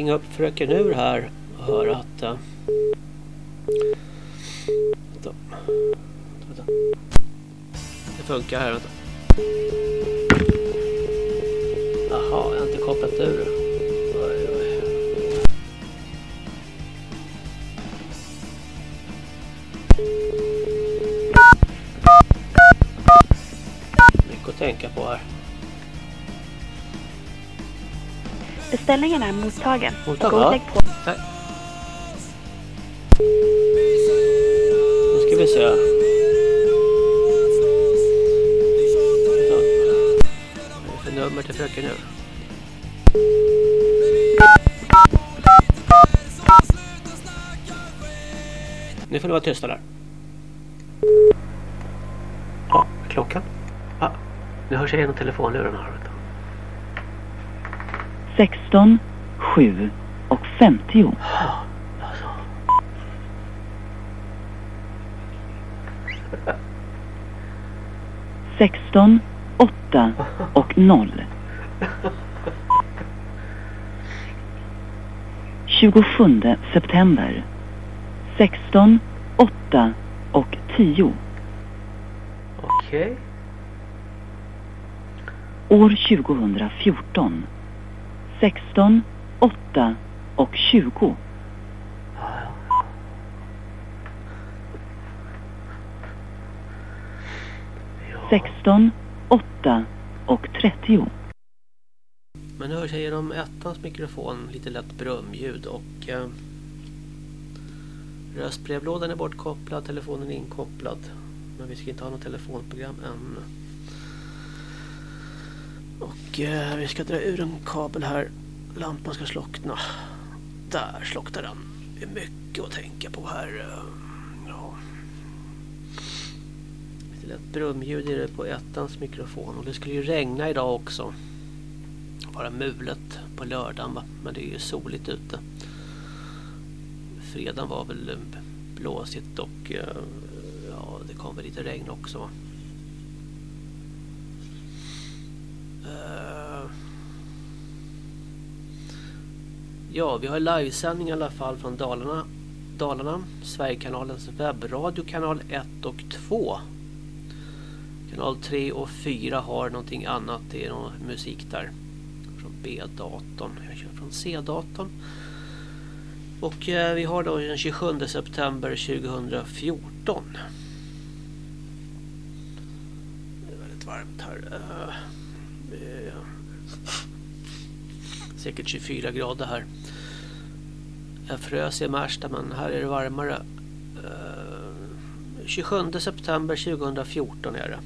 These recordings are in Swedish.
ringa upp fröken Ur här och höra Beställningen är mottagen. Mottagen, ja. på. Tack. Nu ska vi se. Vad är det för nummer till fröken nu? Nu får ni vara tysta där. Ja, klockan. Ja, nu hörs jag genom telefonluren här. vet du. 16, 7 och 50. Alltså. Sexton, åtta och noll. Tjugosjunde september. Sexton, åtta och tio. Okej. År 2014. Sexton, åtta och tjugo. Ja, ja. 16, 8 och 30. Men nu hörs jag genom ettans mikrofon lite lätt brumljud och eh, röstbrevlådan är bortkopplad, telefonen är inkopplad. Men vi ska inte ha något telefonprogram än. Och eh, vi ska dra ur en kabel här. Lampan ska slockna. Där slocknade den. Det är mycket att tänka på här. Eh, ja. Lite lätt brumljud är det på ettans mikrofon. Och det skulle ju regna idag också vara mulet på lördagen va? men det är ju soligt ute. Fredagen var väl blåsigt och eh, ja, det kom väl lite regn också. va? Eh, Eh, ja, vi har livesändning i alla fall från Dalarna. Dalarna, Sverigekanalens webbradio kanal 1 och 2. Kanal 3 och 4 har någonting annat, det är någon musik där från B-datorn. Jag kör från C-datorn. Och eh, vi har då den 27 september 2014. Det är väldigt varmt här. Eh. Det är säkert 24 grader här. Jag frös i Märsta men här är det varmare. Eh, 27 september 2014 är det.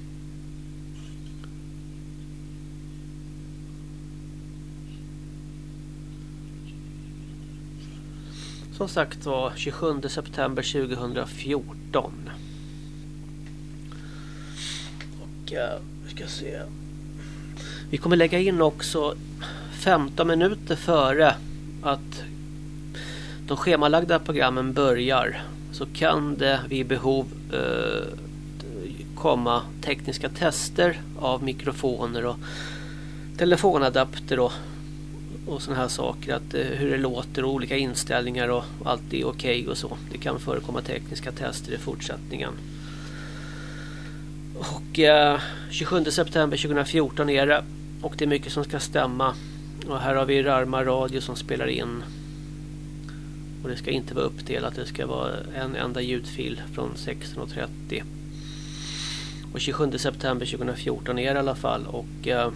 Som sagt var 27 september 2014. Och vi ska se. Vi kommer lägga in också 15 minuter före att de schemalagda programmen börjar så kan det vid behov eh, komma tekniska tester av mikrofoner och telefonadapter och, och sådana här saker. Att, eh, hur det låter och olika inställningar och allt är okej och så. Det kan förekomma tekniska tester i fortsättningen. Och eh, 27 september 2014 är det. Och det är mycket som ska stämma. Och här har vi Rarma Radio som spelar in. Och det ska inte vara uppdelat. Det ska vara en enda ljudfil från 16.30. Och 27 september 2014 är det i alla fall. Och eh,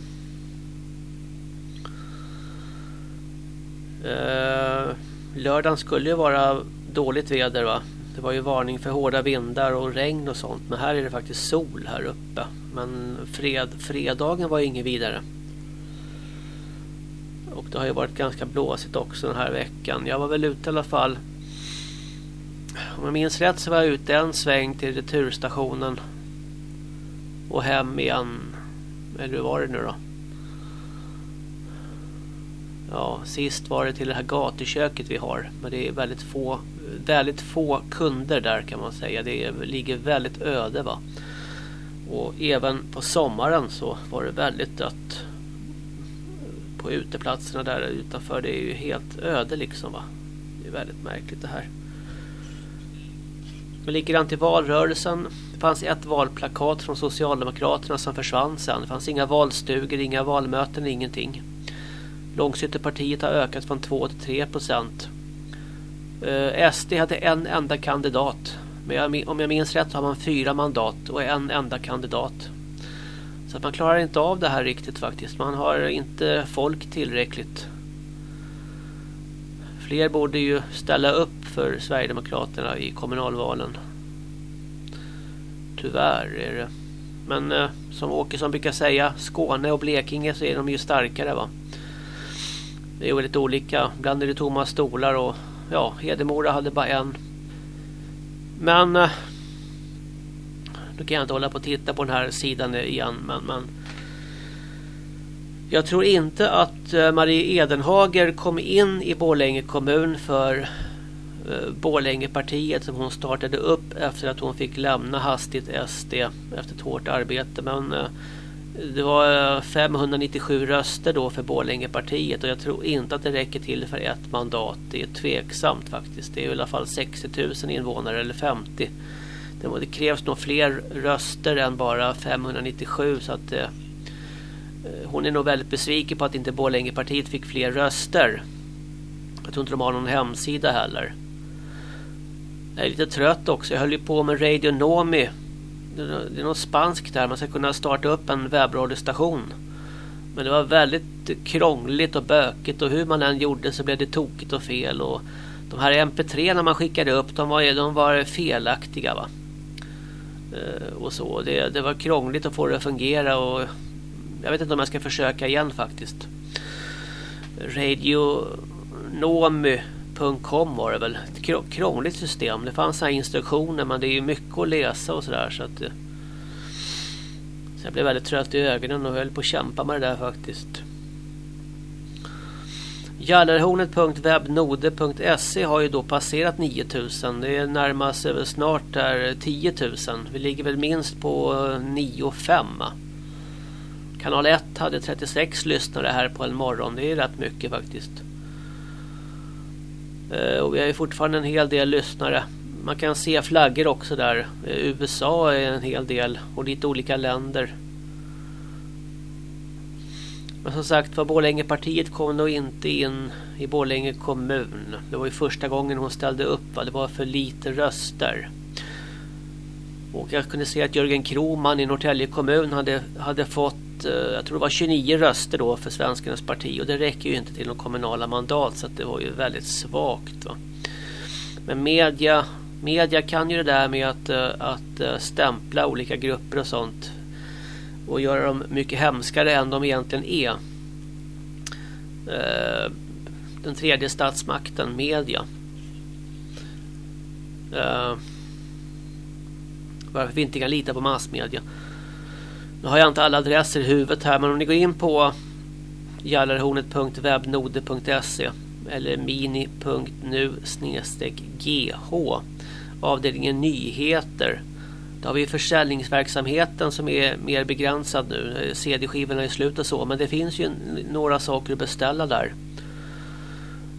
eh, lördagen skulle ju vara dåligt väder va. Det var ju varning för hårda vindar och regn och sånt. Men här är det faktiskt sol här uppe. Men fred, fredagen var inget vidare. Och det har ju varit ganska blåsigt också den här veckan. Jag var väl ute i alla fall. Om jag minns rätt så var jag ute en sväng till returstationen. Och hem igen. Eller hur var det nu då? Ja, sist var det till det här gatuköket vi har. Men det är väldigt få, väldigt få kunder där kan man säga. Det ligger väldigt öde va. Och även på sommaren så var det väldigt dött på uteplatserna där utanför. Det är ju helt öde liksom va. Det är väldigt märkligt det här. Men likadant i valrörelsen. Det fanns ett valplakat från Socialdemokraterna som försvann sen. Det fanns inga valstugor, inga valmöten, ingenting. Långsytterpartiet har ökat från 2 till 3 procent. Eh, SD hade en enda kandidat. Men om jag minns rätt så har man fyra mandat och en enda kandidat. Så att man klarar inte av det här riktigt faktiskt. Man har inte folk tillräckligt. Fler borde ju ställa upp för Sverigedemokraterna i kommunalvalen. Tyvärr är det. Men eh, som Åkesson brukar säga, Skåne och Blekinge så är de ju starkare va. Det är ju väldigt olika. Ibland är det tomma stolar och ja, Hedemora hade bara en. Men eh, nu kan jag inte hålla på och titta på den här sidan igen. Men, men jag tror inte att eh, Marie Edenhager kom in i Borlänge kommun för eh, Borlängepartiet som hon startade upp efter att hon fick lämna hastigt SD efter ett hårt arbete. Men eh, det var eh, 597 röster då för Borlängepartiet och jag tror inte att det räcker till för ett mandat. Det är tveksamt faktiskt. Det är i alla fall 60 000 invånare eller 50. Det, krävs nog fler röster än bara 597 så att eh, eh, hon är nog väldigt besviken på att inte Borlängepartiet fick fler röster. Jag tror inte de har någon hemsida heller. Jag är lite trött också. Jag höll ju på med Radio Nomi. Det är något spanskt där. Man ska kunna starta upp en webbradiostation. Men det var väldigt krångligt och bökigt och hur man än gjorde så blev det tokigt och fel. Och de här MP3 när man skickade upp de var, de var felaktiga va. Eh, och så. Det, det var krångligt att få det att fungera och jag vet inte om jag ska försöka igen faktiskt. Radionomy.com var det väl. Ett krångligt system. Det fanns här instruktioner men det är ju mycket att läsa och sådär så att så jag blev väldigt trött i ögonen och höll på att kämpa med det där faktiskt. Gallerhornet.webnode.se har ju då passerat 9000. Det är närmast över snart där 10 000. Vi ligger väl minst på 9,5. Kanal 1 hade 36 lyssnare här på en morgon. Det är rätt mycket faktiskt. Eh, och vi har ju fortfarande en hel del lyssnare. Man kan se flaggor också där. Eh, USA är en hel del och lite olika länder. Men som sagt var Borlängepartiet kom nog inte in i Borlänge kommun. Det var ju första gången hon ställde upp. Va? Det var för lite röster. Och jag kunde se att Jörgen Kroman i Norrtälje kommun hade, hade fått, Eh, jag tror det var 29 röster då för Svenskarnas parti. Och det räcker ju inte till de kommunala mandat så det var ju väldigt svagt. Va? Men media, media kan ju det där med att, eh, att eh, stämpla olika grupper och sånt och göra dem mycket hemskare än de egentligen är. Eh, den tredje statsmakten, media. Eh, varför vi inte kan lita på massmedia. Nu har jag inte alla adresser i huvudet här men om ni går in på jallarhornet.webnode.se eller mini.nu gh avdelningen nyheter då har vi försäljningsverksamheten som är mer begränsad nu. CD-skivorna är slut och så. Men det finns ju några saker att beställa där.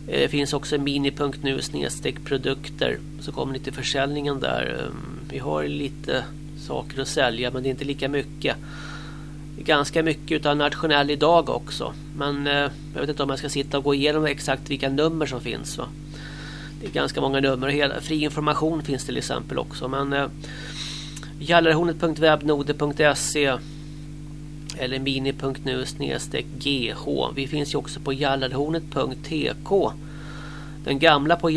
Eh, det finns också mini.nu snedstreck produkter. Så kommer ni till försäljningen där. Ehm, vi har lite saker att sälja men det är inte lika mycket. Ganska mycket av nationell idag också. Men eh, jag vet inte om jag ska sitta och gå igenom exakt vilka nummer som finns. Va? Det är ganska många nummer. Fri information finns till exempel också. Men eh, Jallarhornet.webnode.se eller mini.nu gh. Vi finns ju också på jallarhornet.tk. Den gamla på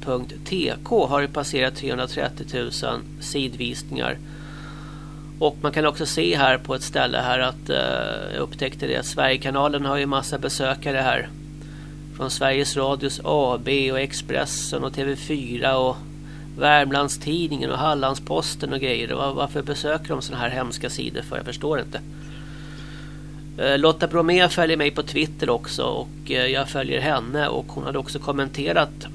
jallarhornet1.tk har passerat 330 000 sidvisningar. Och man kan också se här på ett ställe här att eh, jag upptäckte det. Sverigekanalen har ju massa besökare här. Från Sveriges Radios AB och Expressen och TV4 och Värmlandstidningen och Hallandsposten och grejer. Varför besöker de sådana här hemska sidor för? Jag förstår inte. Eh, Lotta Bromé följer mig på Twitter också och eh, jag följer henne och hon hade också kommenterat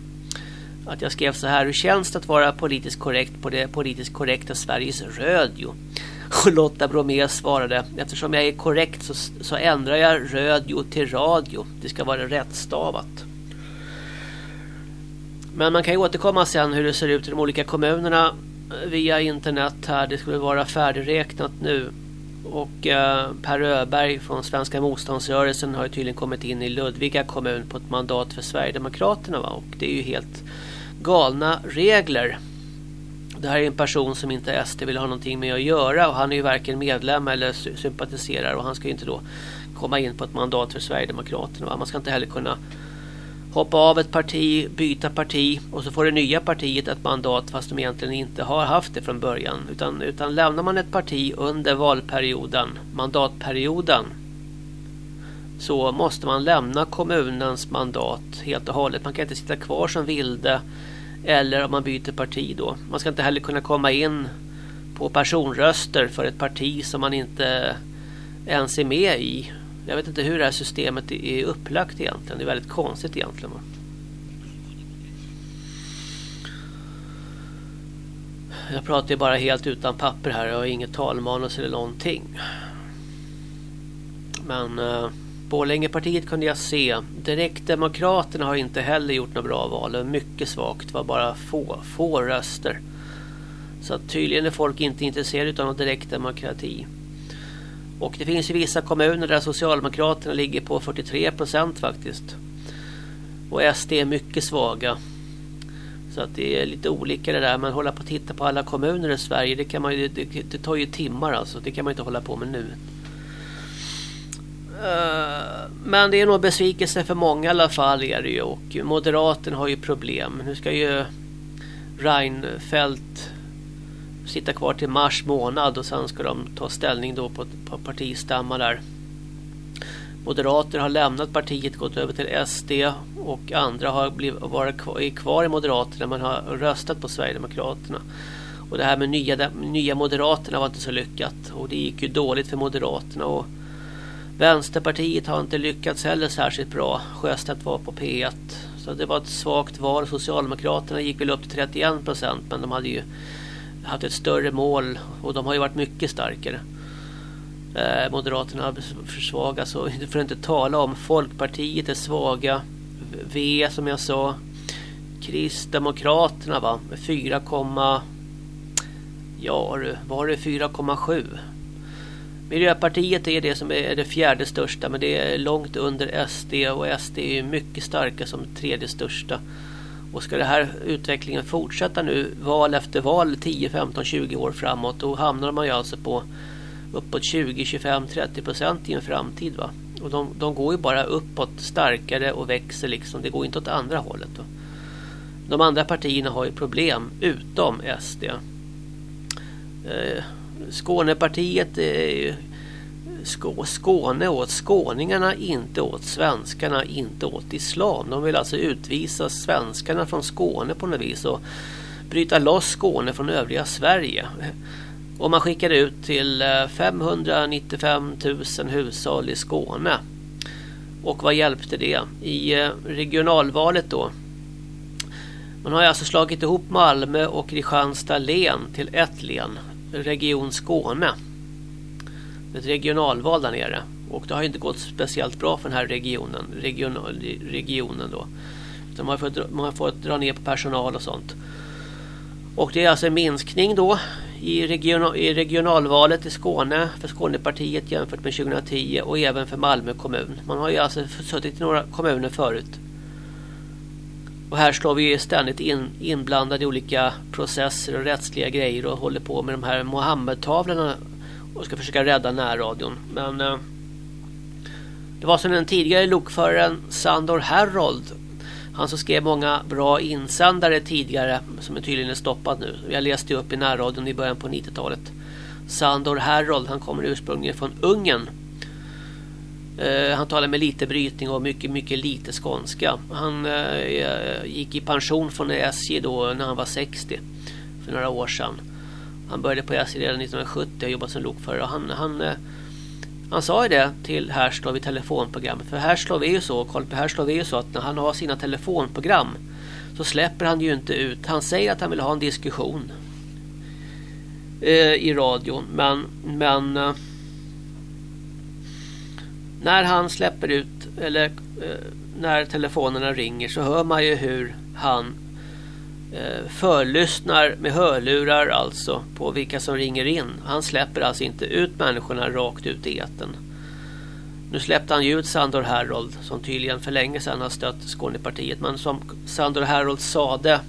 att jag skrev så här. Hur känns det att vara politiskt korrekt på det politiskt korrekta Sveriges Radio? Och Lotta Bromé svarade, eftersom jag är korrekt så, så ändrar jag rödjo till radio. Det ska vara rättstavat. Men man kan ju återkomma sen hur det ser ut i de olika kommunerna eh, via internet här. Det skulle vara färdigräknat nu. Och eh, Per Öberg från Svenska motståndsrörelsen har ju tydligen kommit in i Ludvika kommun på ett mandat för Sverigedemokraterna. Va? Och det är ju helt galna regler. Det här är en person som inte SD vill ha någonting med att göra och han är ju varken medlem eller sympatiserar och han ska ju inte då komma in på ett mandat för Sverigedemokraterna. Man ska inte heller kunna hoppa av ett parti, byta parti och så får det nya partiet ett mandat fast de egentligen inte har haft det från början. Utan, utan lämnar man ett parti under valperioden, mandatperioden så måste man lämna kommunens mandat helt och hållet. Man kan inte sitta kvar som vilde eller om man byter parti då. Man ska inte heller kunna komma in på personröster för ett parti som man inte ens är med i. Jag vet inte hur det här systemet är upplagt egentligen. Det är väldigt konstigt egentligen. Jag pratar ju bara helt utan papper här. Jag har inget talmanus eller någonting. Men uh, Borlängepartiet kunde jag se. Direktdemokraterna har inte heller gjort några bra val. Det var mycket svagt. Det var bara få, få röster. Så att tydligen är folk inte intresserade av någon direktdemokrati. Och det finns ju vissa kommuner där Socialdemokraterna ligger på 43 procent faktiskt. Och SD är mycket svaga. Så att det är lite olika det där. Men hålla på att titta på alla kommuner i Sverige. Det, kan man ju, det, det tar ju timmar alltså. Det kan man inte hålla på med nu. Eh, men det är nog besvikelse för många i alla fall. Är det ju. Och Moderaterna har ju problem. Nu ska ju Reinfeldt sitta kvar till mars månad och sen ska de ta ställning då på, på partistämma där. Moderater har lämnat partiet, gått över till SD och andra har blivit, varit kvar, är kvar i Moderaterna men har röstat på Sverigedemokraterna. Och det här med nya, nya Moderaterna var inte så lyckat och det gick ju dåligt för Moderaterna och Vänsterpartiet har inte lyckats heller särskilt bra. Sjöstedt var på P1 så det var ett svagt val. Socialdemokraterna gick väl upp till 31 procent men de hade ju haft ett större mål och de har ju varit mycket starkare. Eh, Moderaterna har försvagats och för att inte tala om Folkpartiet är svaga. V som jag sa. Kristdemokraterna va 4, ja var det 4,7. Miljöpartiet är det som är det fjärde största men det är långt under SD och SD är mycket starka som tredje största. Och ska den här utvecklingen fortsätta nu val efter val 10, 15, 20 år framåt då hamnar man ju alltså på uppåt 20, 25, 30 procent i en framtid. Va? Och de, de går ju bara uppåt starkare och växer liksom. Det går inte åt andra hållet. Då. De andra partierna har ju problem utom SD. Eh, Skånepartiet är ju Skåne åt skåningarna, inte åt svenskarna, inte åt islam. De vill alltså utvisa svenskarna från Skåne på något vis och bryta loss Skåne från övriga Sverige. Och man skickar ut till eh, 595 000 hushåll i Skåne. Och vad hjälpte det? I eh, regionalvalet då. Man har alltså slagit ihop Malmö och Kristianstad län till ett län. Region Skåne ett regionalval där nere. Och det har inte gått speciellt bra för den här regionen, Region, regionen då. man, har fått, man har fått dra ner på personal och sånt. Och det är alltså en minskning då i, region, i regionalvalet i Skåne för Skånepartiet jämfört med 2010 och även för Malmö kommun. Man har ju alltså suttit i några kommuner förut. Och här slår vi ständigt in, inblandade i olika processer och rättsliga grejer och håller på med de här Mohammed-tavlorna och ska försöka rädda närradion. Men eh, det var som den tidigare lokföraren Sandor Herold. Han som skrev många bra insändare tidigare som är tydligen är stoppad nu. Jag läste upp i närradion i början på 90-talet. Sandor Herold, han kommer ursprungligen från Ungern. Eh, han talar med lite brytning och mycket, mycket lite skånska. Han eh, eh, gick i pension från SJ då när han var 60 för några år sedan. Han började på SJ redan 1970 och jobbade som lokförare. Och han, han, eh, han sa ju det till Härslov i telefonprogrammet. För Härslov är ju så, Karl Härslov är ju så att när han har sina telefonprogram så släpper han ju inte ut. Han säger att han vill ha en diskussion. eh, i radion. Men, men eh, när han släpper ut eller eh, när telefonerna ringer så hör man ju hur han eh, förlyssnar med hörlurar alltså på vilka som ringer in. Han släpper alltså inte ut människorna rakt ut i eten. Nu släppte han ju ut Sandor Harold som tydligen för länge sedan har stött Skånepartiet. Men som Sandor Harold sade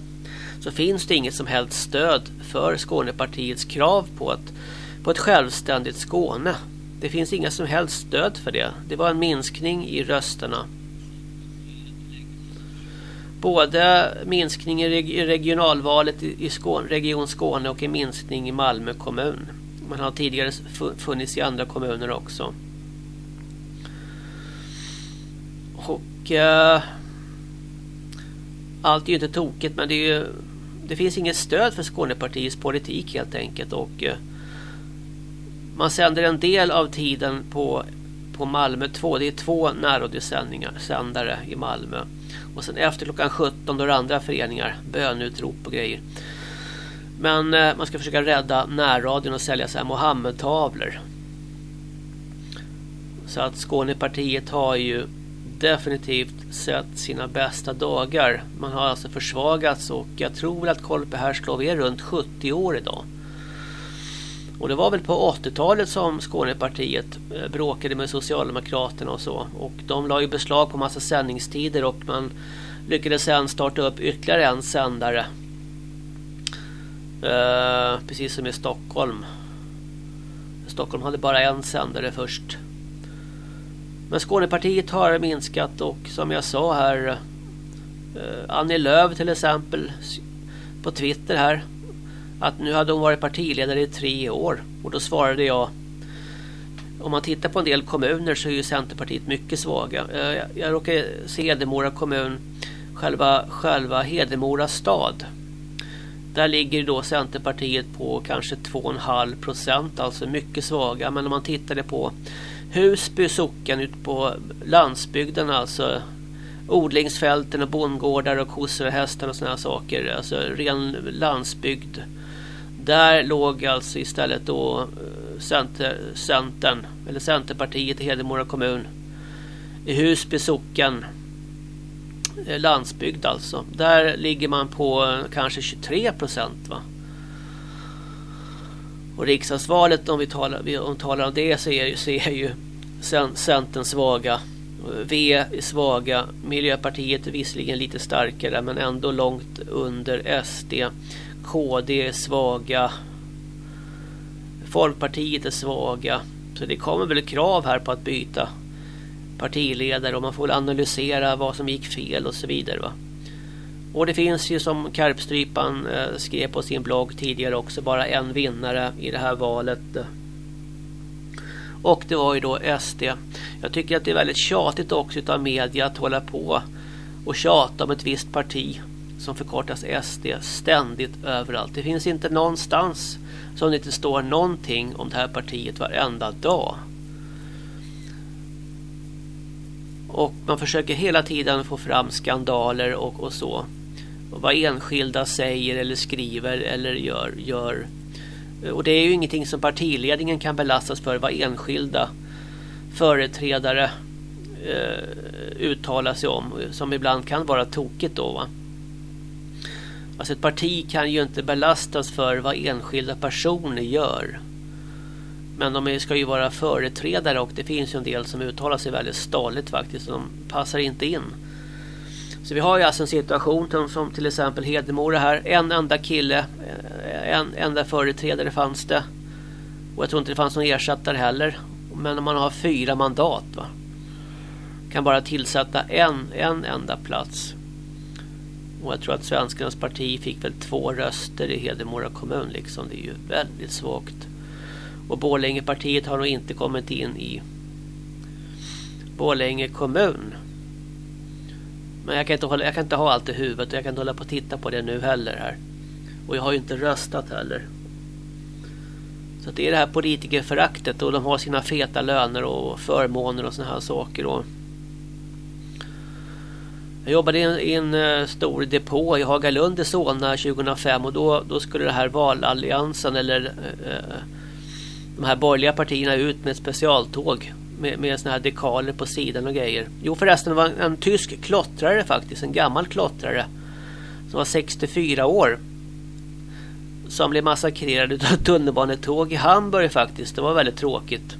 så finns det inget som helst stöd för Skånepartiets krav på ett, på ett självständigt Skåne. Det finns inga som helst stöd för det. Det var en minskning i rösterna. Både minskning i regionalvalet i Skåne, Region Skåne och en minskning i Malmö kommun. Man har tidigare funnits i andra kommuner också. Och eh, allt är ju inte tokigt men det, är ju, det finns inget stöd för Skånepartiets politik helt enkelt. Och eh, man sänder en del av tiden på, på Malmö 2. Det är två närradiosändare i Malmö. Och sen efter klockan 17 då är det andra föreningar, bönutrop och grejer. Men eh, man ska försöka rädda närradion och sälja så här Mohammed-tavlor. Så att Skånepartiet har ju definitivt sett sina bästa dagar. Man har alltså försvagats och jag tror att Kolpe Härslov är runt 70 år idag. Och det var väl på 80-talet som Skånepartiet eh, bråkade med Socialdemokraterna och så. Och de la ju beslag på massa sändningstider och man lyckades sen starta upp ytterligare en sändare. Eh, precis som i Stockholm. Stockholm hade bara en sändare först. Men Skånepartiet har minskat och som jag sa här eh, Annie Lööf till exempel på Twitter här att nu hade hon varit partiledare i tre år. Och då svarade jag om man tittar på en del kommuner så är ju Centerpartiet mycket svaga. Eh, jag råkar se Hedemora kommun, själva, själva Hedemora stad. Där ligger då Centerpartiet på kanske 2,5 procent, alltså mycket svaga. Men om man tittade på Husby socken ut på landsbygden, alltså odlingsfälten och bondgårdar och kossor och hästar och sådana saker. Alltså ren landsbygd. Där låg alltså istället då eh, Center, Centern, eller Centerpartiet i Hedemora kommun. I Husby socken. Eh, landsbygd alltså. Där ligger man på eh, kanske 23 procent va. Och riksdagsvalet om vi talar, om, talar om det så är, så är ju Centern svaga. V är svaga. Miljöpartiet är visserligen lite starkare men ändå långt under SD. KD är svaga. Folkpartiet är svaga. Så det kommer väl krav här på att byta partiledare och man får analysera vad som gick fel och så vidare. Va? Och det finns ju som Karpstrypan eh, skrev på sin blogg tidigare också bara en vinnare i det här valet. Och det var ju då SD. Jag tycker att det är väldigt tjatigt också utav media att hålla på och tjata om ett visst parti som förkortas SD ständigt överallt. Det finns inte någonstans som det inte står någonting om det här partiet varenda dag. Och man försöker hela tiden få fram skandaler och, och så. Och vad enskilda säger eller skriver eller gör, gör. Och det är ju ingenting som partiledningen kan belastas för vad enskilda företrädare eh, uttalar sig om. Som ibland kan vara tokigt då va. Alltså ett parti kan ju inte belastas för vad enskilda personer gör. Men de ska ju vara företrädare och det finns ju en del som uttalar sig väldigt stolligt faktiskt. De passar inte in. Så vi har ju alltså en situation som till exempel Hedemora här. En enda kille, eh, en enda företrädare fanns det. Och jag tror inte det fanns någon ersättare heller. Men om man har fyra mandat va. Kan bara tillsätta en, en enda plats. Och jag tror att Svenskarnas parti fick väl två röster i Hedemora kommun liksom. Det är ju väldigt svagt. Och Borlängepartiet har nog inte kommit in i Borlänge kommun. Men jag kan, inte hålla, jag kan inte ha allt i huvudet och jag kan inte hålla på och titta på det nu heller här. Och jag har ju inte röstat heller. Så det är det här politikerföraktet och de har sina feta löner och förmåner och såna här saker. Och jag jobbade i en, i en eh, stor depå i Hagalund i Solna 2005 och då, då skulle det här valalliansen eller eh, eh, de här borgerliga partierna ut med ett specialtåg med, med såna här dekaler på sidan och grejer. Jo förresten det var en, en tysk klottrare faktiskt, en gammal klottrare som var 64 år som blev massakrerad av tunnelbanetåg i Hamburg faktiskt. Det var väldigt tråkigt.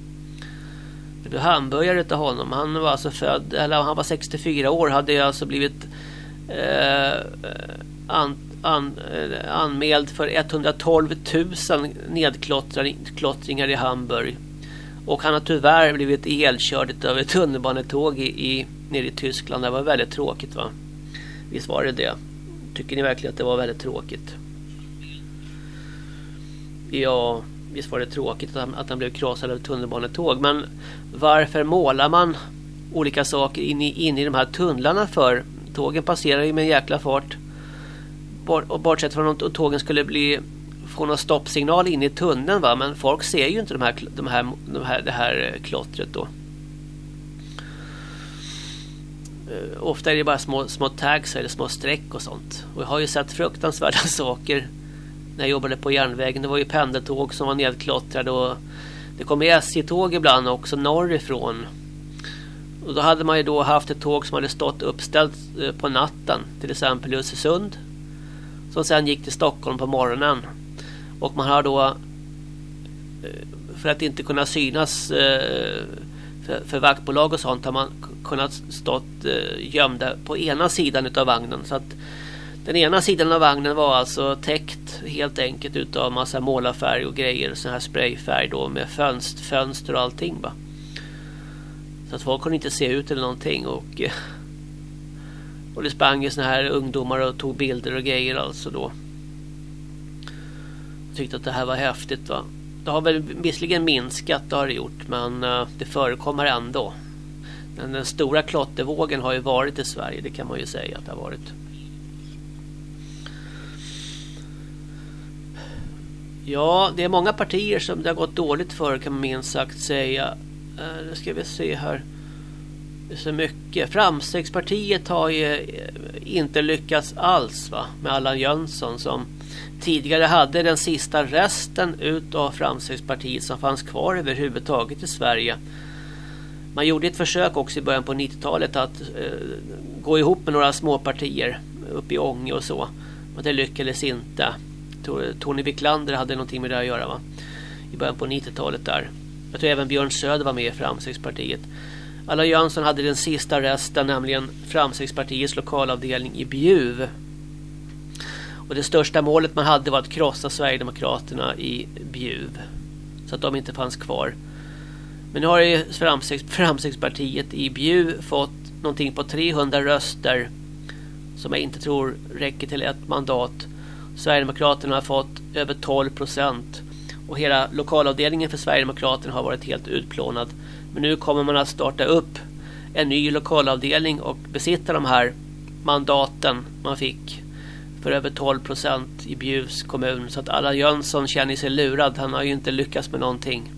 Blev hamburgare utav honom. Han var alltså född, eller han var 64 år, hade alltså blivit eh, an, an, eh, anmäld för 112 000 nedklottringar i Hamburg. Och han har tyvärr blivit elkörd av ett tunnelbanetåg i, i, nere i Tyskland. Det var väldigt tråkigt va? Visst var det det? Tycker ni verkligen att det var väldigt tråkigt? Ja, visst var det tråkigt att han, att han blev krossad av tunnelbanetåg. Men varför målar man olika saker in i, in i de här tunnlarna för? Tågen passerar ju med en jäkla fart. Och bortsett från att tågen skulle bli få någon stoppsignal in i tunneln va. Men folk ser ju inte de här, de här, de här, det här eh, klottret då. Eh, ofta är det bara små, små tags eller små streck och sånt. Och jag har ju sett fruktansvärda saker när jag jobbade på järnvägen. Det var ju pendeltåg som var nedklottrade och det kom SJ-tåg ibland också norrifrån. Och då hade man ju då haft ett tåg som hade stått uppställt eh, på natten, till exempel i Östersund. Som sen gick till Stockholm på morgonen. Och man har då eh, för att inte kunna synas eh, för, vaktbolag och sånt har man kunnat stått gömda på ena sidan av vagnen så att den ena sidan av vagnen var alltså täckt helt enkelt utav massa målarfärg och grejer. Sån här sprayfärg då med fönster, fönster och allting va. Så att folk kunde inte se ut eller någonting och... Eh, och det sprang ju såna här ungdomar och tog bilder och grejer alltså då. Jag tyckte att det här var häftigt va. Det har väl visserligen minskat, det har det gjort. Men eh, det förekommer ändå. Men den stora klottervågen har ju varit i Sverige, det kan man ju säga att det har varit. Ja, det är många partier som det har gått dåligt för kan man minst sagt säga. Eh, nu ska vi se här. Det är så mycket. Framstegspartiet har ju eh, inte lyckats alls va? med Allan Jönsson som tidigare hade den sista resten utav Framstegspartiet som fanns kvar överhuvudtaget i Sverige. Man gjorde ett försök också i början på 90-talet att eh, gå ihop med några småpartier uppe i Ånge och så. Men det lyckades inte. Tony Wiklander hade någonting med det att göra va? I början på 90-talet där. Jag tror även Björn Söder var med i Framstegspartiet. Alla Jönsson hade den sista resten, nämligen Framstegspartiets lokalavdelning i Bjuv. Och det största målet man hade var att krossa Sverigedemokraterna i Bjuv. Så att de inte fanns kvar. Men nu har ju Framstegs, Framstegspartiet i Bjuv fått någonting på 300 röster. Som jag inte tror räcker till ett mandat. Sverigedemokraterna har fått över 12 procent. Och hela lokalavdelningen för Sverigedemokraterna har varit helt utplånad. Men nu kommer man att starta upp en ny lokalavdelning och besitta de här mandaten man fick för över 12 procent i Bjuvs kommun. Så att alla Jönsson känner sig lurad. Han har ju inte lyckats med någonting.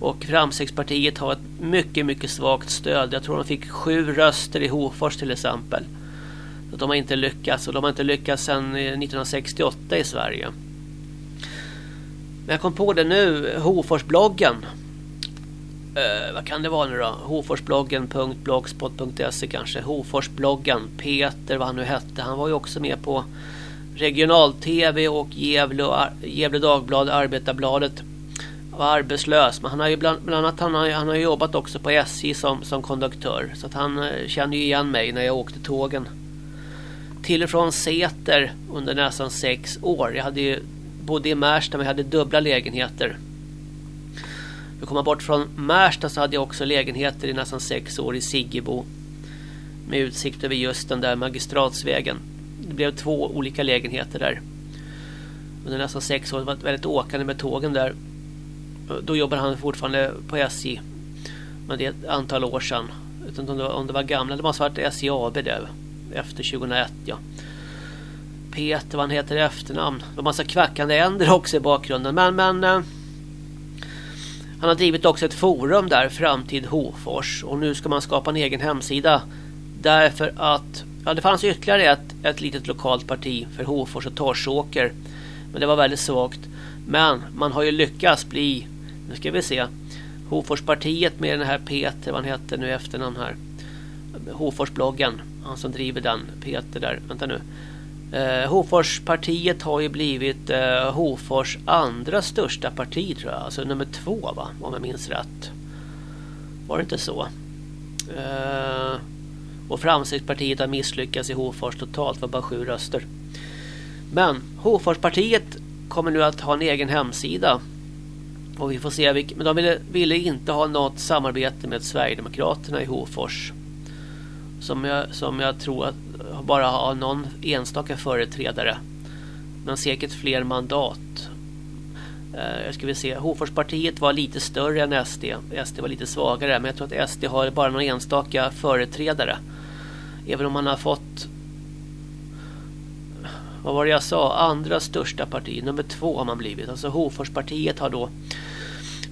Och Framstegspartiet har ett mycket, mycket svagt stöd. Jag tror de fick sju röster i Hofors till exempel. De har inte lyckats och de har inte lyckats sedan eh, 1968 i Sverige. Men jag kom på det nu, Hoforsbloggen. Uh, vad kan det vara nu då? Hoforsbloggen.blogspot.se kanske. Hoforsbloggen. Peter, vad han nu hette. Han var ju också med på Regional-TV och Gävle, och Gävle Dagblad, Arbetarbladet. Var arbetslös. Men han har ju bland, bland annat han har, han har jobbat också på SJ som, som konduktör. Så att han eh, känner ju igen mig när jag åkte tågen till och från Säter under nästan sex år. Jag hade ju, bodde i Märsta men jag hade dubbla lägenheter. För att komma bort från Märsta så hade jag också lägenheter i nästan sex år i Siggebo. Med utsikt över just den där magistratsvägen. Det blev två olika lägenheter där. Under nästan sex år. Det var ett väldigt åkande med tågen där. Då jobbade han fortfarande på SJ. Men det är ett antal år sedan. Utan om det var, om det var gamla. Det måste ha varit SJ AB där efter 2001 ja. Peter, vad han heter i efternamn. Det var massa kvackande änder också i bakgrunden. Men, men eh, han har drivit också ett forum där, Framtid Hofors. Och nu ska man skapa en egen hemsida. Därför att ja, det fanns ytterligare ett, ett litet lokalt parti för Hofors och Torsåker. Men det var väldigt svagt. Men man har ju lyckats bli, nu ska vi se, Hoforspartiet med den här Peter, vad han hette nu efternamn här. Hoforsbloggen, han som driver den, Peter där, vänta nu. Eh, Hoforspartiet har ju blivit eh, Hofors andra största parti tror jag, alltså nummer två va, om jag minns rätt. Var det inte så? Eh, och Framstegspartiet har misslyckats i Hofors totalt, var bara sju röster. Men Hoforspartiet kommer nu att ha en egen hemsida. Och vi får se vilka, men de ville, ville inte ha något samarbete med Sverigedemokraterna i Hofors. Som jag, som jag tror att bara har någon enstaka företrädare. Men säkert fler mandat. Eh, jag ska vi se. Hoforspartiet var lite större än SD. SD var lite svagare. Men jag tror att SD har bara någon enstaka företrädare. Även om man har fått vad var det jag sa? Andra största parti. Nummer två har man blivit. Alltså Hoforspartiet har då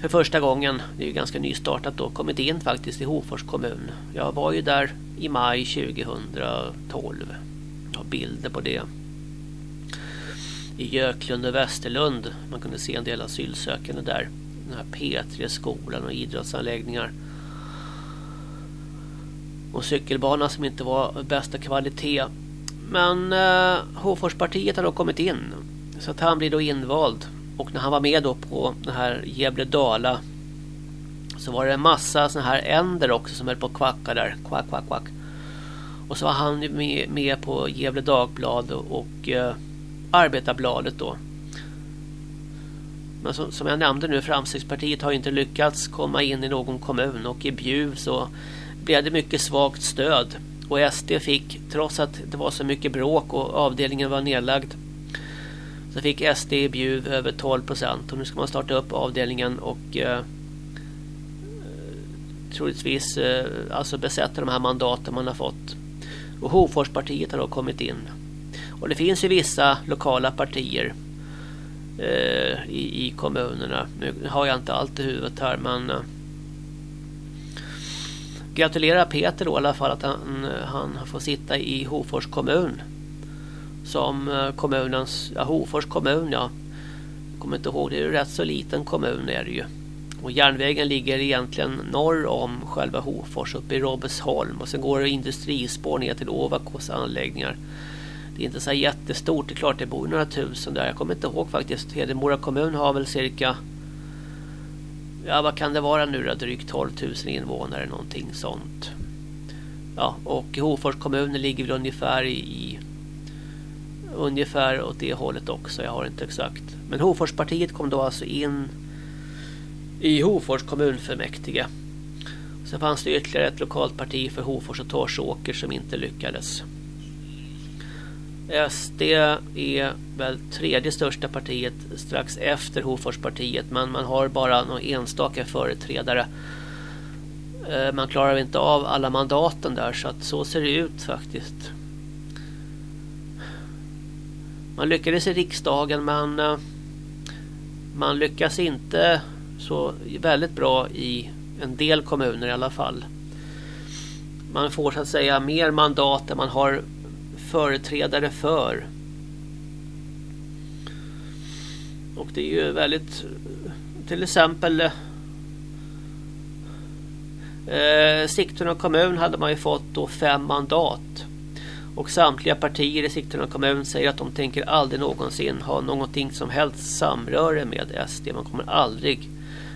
för första gången, det är ju ganska nystartat då, kommit in faktiskt i Hofors kommun. Jag var ju där i maj 2012. Jag har bilder på det. I Göklund och Västerlund. Man kunde se en del asylsökande där. Den här P3-skolan och idrottsanläggningar. Och cykelbana som inte var bästa kvalitet. Men eh, Hoforspartiet har då kommit in. Så att han blir då invald. Och när han var med då på den här Gävle-Dala så var det en massa såna här änder också som höll på att kvacka där. Kvack, kvack, kvack. Och så var han med, med på Gävle Dagblad och, och eh, Arbetarbladet då. Men som, som jag nämnde nu, Framstegspartiet har inte lyckats komma in i någon kommun och i Bjuv så blev det mycket svagt stöd. Och SD fick, trots att det var så mycket bråk och avdelningen var nedlagd, så fick SD i Bjuv över 12 procent. Och nu ska man starta upp avdelningen och eh, eh, troligtvis eh, alltså besätta de här mandaten man har fått. Och Hoforspartiet har då kommit in. Och det finns ju vissa lokala partier eh, i, i kommunerna. Nu har jag inte allt i huvudet här men eh, gratulerar Peter då i alla fall att han, eh, han får sitta i Hofors kommun. Som eh, kommunens, ja Hofors kommun ja. Jag kommer inte ihåg, det är ju rätt så liten kommun är det ju. Och järnvägen ligger egentligen norr om själva Hofors uppe i Robbesholm och sen går det industrispår ner till Ovakos anläggningar. Det är inte så jättestort, det är klart det bor några tusen där. Jag kommer inte ihåg faktiskt. Hedemora kommun har väl cirka ja vad kan det vara nu då? Drygt 12 000 invånare någonting sånt. Ja, och Hofors kommun ligger väl ungefär i, i ungefär åt det hållet också. Jag har inte exakt. Men Hoforspartiet kom då alltså in i Hofors kommunfullmäktige. Sen fanns det ytterligare ett lokalt parti för Hofors och Torsåker som inte lyckades. SD är väl tredje största partiet strax efter Hoforspartiet men man har bara några enstaka företrädare. Eh, man klarar inte av alla mandaten där så att så ser det ut faktiskt. Man lyckades i riksdagen men eh, man lyckas inte så väldigt bra i en del kommuner i alla fall. Man får så att säga mer mandat än man har företrädare för. Och det är ju väldigt till exempel eh, Sigtuna kommun hade man ju fått då fem mandat. Och samtliga partier i Sigtuna kommun säger att de tänker aldrig någonsin ha någonting som helst samröre med SD. Man kommer aldrig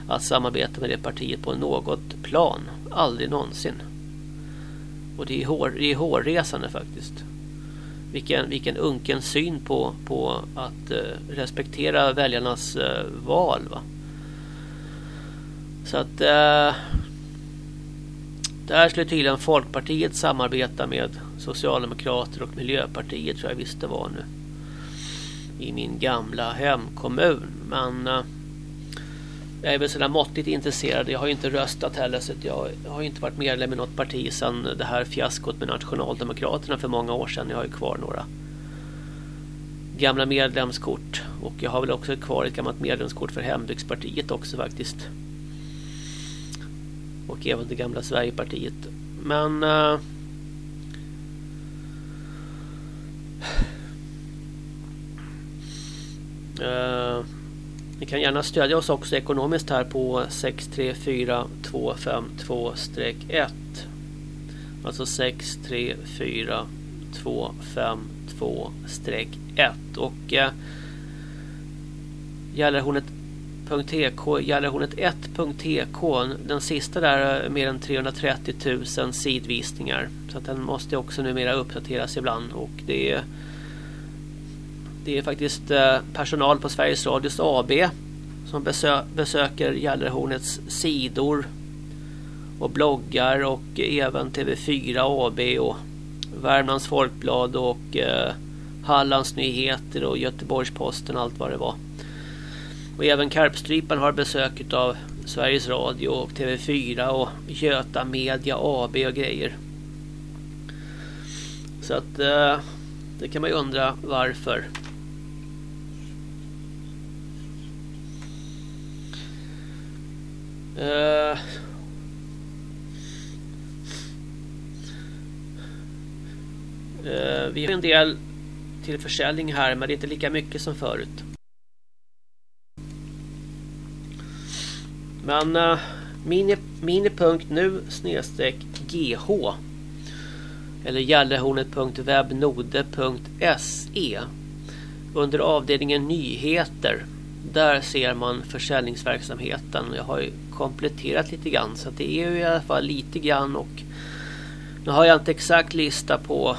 att samarbeta med det partiet på något plan. Aldrig någonsin. Och det är, hår, det är hårresande faktiskt. Vilken, vilken unken syn på, på att eh, respektera väljarnas eh, val. Va? Så att eh, där skulle tydligen Folkpartiet samarbeta med Socialdemokrater och Miljöpartiet tror jag visst det var nu. I min gamla hemkommun. Men äh, jag är väl sådär måttligt intresserad. Jag har ju inte röstat heller så jag har inte varit medlem i något parti sedan det här fiaskot med Nationaldemokraterna för många år sedan. Jag har ju kvar några gamla medlemskort och jag har väl också kvar ett gammalt medlemskort för Hembygdspartiet också faktiskt och även det gamla Sverigepartiet. Men eh, eh, ni kan gärna stödja oss också ekonomiskt här på 634252-1. Alltså 634252-1. Och eh, gäller ett Gallerhornet.tk Gallerhornet1.tk Den sista där är mer än 330 000 sidvisningar. Så att den måste också numera uppdateras ibland och det är det är faktiskt eh, personal på Sveriges Radios AB som besö besöker Gallerhornets sidor och bloggar och även TV4 AB och Värmlands Folkblad och eh, Hallands Nyheter och Göteborgs-Posten allt vad det var. Och även Karpstrypan har besök av Sveriges Radio och TV4 och Göta Media AB och grejer. Så att eh, det kan man ju undra varför. Uh, uh, vi har en del till försäljning här men det är inte lika mycket som förut. Men eh, uh, mini, mini.nu snedstreck gh eller gallerhornet.webnode.se under avdelningen nyheter där ser man försäljningsverksamheten. Jag har ju kompletterat lite grann så det är ju i alla fall lite grann och nu har jag inte exakt lista på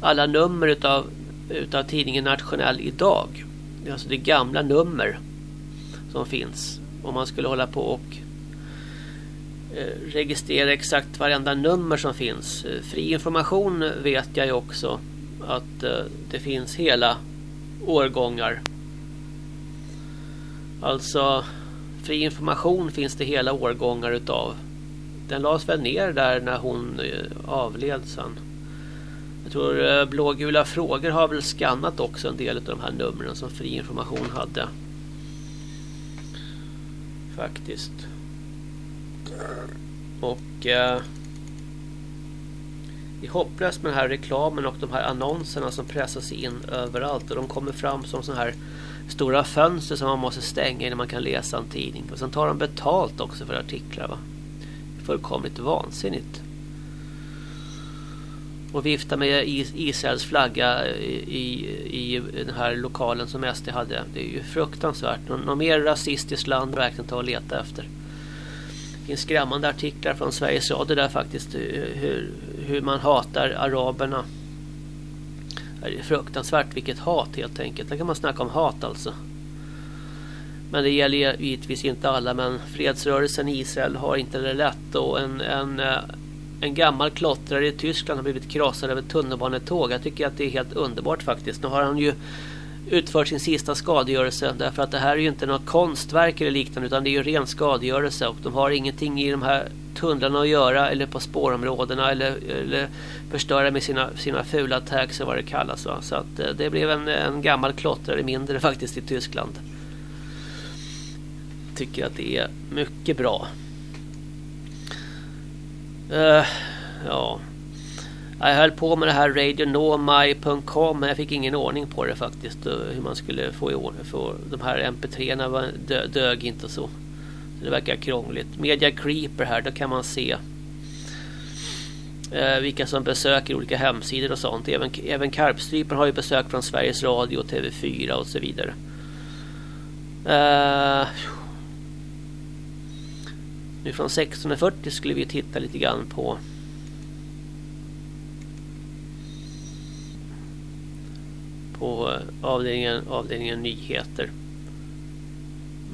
alla nummer utav, utav tidningen Nationell idag. Det är alltså det gamla nummer som finns. Om man skulle hålla på och eh, registrera exakt varenda nummer som finns. Eh, fri information vet jag ju också att eh, det finns hela årgångar Alltså fri information finns det hela årgångar utav. Den lades väl ner där när hon avled sen. Jag tror blågula frågor har väl skannat också en del av de här numren som fri information hade. Faktiskt. Och eh, det är hopplöst med den här reklamen och de här annonserna som pressas in överallt och de kommer fram som sådana här stora fönster som man måste stänga innan man kan läsa en tidning. Och sen tar de betalt också för artiklar. Va? Fullkomligt vansinnigt. Och vifta med Israels flagga i, i den här lokalen som SD hade. Det är ju fruktansvärt. Något mer rasistiskt land verkligen ta och leta efter. Det finns skrämmande artiklar från Sveriges Radio där faktiskt eh, hur, hur man hatar araberna det är fruktansvärt vilket hat helt enkelt. Där kan man snacka om hat alltså. Men det gäller givetvis inte alla men fredsrörelsen i Israel har inte det lätt och en, en, eh, en gammal klottrare i Tyskland har blivit krossad av ett tunnelbanetåg. Jag tycker att det är helt underbart faktiskt. Nu har han ju utfört sin sista skadegörelse därför att det här är ju inte något konstverk eller liknande utan det är ju ren skadegörelse och de har ingenting i de här tunnlarna att göra eller på spårområdena eller, eller förstöra med sina, sina fula tags och vad det kallas. Va? Så att eh, det blev en, en gammal klottrare mindre faktiskt i Tyskland. Tycker att det är mycket bra. Uh, ja. Jag höll på med det här radionomai.com men jag fick ingen ordning på det faktiskt. Eh, hur man skulle få i ordning. För de här mp3 dö, dög inte så. Det verkar krångligt. Media Creeper här, då kan man se eh, vilka som besöker olika hemsidor och sånt. Även, även Karpstrypen har ju besök från Sveriges Radio, TV4 och så vidare. Eh, nu från 1640 skulle vi titta lite grann på på eh, avdelningen, avdelningen nyheter.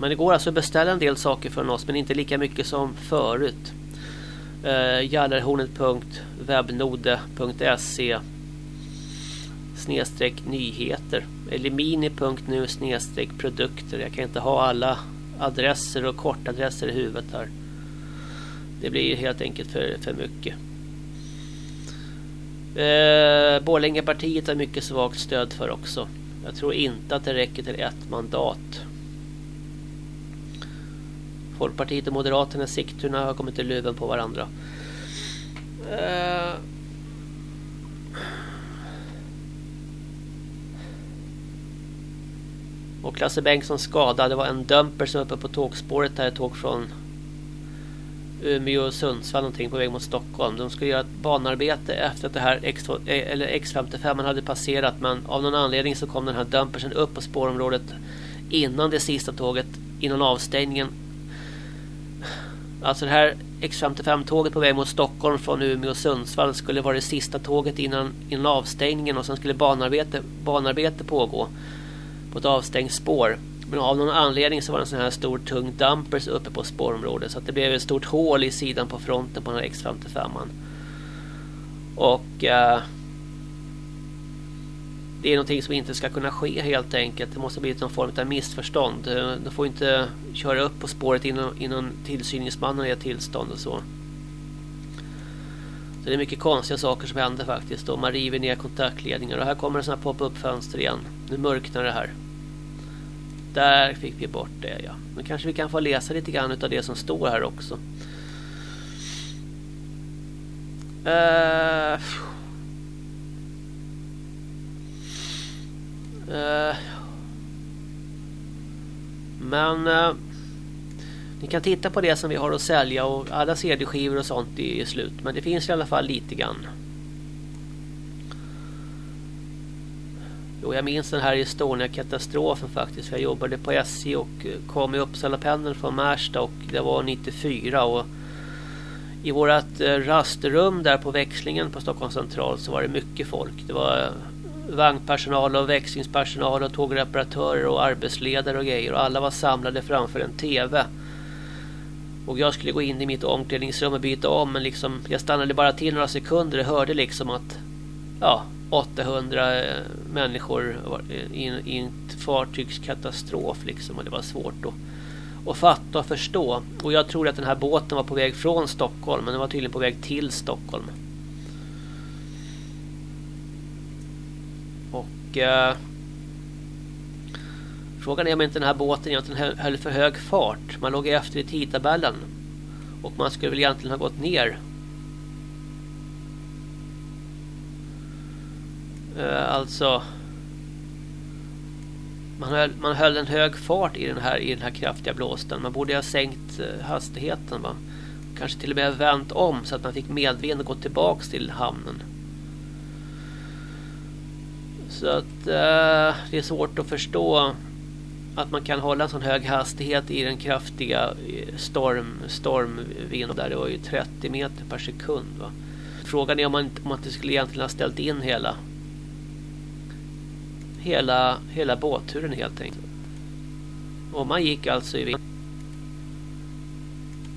Men det går alltså att beställa en del saker från oss men inte lika mycket som förut. Eh, Gallerhornet.webnode.se snedstreck nyheter eller mini.nu snedstreck produkter. Jag kan inte ha alla adresser och kortadresser i huvudet här. Det blir helt enkelt för, för mycket. Eh, Borlängepartiet har mycket svagt stöd för också. Jag tror inte att det räcker till ett mandat. Folkpartiet och Moderaterna i Sigtuna har kommit i luven på varandra. Eh, Och Lasse Bengtsson skadad. Det var en dumper som var uppe på tågspåret där ett tåg från Umeå och Sundsvall någonting på väg mot Stockholm. De skulle göra ett banarbete efter att det här X, eh, eller X55 hade passerat men av någon anledning så kom den här dumpersen upp på spårområdet innan det sista tåget, innan avstängningen. Alltså det här X55-tåget på väg mot Stockholm från Umeå och Sundsvall skulle vara det sista tåget innan, innan avstängningen och sen skulle banarbete, banarbete pågå på ett avstängt spår. Men av någon anledning så var det en sån här stor tung dumpers uppe på spårområdet så att det blev ett stort hål i sidan på fronten på den här X55. Och eh, det är någonting som inte ska kunna ske helt enkelt. Det måste bli någon form av missförstånd. Eh, de får inte köra upp på spåret innan, innan tillsyningsmannen ger tillstånd och så. Så det är mycket konstiga saker som händer faktiskt. Då. man river ner kontaktledningar. Och här kommer en sån här pop-up fönster igen. Nu mörknar det här. Där fick vi bort det ja. Nu kanske vi kan få läsa lite grann av det som står här också. Uh, uh, men uh, ni kan titta på det som vi har att sälja och alla CD-skivor och sånt är slut. Men det finns i alla fall lite grann. Jo, jag minns den här Estonia-katastrofen faktiskt. Jag jobbade på SJ och eh, kom i Uppsala pendeln från Märsta och det var 94 och i vårt eh, rastrum där på växlingen på Stockholms central så var det mycket folk. Det var vagnpersonal och växlingspersonal och tågreparatörer och arbetsledare och grejer och alla var samlade framför en TV. Och jag skulle gå in i mitt omklädningsrum och byta om men liksom jag stannade bara till några sekunder och hörde liksom att ja, 800 eh, människor i en, i en fartygskatastrof liksom och det var svårt att, att fatta och förstå. Och jag tror att den här båten var på väg från Stockholm men den var tydligen på väg till Stockholm. Och eh, frågan är om inte den här båten egentligen höll för hög fart. Man låg efter i tidtabellen. Och man skulle väl egentligen ha gått ner Eh, alltså man höll, man höll en hög fart i den här i den här kraftiga blåsten. Man borde ha sänkt eh, hastigheten va. Kanske till och med vänt om så att man fick medvind och gått tillbaks till hamnen. Så att eh, det är svårt att förstå att man kan hålla en sån hög hastighet i den kraftiga eh, storm stormvind där det var ju 30 meter per sekund va. Frågan är om man, om man inte skulle egentligen ha ställt in hela hela, hela båtturen helt enkelt. Och man gick alltså i vind.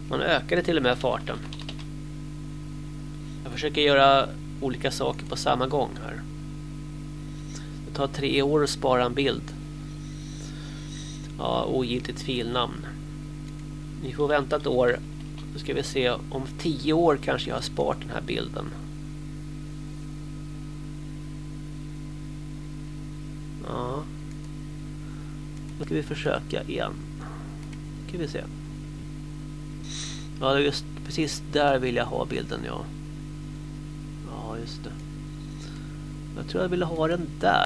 Man ökade till och med farten. Jag försöker göra olika saker på samma gång här. Det tar tre år att spara en bild. Ja, ogiltigt filnamn. Ni får vänta ett år. Då ska vi se om tio år kanske jag har sparat den här bilden. Ja. Då ska vi försöka igen. Ska vi se. Ja, just precis där vill jag ha bilden, ja. Ja, just det. Jag tror jag ville ha den där.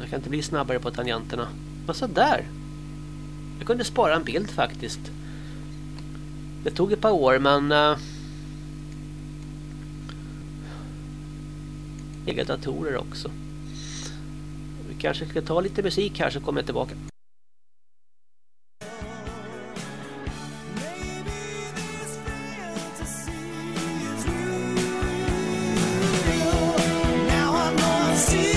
Jag kan inte bli snabbare på tangenterna. Men så där. Jag kunde spara en bild faktiskt. Det tog ett par år men... Eh, billiga datorer också. Vi kanske ska ta lite musik här så kommer jag tillbaka. see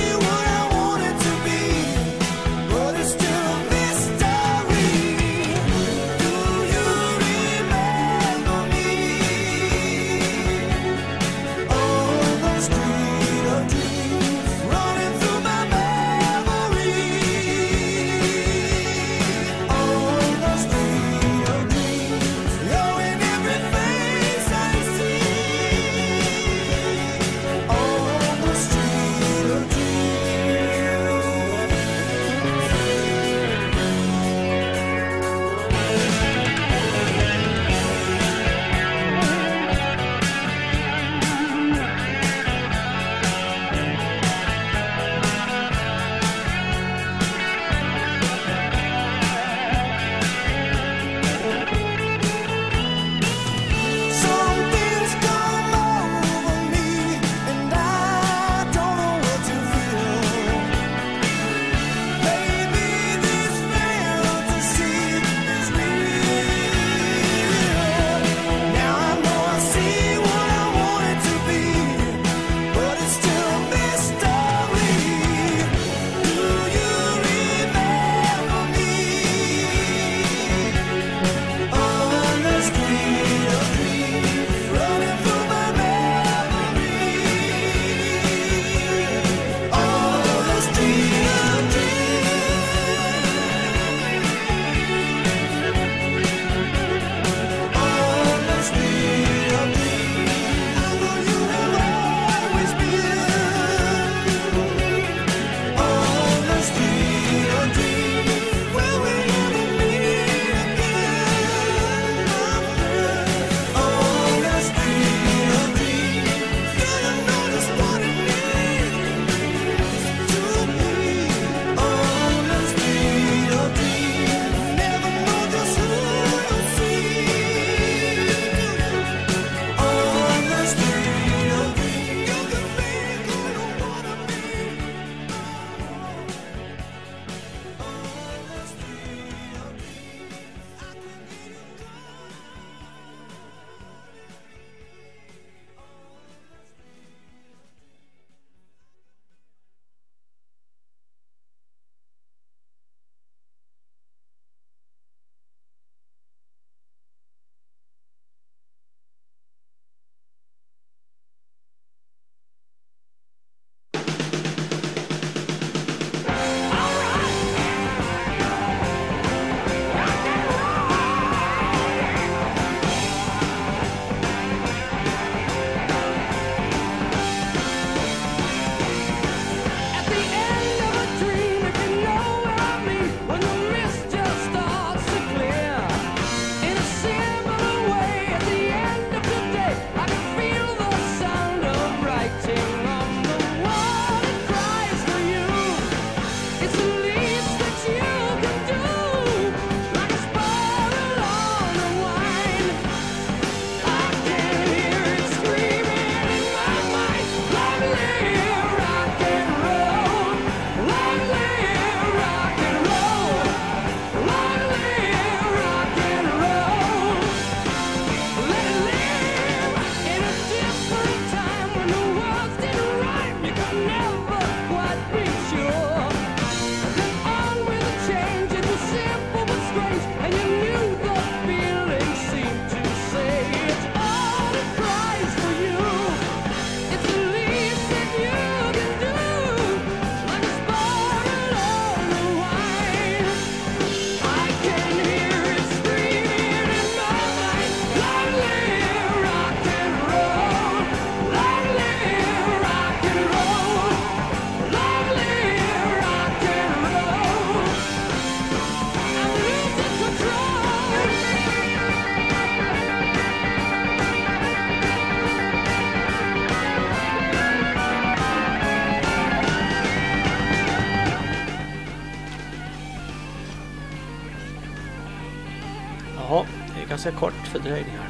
ganska kort fördröjning här.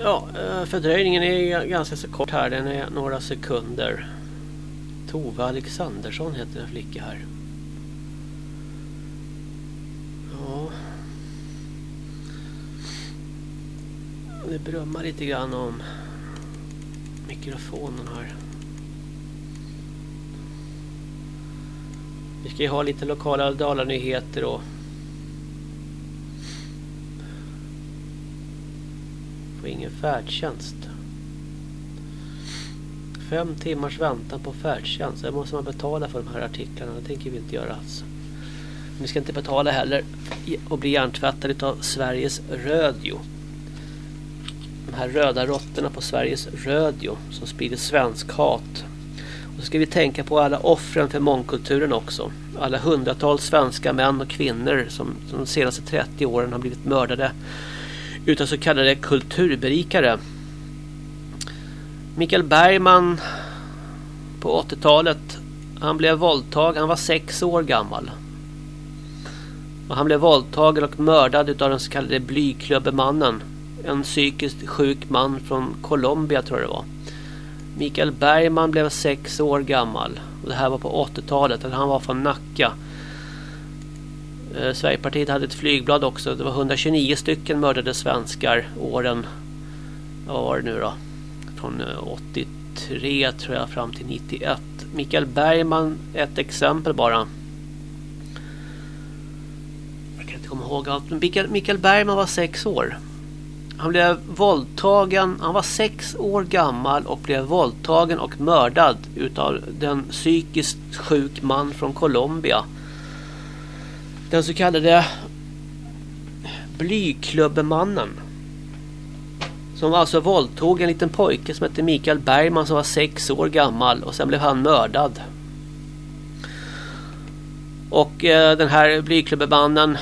Ja, eh, fördröjningen är ganska så kort här. Den är några sekunder. Tove Alexandersson heter en flicka här. Ja. Det brummar lite grann om mikrofonen här. Ska ju ha lite lokala Dalanyheter och får ingen färdtjänst. Fem timmars väntan på färdtjänst. Det måste man betala för de här artiklarna. Det tänker vi inte göra alls. Vi ska inte betala heller och bli hjärntvättade av Sveriges Radio. De här röda råttorna på Sveriges Radio som sprider svensk hat. Då ska vi tänka på alla offren för mångkulturen också. Alla hundratals svenska män och kvinnor som, som de senaste 30 åren har blivit mördade utav så kallade kulturberikare. Mikael Bergman på 80-talet han blev våldtagen, han var sex år gammal. Och han blev våldtagen och mördad utav den så kallade blyklubbemannen. En psykiskt sjuk man från Colombia tror jag det var. Mikael Bergman blev sex år gammal. Och det här var på 80-talet. Han var från Nacka. Eh, Sverigepartiet hade ett flygblad också. Det var 129 stycken mördade svenskar åren. Vad var det nu då? Från eh, 83 tror jag fram till 91. Mikael Bergman ett exempel bara. Jag kan inte komma ihåg allt. Men Mikael, Mikael Bergman var sex år. Han blev våldtagen. Han var sex år gammal och blev våldtagen och mördad utav den psykiskt sjuk man från Colombia. Den så kallade Blyklubbemannen. Som alltså våldtog en liten pojke som hette Mikael Bergman som var sex år gammal och sen blev han mördad. Och eh, den här Blyklubbemannen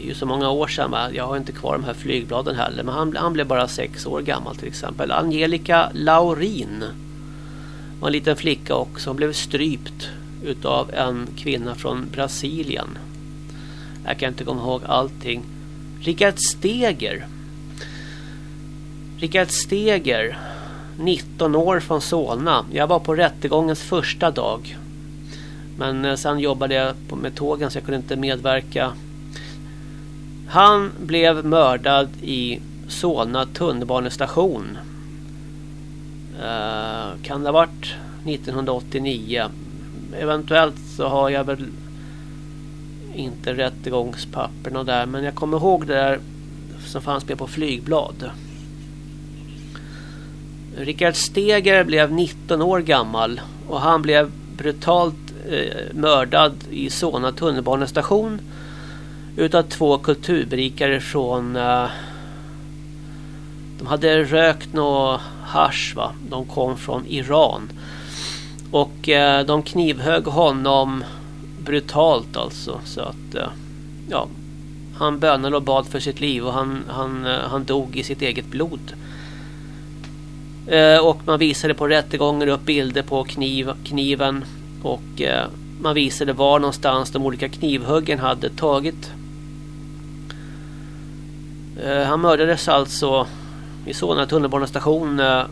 det är ju så många år sedan. Va? Jag har inte kvar de här flygbladen heller. Men han, han blev bara sex år gammal till exempel. Angelica Laurin var en liten flicka också. Hon blev strypt utav en kvinna från Brasilien. Jag kan inte komma ihåg allting. Richard Steger. Richard Steger. 19 år från Solna. Jag var på rättegångens första dag. Men eh, sen jobbade jag med tågen så jag kunde inte medverka han blev mördad i Solna tunnelbanestation. Uh, kan det ha varit 1989? Eventuellt så har jag väl inte rättegångspapperna där. Men jag kommer ihåg det där som fanns med på flygblad. Richard Steger blev 19 år gammal och han blev brutalt eh, mördad i Solna tunnelbanestation utav två kulturberikare från uh, de hade rökt nå hash va. De kom från Iran. Och uh, de knivhög honom brutalt alltså. Så att uh, ja. Han bönade och bad för sitt liv och han, han, han dog i sitt eget blod. och man visade på rättegången upp bilder på kniv, kniven. Och man visade var någonstans de olika knivhuggen hade tagit Eh, han mördades alltså i Solna tunnelbanestation eh,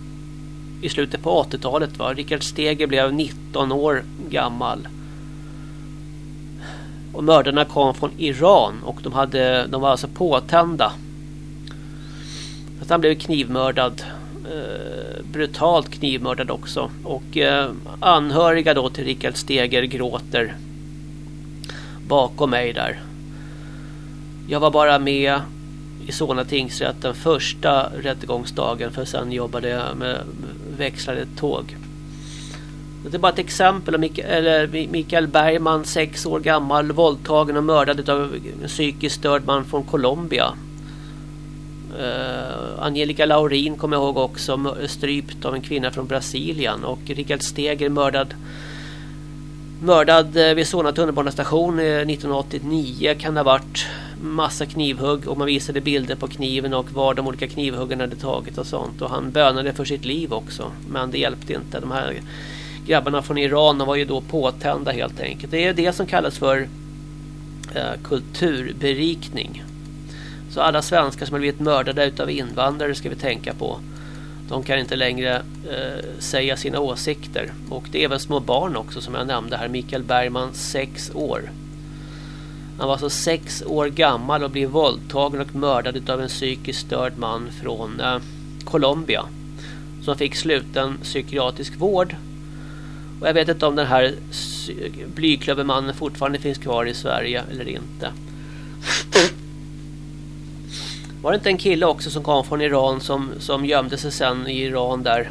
i slutet på 80-talet. Richard Steger blev 19 år gammal. Och mördarna kom från Iran och de, hade, de var alltså påtända. Att han blev knivmördad. Eh, brutalt knivmördad också. Och eh, anhöriga då till Richard Steger gråter bakom mig där. Jag var bara med i Solna tingsrätt den första rättegångsdagen för sen jobbade jag med växlade tåg. Det är bara ett exempel. Mikael Bergman, sex år gammal, våldtagen och mördad av en psykiskt störd man från Colombia. Uh, Angelica Laurin kommer jag ihåg också, strypt av en kvinna från Brasilien. Och Richard Steger mördad mördad eh, vid Solna tunnelbanestation eh, 1989 kan det ha varit massa knivhugg och man visade bilder på kniven och var de olika knivhuggarna hade tagit och sånt. Och han bönade för sitt liv också. Men det hjälpte inte. De här grabbarna från Iran var ju då påtända helt enkelt. Det är det som kallas för eh, kulturberikning. Så alla svenskar som har blivit mördade utav invandrare ska vi tänka på. De kan inte längre eh, säga sina åsikter. Och det är även små barn också som jag nämnde här. Mikael Bergman, sex år. Han var alltså sex år gammal och blev våldtagen och mördad av en psykiskt störd man från eh, Colombia. Som fick sluten psykiatrisk vård. Och jag vet inte om den här blyklövermannen fortfarande finns kvar i Sverige eller inte. Var det inte en kille också som kom från Iran som, som gömde sig sen i Iran där?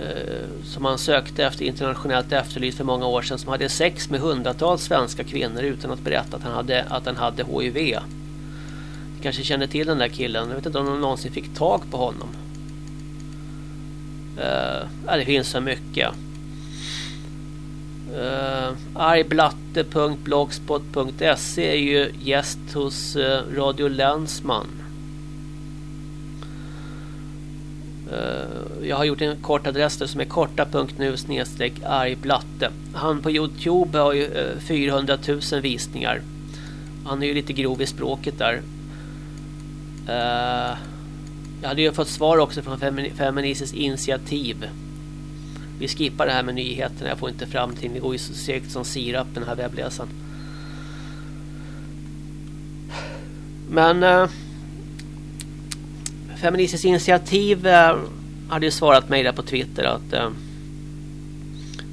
Eh, som han sökte efter internationellt efterlyst för många år sedan. Som hade sex med hundratals svenska kvinnor utan att berätta att han hade, att han hade HIV. Ni kanske känner till den där killen. Jag vet inte om de någonsin fick tag på honom. Eh, det finns så mycket. Eh, uh, argblatte.blogspot.se är ju gäst hos uh, Radio Länsman. Uh, Eh, jag har gjort en kort adress där som är korta.nu snedstreck argblatte. Han på Youtube har ju eh, 400 000 visningar. Han är ju lite grov i språket där. Eh, jag hade ju fått svar också från Feministiskt initiativ. Vi skippar det här med nyheterna. Jag får inte fram till. Det går ju så segt som sirap den här webbläsaren. Men Feministiskt initiativ eh, hade ju svarat mig där på Twitter att eh,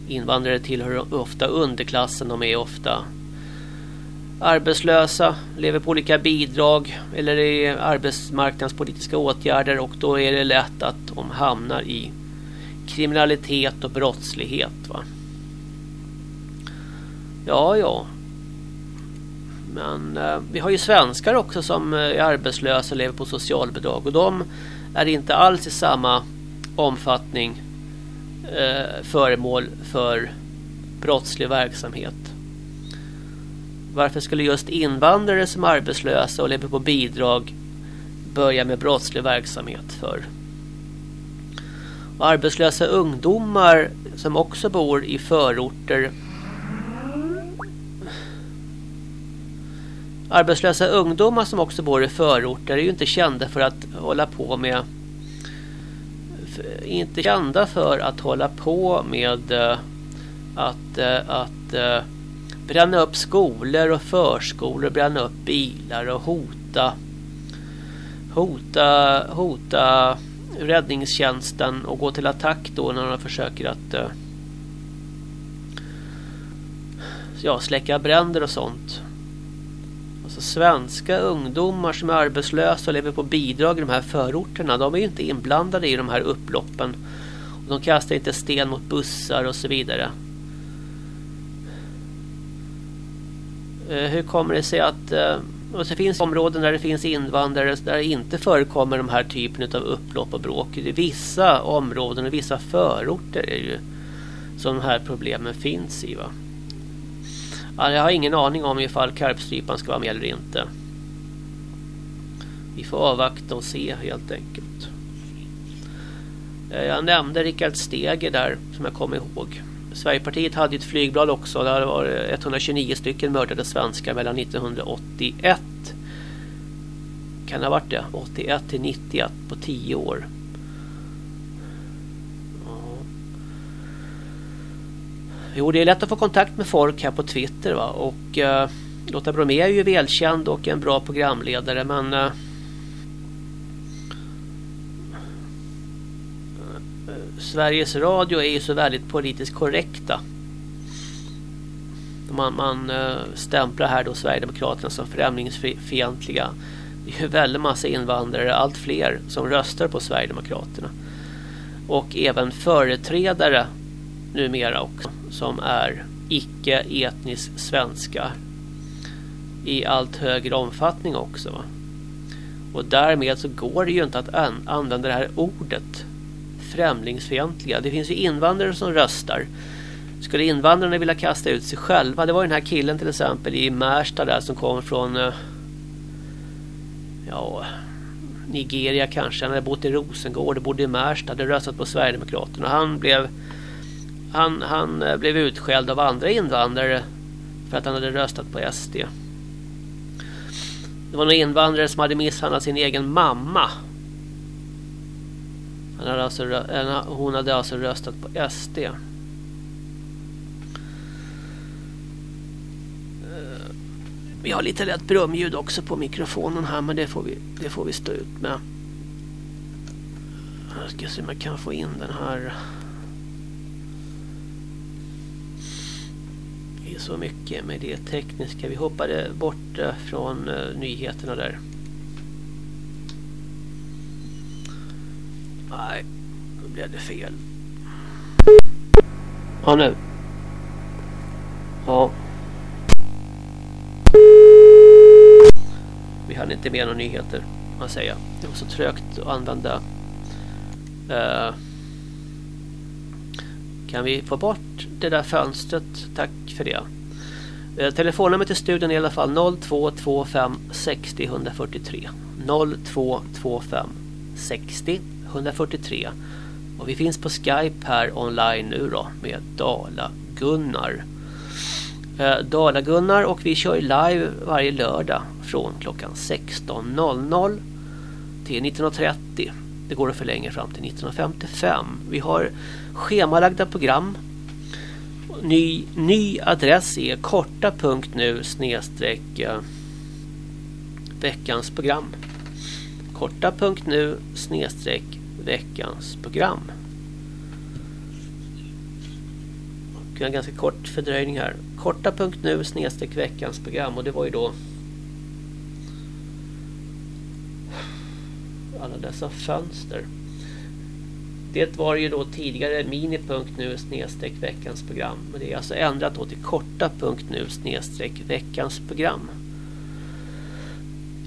invandrare tillhör ofta underklassen. De är ofta arbetslösa, lever på olika bidrag eller i arbetsmarknadspolitiska åtgärder och då är det lätt att de hamnar i kriminalitet och brottslighet. Va? Ja, ja. Men eh, vi har ju svenskar också som eh, är arbetslösa och lever på socialbidrag. Och de är inte alls i samma omfattning eh, föremål för brottslig verksamhet. Varför skulle just invandrare som är arbetslösa och lever på bidrag börja med brottslig verksamhet för? arbetslösa ungdomar som också bor i förorter. Arbetslösa ungdomar som också bor i förorter är ju inte kända för att hålla på med inte kända för att hålla på med eh, att, eh, att eh, bränna upp skolor och förskolor, bränna upp bilar och hota hota hota räddningstjänsten och gå till attack då när de försöker att uh, ja, släcka bränder och sånt. Alltså svenska ungdomar som är arbetslösa och lever på bidrag i de här förorterna. De är ju inte inblandade i de här upploppen. Och de kastar inte sten mot bussar och så vidare. Eh, hur kommer det sig att eh, och så finns områden där det finns invandrare där det inte förekommer de här typen av upplopp och bråk. I vissa områden och vissa förorter är ju som de här problemen finns i. Va? Jag har ingen aning om ifall karpstrypan ska vara med eller inte. Vi får avvakta och se helt enkelt. Eh, jag nämnde Rickard Steger där som jag kommer ihåg. Sverigepartiet hade ett flygblad också. Där var 129 stycken mördade svenskar mellan 1981 kan det ha varit det? 81 till 91 på 10 år. Jo, det är lätt att få kontakt med folk här på Twitter va? och uh, Lotta Bromé är ju välkänd och en bra programledare men uh, Sveriges Radio är ju så väldigt politiskt korrekta. Man, man stämplar här då Sverigedemokraterna som främlingsfientliga. Det är ju väldigt massa invandrare, allt fler som röstar på Sverigedemokraterna. Och även företrädare numera också som är icke etnisk svenska i allt högre omfattning också. Och därmed så går det ju inte att använda det här ordet främlingsfientliga. Det finns ju invandrare som röstar. Skulle invandrarna vilja kasta ut sig själva? Det var den här killen till exempel i Märsta där som kom från eh, ja, Nigeria kanske. Han hade bott i Rosengård och bodde i Märsta. Hade röstat på Sverigedemokraterna. Han blev han, han eh, blev utskälld av andra invandrare för att han hade röstat på SD. Det var några invandrare som hade misshandlat sin egen mamma. Han hade alltså, hon hade alltså röstat på SD. Vi eh, har lite lätt brumljud också på mikrofonen här men det får vi, det får vi stå ut med. Jag ska se om jag kan få in den här. Det är så mycket med det tekniska. Vi hoppade bort eh, från eh, nyheterna där. Nej, då blev det fel. Ja, nu. Ja. Vi hade inte med några nyheter, man säger. Det var så trögt att använda. Uh, kan vi få bort det där fönstret? Tack för det. Eh, telefonnumret till studion är i alla fall 0225 60 143. 0225 60 143. Och vi finns på Skype här online nu då med Dala-Gunnar. Eh, Dala-Gunnar och vi kör live varje lördag från klockan 16.00 till 19.30. Det går att förlänga fram till 1955. Vi har schemalagda program. Ny, ny adress är korta.nu snedstreck eh, veckans program. Korta.nu snedstreck veckans program. Och en ganska kort fördröjning här. Korta.nu snedstreck veckans program och det var ju då alla dessa fönster. Det var ju då tidigare mini.nu snedstreck veckans program. Men det är alltså ändrat då till korta.nu snedstreck veckans program.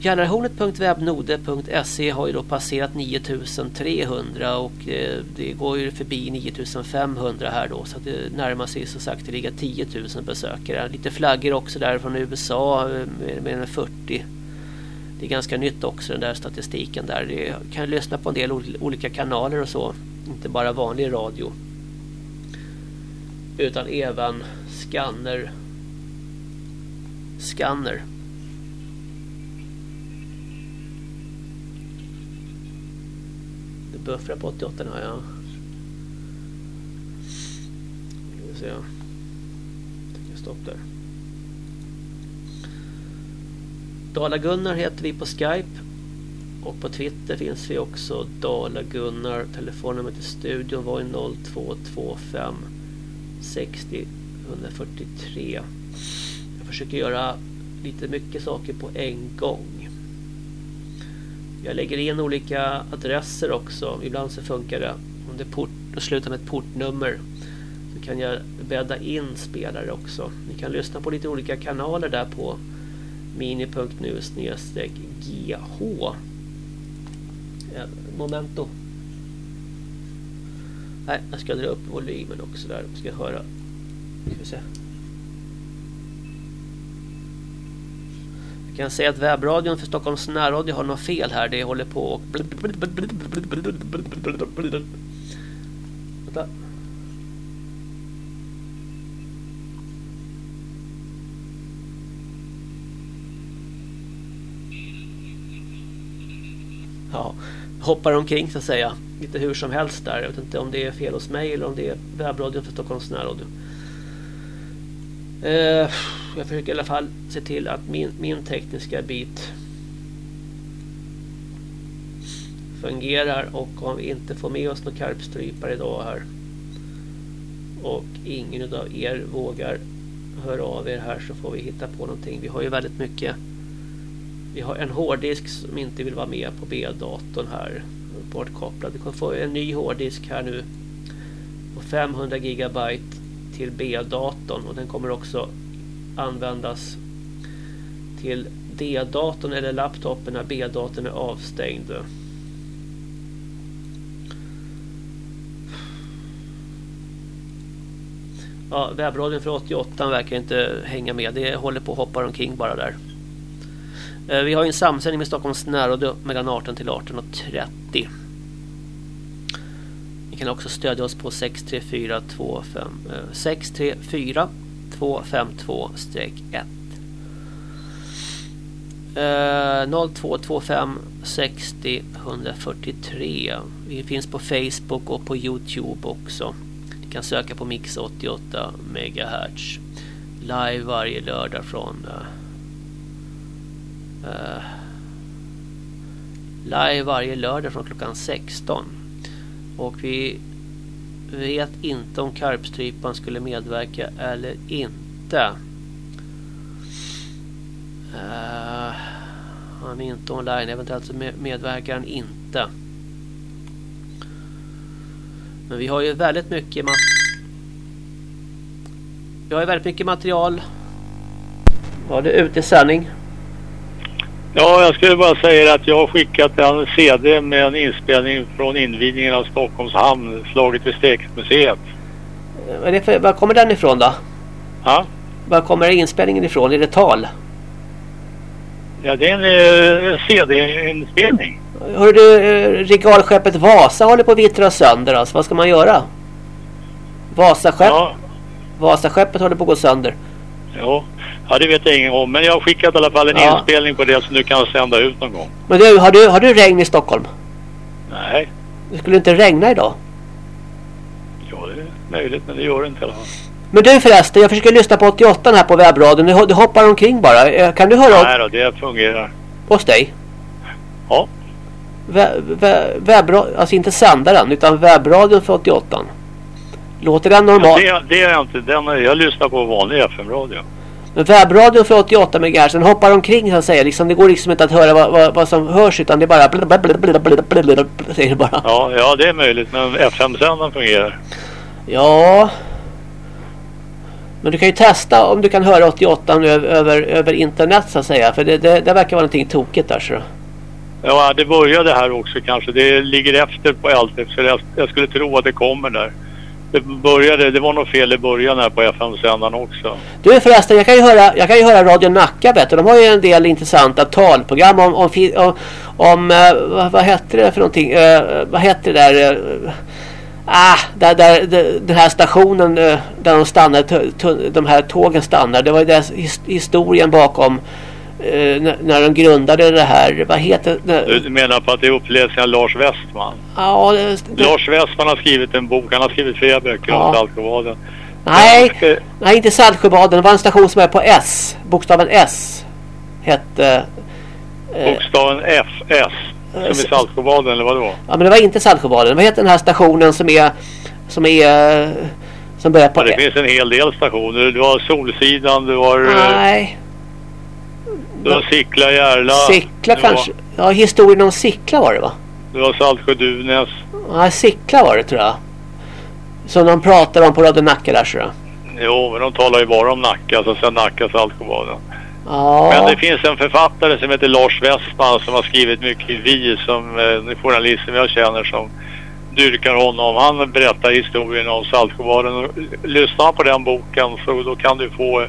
Jallarhornet.webnode.se har ju då passerat 9300 och eh, det går ju förbi 9500 här då så det närmar sig så sagt ligga 10 000 besökare. Lite flaggor också där från USA eh, mer med 40 det är ganska nytt också den där statistiken där. Du kan lyssna på en del olika kanaler och så. Inte bara vanlig radio. Utan även scanner. Scanner. Det buffrar på 88 har jag Nu ska vi. Stopp där. Dala-Gunnar heter vi på Skype. Och på Twitter finns vi också Dala-Gunnar. Telefonnumret till studion var 0225 60 143. Jag försöker göra lite mycket saker på en gång. Jag lägger in olika adresser också. Ibland så funkar det. Om det port och slutar med ett portnummer så kan jag bädda in spelare också. Ni kan lyssna på lite olika kanaler där på mini.nu snedstreck gh momento nej jag ska dra upp volymen också där ska jag höra ska vi se jag kan säga att webbradion för Stockholms närradio har något fel här det håller på och vänta ja, hoppar omkring så att säga. Lite hur som helst där. Jag vet inte om det är fel hos mig eller om det är webbradion för Stockholms närradio. Eh, jag försöker i alla fall se till att min, min tekniska bit fungerar och om vi inte får med oss några karpstrypar idag här och ingen av er vågar höra av er här så får vi hitta på någonting. Vi har ju väldigt mycket vi har en hårddisk som inte vill vara med på B-datorn här. Bortkopplad. Vi kommer få en ny hårddisk här nu. På 500 gigabyte till B-datorn. Och den kommer också användas till D-datorn eller laptopen när B-datorn är avstängd. Ja, webbradion för 88 verkar inte hänga med. Det håller på att hoppa omkring bara där. Eh, vi har en samsändning med Stockholms närradio mellan 18 till 18.30. Ni kan också stödja oss på 634 25 eh, 634 252-1 eh, 0225 60 143 Vi finns på Facebook och på Youtube också. Ni kan söka på Mix 88 MHz live varje lördag från eh, uh, live varje lördag från klockan 16 och vi vet inte om karpstrypan skulle medverka eller inte uh, han är inte online eventuellt så medverkar han inte men vi har ju väldigt mycket vi har ju väldigt mycket material. Ja, det ute i sändning? Ja, jag skulle bara säga att jag har skickat en CD med en inspelning från invigningen av Stockholms hamn, slaget vid Steketmuseet. Var kommer den ifrån då? Ja? Var kommer inspelningen ifrån? Är det tal? Ja, det är en uh, CD-inspelning. Hör du, uh, regalskeppet Vasa håller på att vittra sönder alltså. Vad ska man göra? Vasaskepp? Ja. Vasaskeppet håller på att gå sönder. Ja, ja det vet jag inget om. Men jag har skickat i alla fall en ja. inspelning på det som du kan sända ut någon gång. Men du, har du, har du regn i Stockholm? Nej. Det skulle inte regna idag? Ja, det är möjligt, men det gör det inte i alla fall. Men du förresten, jag försöker lyssna på 88 här på webbradion. Du, du hoppar omkring bara. Eh, kan du höra? Nej då, det fungerar. Hos dig? Ja. Webbradion, alltså inte sändaren, utan webbradion för 88. Låter den normal? Ja, det, det är inte. Den, jag lyssnar på vanlig FM-radio. Men webbradion för 88 MHz den hoppar omkring så att säga. Liksom, det går liksom inte att höra vad, vad, vad som hörs utan det är bara säger det bara. Ja, ja, det är möjligt. Men FM-sändaren fungerar. Ja. Men du kan ju testa om du kan höra 88 över, över, över internet så att säga. För det, det, det verkar vara någonting tokigt där så. Ja, det började här också kanske. Det ligger efter på allt. Så jag, jag skulle tro att det kommer där det började, det var nog fel i början här på FM-sändaren också. Du förresten, jag kan ju höra, jag kan ju höra Radio Nacka bättre. De har ju en del intressanta talprogram om, om, om, om eh, vad, vad hette det för någonting? Uh, vad hette det där? Uh, ah, där, där, där, den här stationen där de stannade, de här tågen stannade. Det var ju deras historien bakom när de grundade det här. Vad heter det? Du menar på att det är uppläsning av Lars Westman? Ja, det, det... Lars Westman har skrivit en bok. Han har skrivit flera böcker ja. om Saltsjöbaden. Nej, ska... nej, inte Saltsjöbaden. Det var en station som är på S. Bokstaven S. Hette... Eh, Bokstaven F, S. Som i Saltsjöbaden eller vad det var? Ja, men det var inte Saltsjöbaden. Vad heter den här stationen som är... Som är... Som börjar på... Ja, det finns en hel del stationer. Du har Solsidan, du har... Nej. Du har Sickla, Järla. Sickla kanske. Var... Ja, historien om Sickla var det va? Du har Saltsjö, Duvnäs. Ja, Sickla var det tror jag. Som de pratar om på Radio Nacka där så. Jo, men de talar ju bara om Nacka, alltså sen Nacka Saltsjöbaden. Ja. Men det finns en författare som heter Lars Westman som har skrivit mycket i Vi som eh, journalist som jag känner som dyrkar honom. Han berättar historien om Saltsjöbaden. Lyssna på den boken så då kan du få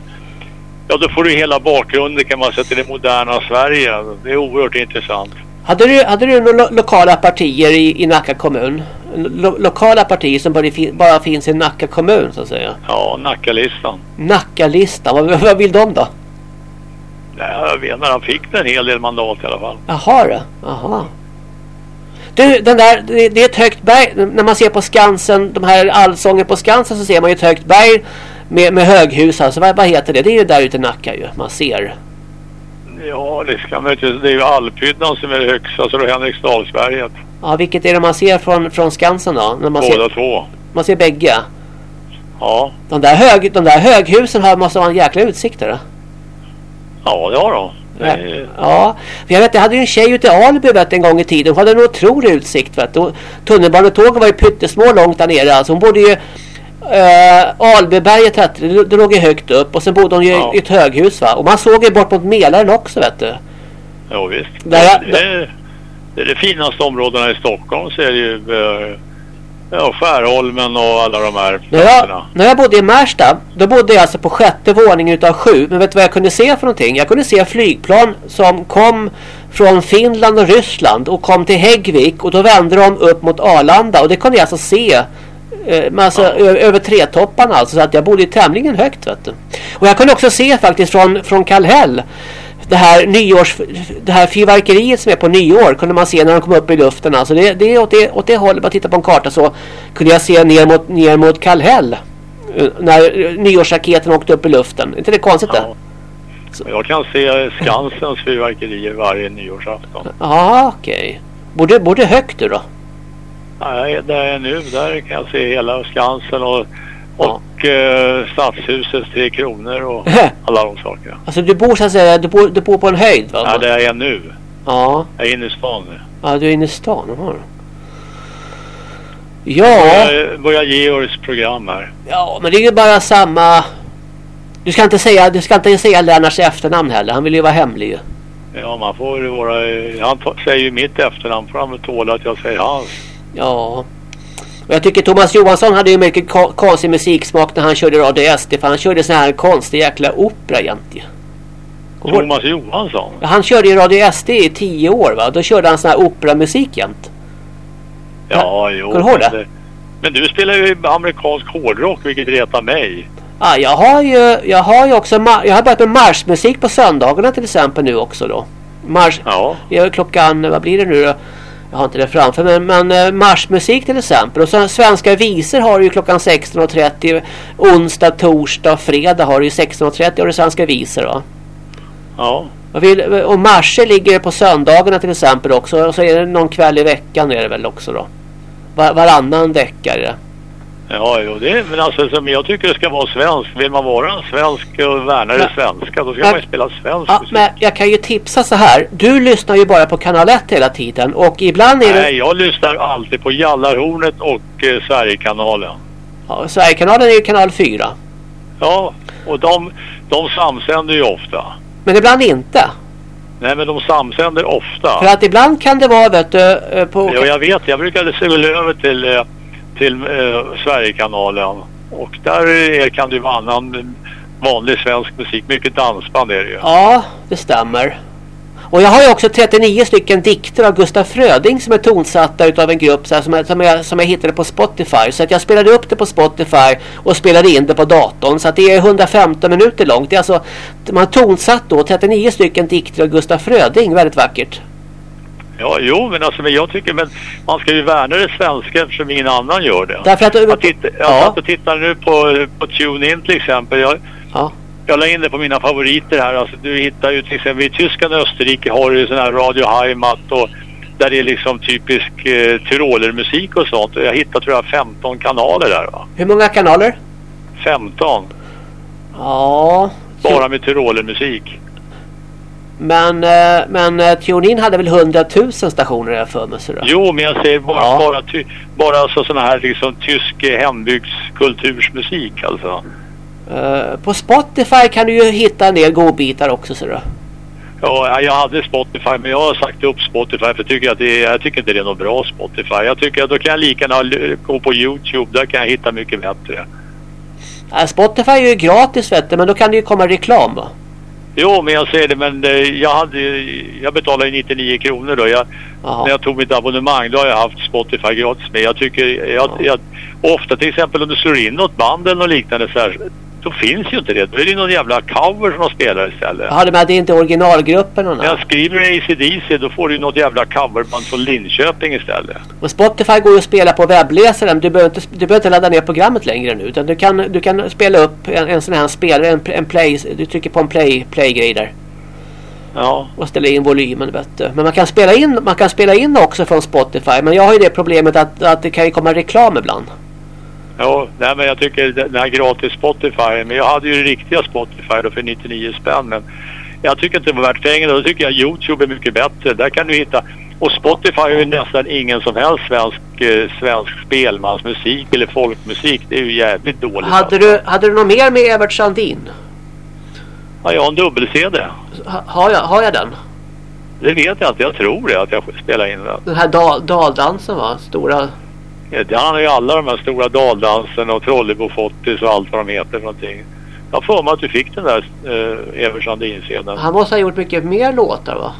Ja, då får du hela bakgrunden kan man säga till det moderna Sverige. Det är oerhört intressant. Hade du, hade du några lo lokala partier i, i Nacka kommun? Lo lokala partier som bara, bara finns i Nacka kommun så att säga? Ja, Nackalistan. Nackalistan, vad, vad vill de då? Nej, jag vet inte, han fick en hel del mandat i alla fall. Jaha det, jaha. Du, den där, det, det, är ett högt berg. När man ser på Skansen, de här allsånger på Skansen så ser man ju ett högt berg med, med höghus. Alltså, vad, vad heter det? Det är ju där ute i Nacka ju. Man ser. Ja, det ska man inte. Det är ju Alphyddan som är det högsta. Alltså då Henriksdalsberget. Ja, vilket är det man ser från, från Skansen då? När man Båda ser, två. Man ser bägge. Ja. De där, hög, de där höghusen har, måste ha en jäkla utsikt då? Ja, det har de. Ja, ja. För jag vet, jag hade ju en tjej ute i Alby vet, en gång i tiden. Hon hade en otrolig utsikt. Vet. tunnelbanetågen var ju pyttesmå långt där nere. Alltså hon bodde ju Uh, Albyberget hette det, det låg ju högt upp och sen bodde hon ju ja. i ett höghus va. Och man såg ju bort mot Mälaren också vet du. Ja visst. Där jag, det, är, det är det finaste områdena i Stockholm så är det ju uh, ja, Skärholmen och alla de här när jag, när jag bodde i Märsta då bodde jag alltså på sjätte våningen utav sju. Men vet du vad jag kunde se för någonting? Jag kunde se flygplan som kom från Finland och Ryssland och kom till Häggvik och då vände de upp mot Arlanda och det kunde jag alltså se eh, alltså, ja. över tretopparna alltså så att jag bodde tämligen högt vet du. Och jag kunde också se faktiskt från, från Kallhäll det här nyårs det här fyrverkeriet som är på nyår kunde man se när de kom upp i luften alltså det, det är åt det, åt det hållet man tittar på en karta så kunde jag se ner mot, ner mot Kallhäll eh, när nyårsraketen åkte upp i luften. Är inte det konstigt ja. det? Jag kan se Skansens fyrverkerier varje nyårsafton. Ja, okej. Okay. Borde, borde högt du då? Nej, där jag är nu, där kan jag se hela Skansen och, och ja. eh, Stadshusets Tre Kronor och alla de sakerna. Alltså du bor så att säga, du bor, du bor på en höjd va? Ja, där jag är nu. Ja. Jag är inne i stan nu. Ja, du är inne i stan, jaha. Ja. Jag börjar Georgs program här. Ja, men det är ju bara samma du ska inte säga, du ska inte säga Lennarts efternamn heller. Han vill ju vara hemlig ju. Ja, man får vara... Han säger ju mitt efternamn. Får han väl tåla att jag säger hans. Ja. Och jag tycker Thomas Johansson hade ju mycket konstig musiksmak när han körde Radio SD. För han körde sån här konstig jäkla opera egentligen. Thomas Johansson? Han körde ju Radio SD i tio år va? Då körde han sån här operamusik jämt. Ja, jo. Kommer du ihåg det? Men du spelar ju amerikansk hårdrock vilket retar mig. Ja, jag har ju, jag har ju också, jag har börjat med marschmusik på söndagarna till exempel nu också då. Marsch, ja. klockan, vad blir det nu då? Jag har inte det framför mig, men, eh, marschmusik till exempel. Och så svenska visor har du ju klockan 16.30. Onsdag, torsdag fredag har du ju 16.30 och det svenska visor då. Ja. Och, vill, och marscher ligger på söndagarna till exempel också. Och så är det någon kväll i veckan är det väl också då. Var, varannan vecka är det. Ja, jo, det, men alltså som jag tycker det ska vara svensk. Vill man vara en svensk och värna det svenska då ska men, man ju spela svensk ja. Men jag kan ju tipsa så här. Du lyssnar ju bara på kanal 1 hela tiden och ibland är det... Nej, jag lyssnar alltid på Jallarhornet och eh, Sverigekanalen. Ja, Sverigekanalen är ju kanal 4. Ja, och de, de samsänder ju ofta. Men ibland inte. Nej, men de samsänder ofta. För att ibland kan det vara, vet du, eh, på... Ja, jag vet. Jag brukade se över till... Eh, till eh, Sverigekanalen. Och där är, kan det vara annan vanlig svensk musik. Mycket dansband är det ju. Ja, det stämmer. Och jag har ju också 39 stycken dikter av Gustaf Fröding som är tonsatta utav en grupp så här, som, jag, som, jag, som jag hittade på Spotify. Så att jag spelade upp det på Spotify och spelade in det på datorn. Så att det är 115 minuter långt. Det är alltså, man har tonsatt då 39 stycken dikter av Gustaf Fröding. Väldigt vackert. Ja, jo, men alltså, men jag tycker men man ska ju värna det svenska eftersom ingen annan gör det. Därför att du... Jag, titt, jag ja. satt och tittade nu på, på TuneIn till exempel. Jag, ja. jag la in det på mina favoriter här. Alltså, du hittar ju till exempel i Tyskland och Österrike har du sån här Radio Heimat och där det är liksom typisk eh, tyrolermusik och sånt. Jag hittade tror jag 15 kanaler där va. Hur många kanaler? 15. Ja. Bara med tyrolermusik. Men, eh, men eh, TuneIn hade väl 100 000 stationer jag för mig. Sådär. Jo, men jag säger bara, ja. bara, ty, bara alltså sån här liksom tysk hembygdskultursmusik alltså. Uh, på Spotify kan du ju hitta en del godbitar också sådär. Ja, jag hade Spotify men jag har sagt upp Spotify för jag tycker, att det, jag tycker inte det är något bra Spotify. Jag tycker att då kan jag lika gärna gå på Youtube, där kan jag hitta mycket bättre. Spotify är ju gratis vet du, men då kan det ju komma reklam va? Jo, men jag ser det. Men eh, jag, hade, jag betalade 99 kronor då. Jag, när jag tog mitt abonnemang då har jag haft Spotify gratis med. Jag tycker, jag, jag, ofta till exempel om du slår in något band eller något liknande så här, då finns ju inte det. Då är det någon jävla cover som de spelar istället. Ja, men det är inte originalgruppen? När jag skriver ACDC då får du något jävla coverband från Linköping istället. Och Spotify går ju att spela på webbläsaren. Du behöver inte, du behöver inte ladda ner programmet längre nu. Utan du kan, du kan spela upp en, en sån här spelare, en, en play. Du trycker på en play, play-grej där. Ja. Och ställa in volymen vet du. Men man kan spela in, man kan spela in också från Spotify. Men jag har ju det problemet att, att det kan ju komma reklam ibland. Ja, nej, men jag tycker den här gratis Spotify. Men jag hade ju riktiga Spotify då för 99 spänn. Men jag tycker inte det var värt pengarna. Då tycker jag Youtube är mycket bättre. Där kan du hitta... Och Spotify har ju nästan ingen som helst svensk, eh, svensk spelmansmusik eller folkmusik. Det är ju jävligt dåligt. Hade, alltså. du, hade du något mer med Evert Sandin? Ja, jag har en dubbel-CD. Ha, har, jag, har jag den? Det vet jag inte. Jag tror det att jag spelar in den. Den här dal, daldansen va? Stora... Ja, han har ju alla de här stora daldansen och Trollebo Fottis och allt vad de heter för någonting. Jag får mig att du fick den där eh, Evert Sandin-scenen. Han måste ha gjort mycket mer låtar va?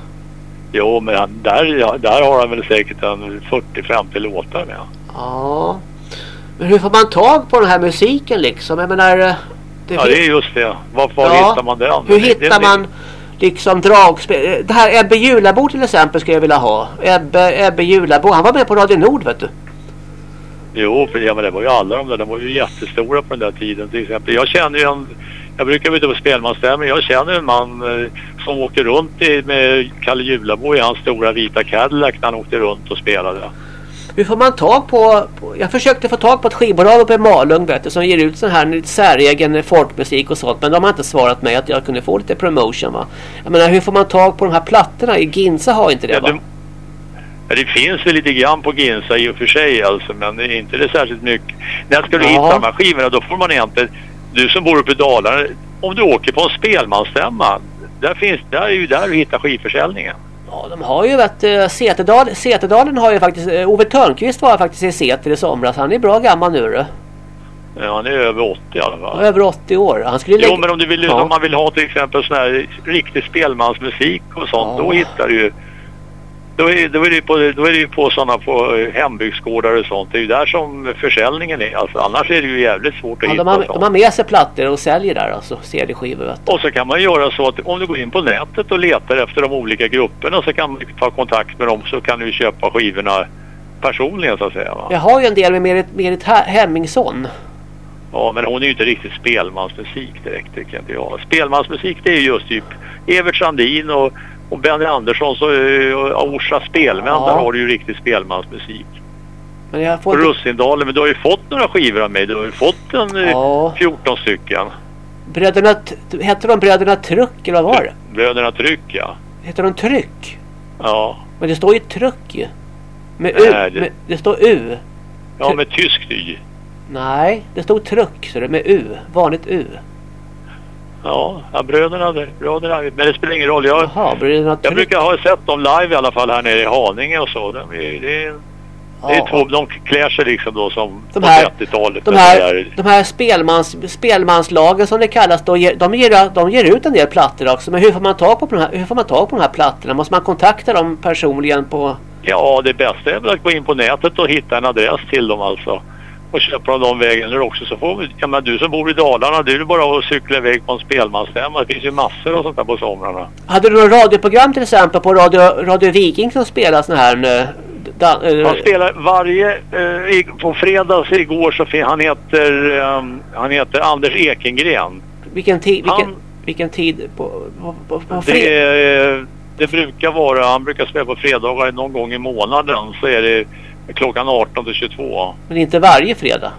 Jo, men där, där har han väl säkert en 40-50 låtar med. Ja. Men hur får man tag på den här musiken liksom? Jag menar... Eh, det ja, det är just det. Var, var ja. hittar man den? Hur hittar det, man liksom dragspel? Det här Ebbe Julabo till exempel skulle jag vilja ha. Ebbe, Ebbe Julabo. Han var med på Radio Nord vet du. Jo, för ja, men det var ju alla de där. De var ju jättestora på den där tiden till exempel. Jag känner ju en... Jag brukar vara ute på spelmansstämmor. Jag känner en man eh, som åkte runt i, med Kalle Julabo i hans stora vita Cadillac när han åkte runt och spelade. Hur får man tag på, på, Jag försökte få tag på ett skivbolag uppe i Malung vet du, som ger ut sån här säregen folkmusik och sånt. Men de har inte svarat mig att jag kunde få lite promotion va. Jag menar hur får man tag på de här plattorna? I Ginsa har inte det ja, va? Ja, det finns väl lite grann på Ginsa i och för sig alltså, men det är inte det särskilt mycket. När ska du hitta de här skivorna då får man egentligen, du som bor uppe i Dalarna, om du åker på en spelmansstämma, där finns, där är ju där du hittar skivförsäljningen. Ja, de har ju varit... Seterdal, Seterdalen har ju faktiskt... Uh, Ove Törnqvist var faktiskt i Seter i somras. Han är bra gammal nu då. Ja, han är över 80 i alla fall. Över 80 år. Han skulle jo, men om, du vill, ja. om man vill ha till exempel sån här riktig spelmansmusik och sånt, ja. då hittar du ju då är, då är det på, då är det på sådana på eh, hembygdsgårdar och sånt. Det är ju där som försäljningen är. Alltså, annars är det ju jävligt svårt att ja, hitta. De har, de har med sig plattor och säljer där alltså CD-skivor. Och så kan man göra så att om du går in på nätet och letar efter de olika grupperna så kan man ta kontakt med dem så kan du köpa skivorna personligen så att säga. Va? Jag har ju en del med Merit, Merit Hemmingsson. Ja, men hon är ju inte riktigt spelmansmusik direkt tycker inte jag. Spelmansmusik det är just typ Evert Sandin och och Benny Andersson så uh, Orsa Spelmän, ja. där har du ju riktig spelmansmusik. Men jag får Russindalen, men du har ju fått några skivor av mig. Du har ju fått en eh, ja. 14 stycken. Bröderna, hette de Bröderna Truck eller vad var det? Bröderna Tryck, ja. Heter de Tryck? Ja. Men det står ju Truck ju. Med U. Nej, det... Med, det står U. Ja, med tyskt Y. Nej, det stod Truck så det med U. Vanligt U. Ja, ja bröderna, bröderna, men det spelar ingen roll. Jag, Aha, bröderna jag brukar ha sett dem live i alla fall här nere i Haninge och så. De, det, det, det är två, de klär sig liksom då som de på 30-talet. De här, de här spelmans, spelmanslagen som det kallas, då de, ger, de ger ut en del plattor också. Men hur får man tag på, på de här, hur får man tag på de här plattorna? Måste man kontakta dem personligen på... Ja, det bästa är väl att gå in på nätet och hitta en adress till dem alltså och köpa dem de vägen också. Så får vi, ja, men du som bor i Dalarna, det är bara att cykla iväg på en spelmansstämma. Det finns ju massor och sånt där på somrarna. Hade du radioprogram till exempel på Radio, Radio Viking som spelar sån här... Uh, da, uh, han spelar varje... I, på fredags igår så han heter, um, han heter Anders Ekengren. Vilken, tid, vilken, han, vilken tid på, på, på, på det, det brukar vara, han brukar spela på fredagar någon gång i månaden så är det klockan 18 till 22. Men inte varje fredag?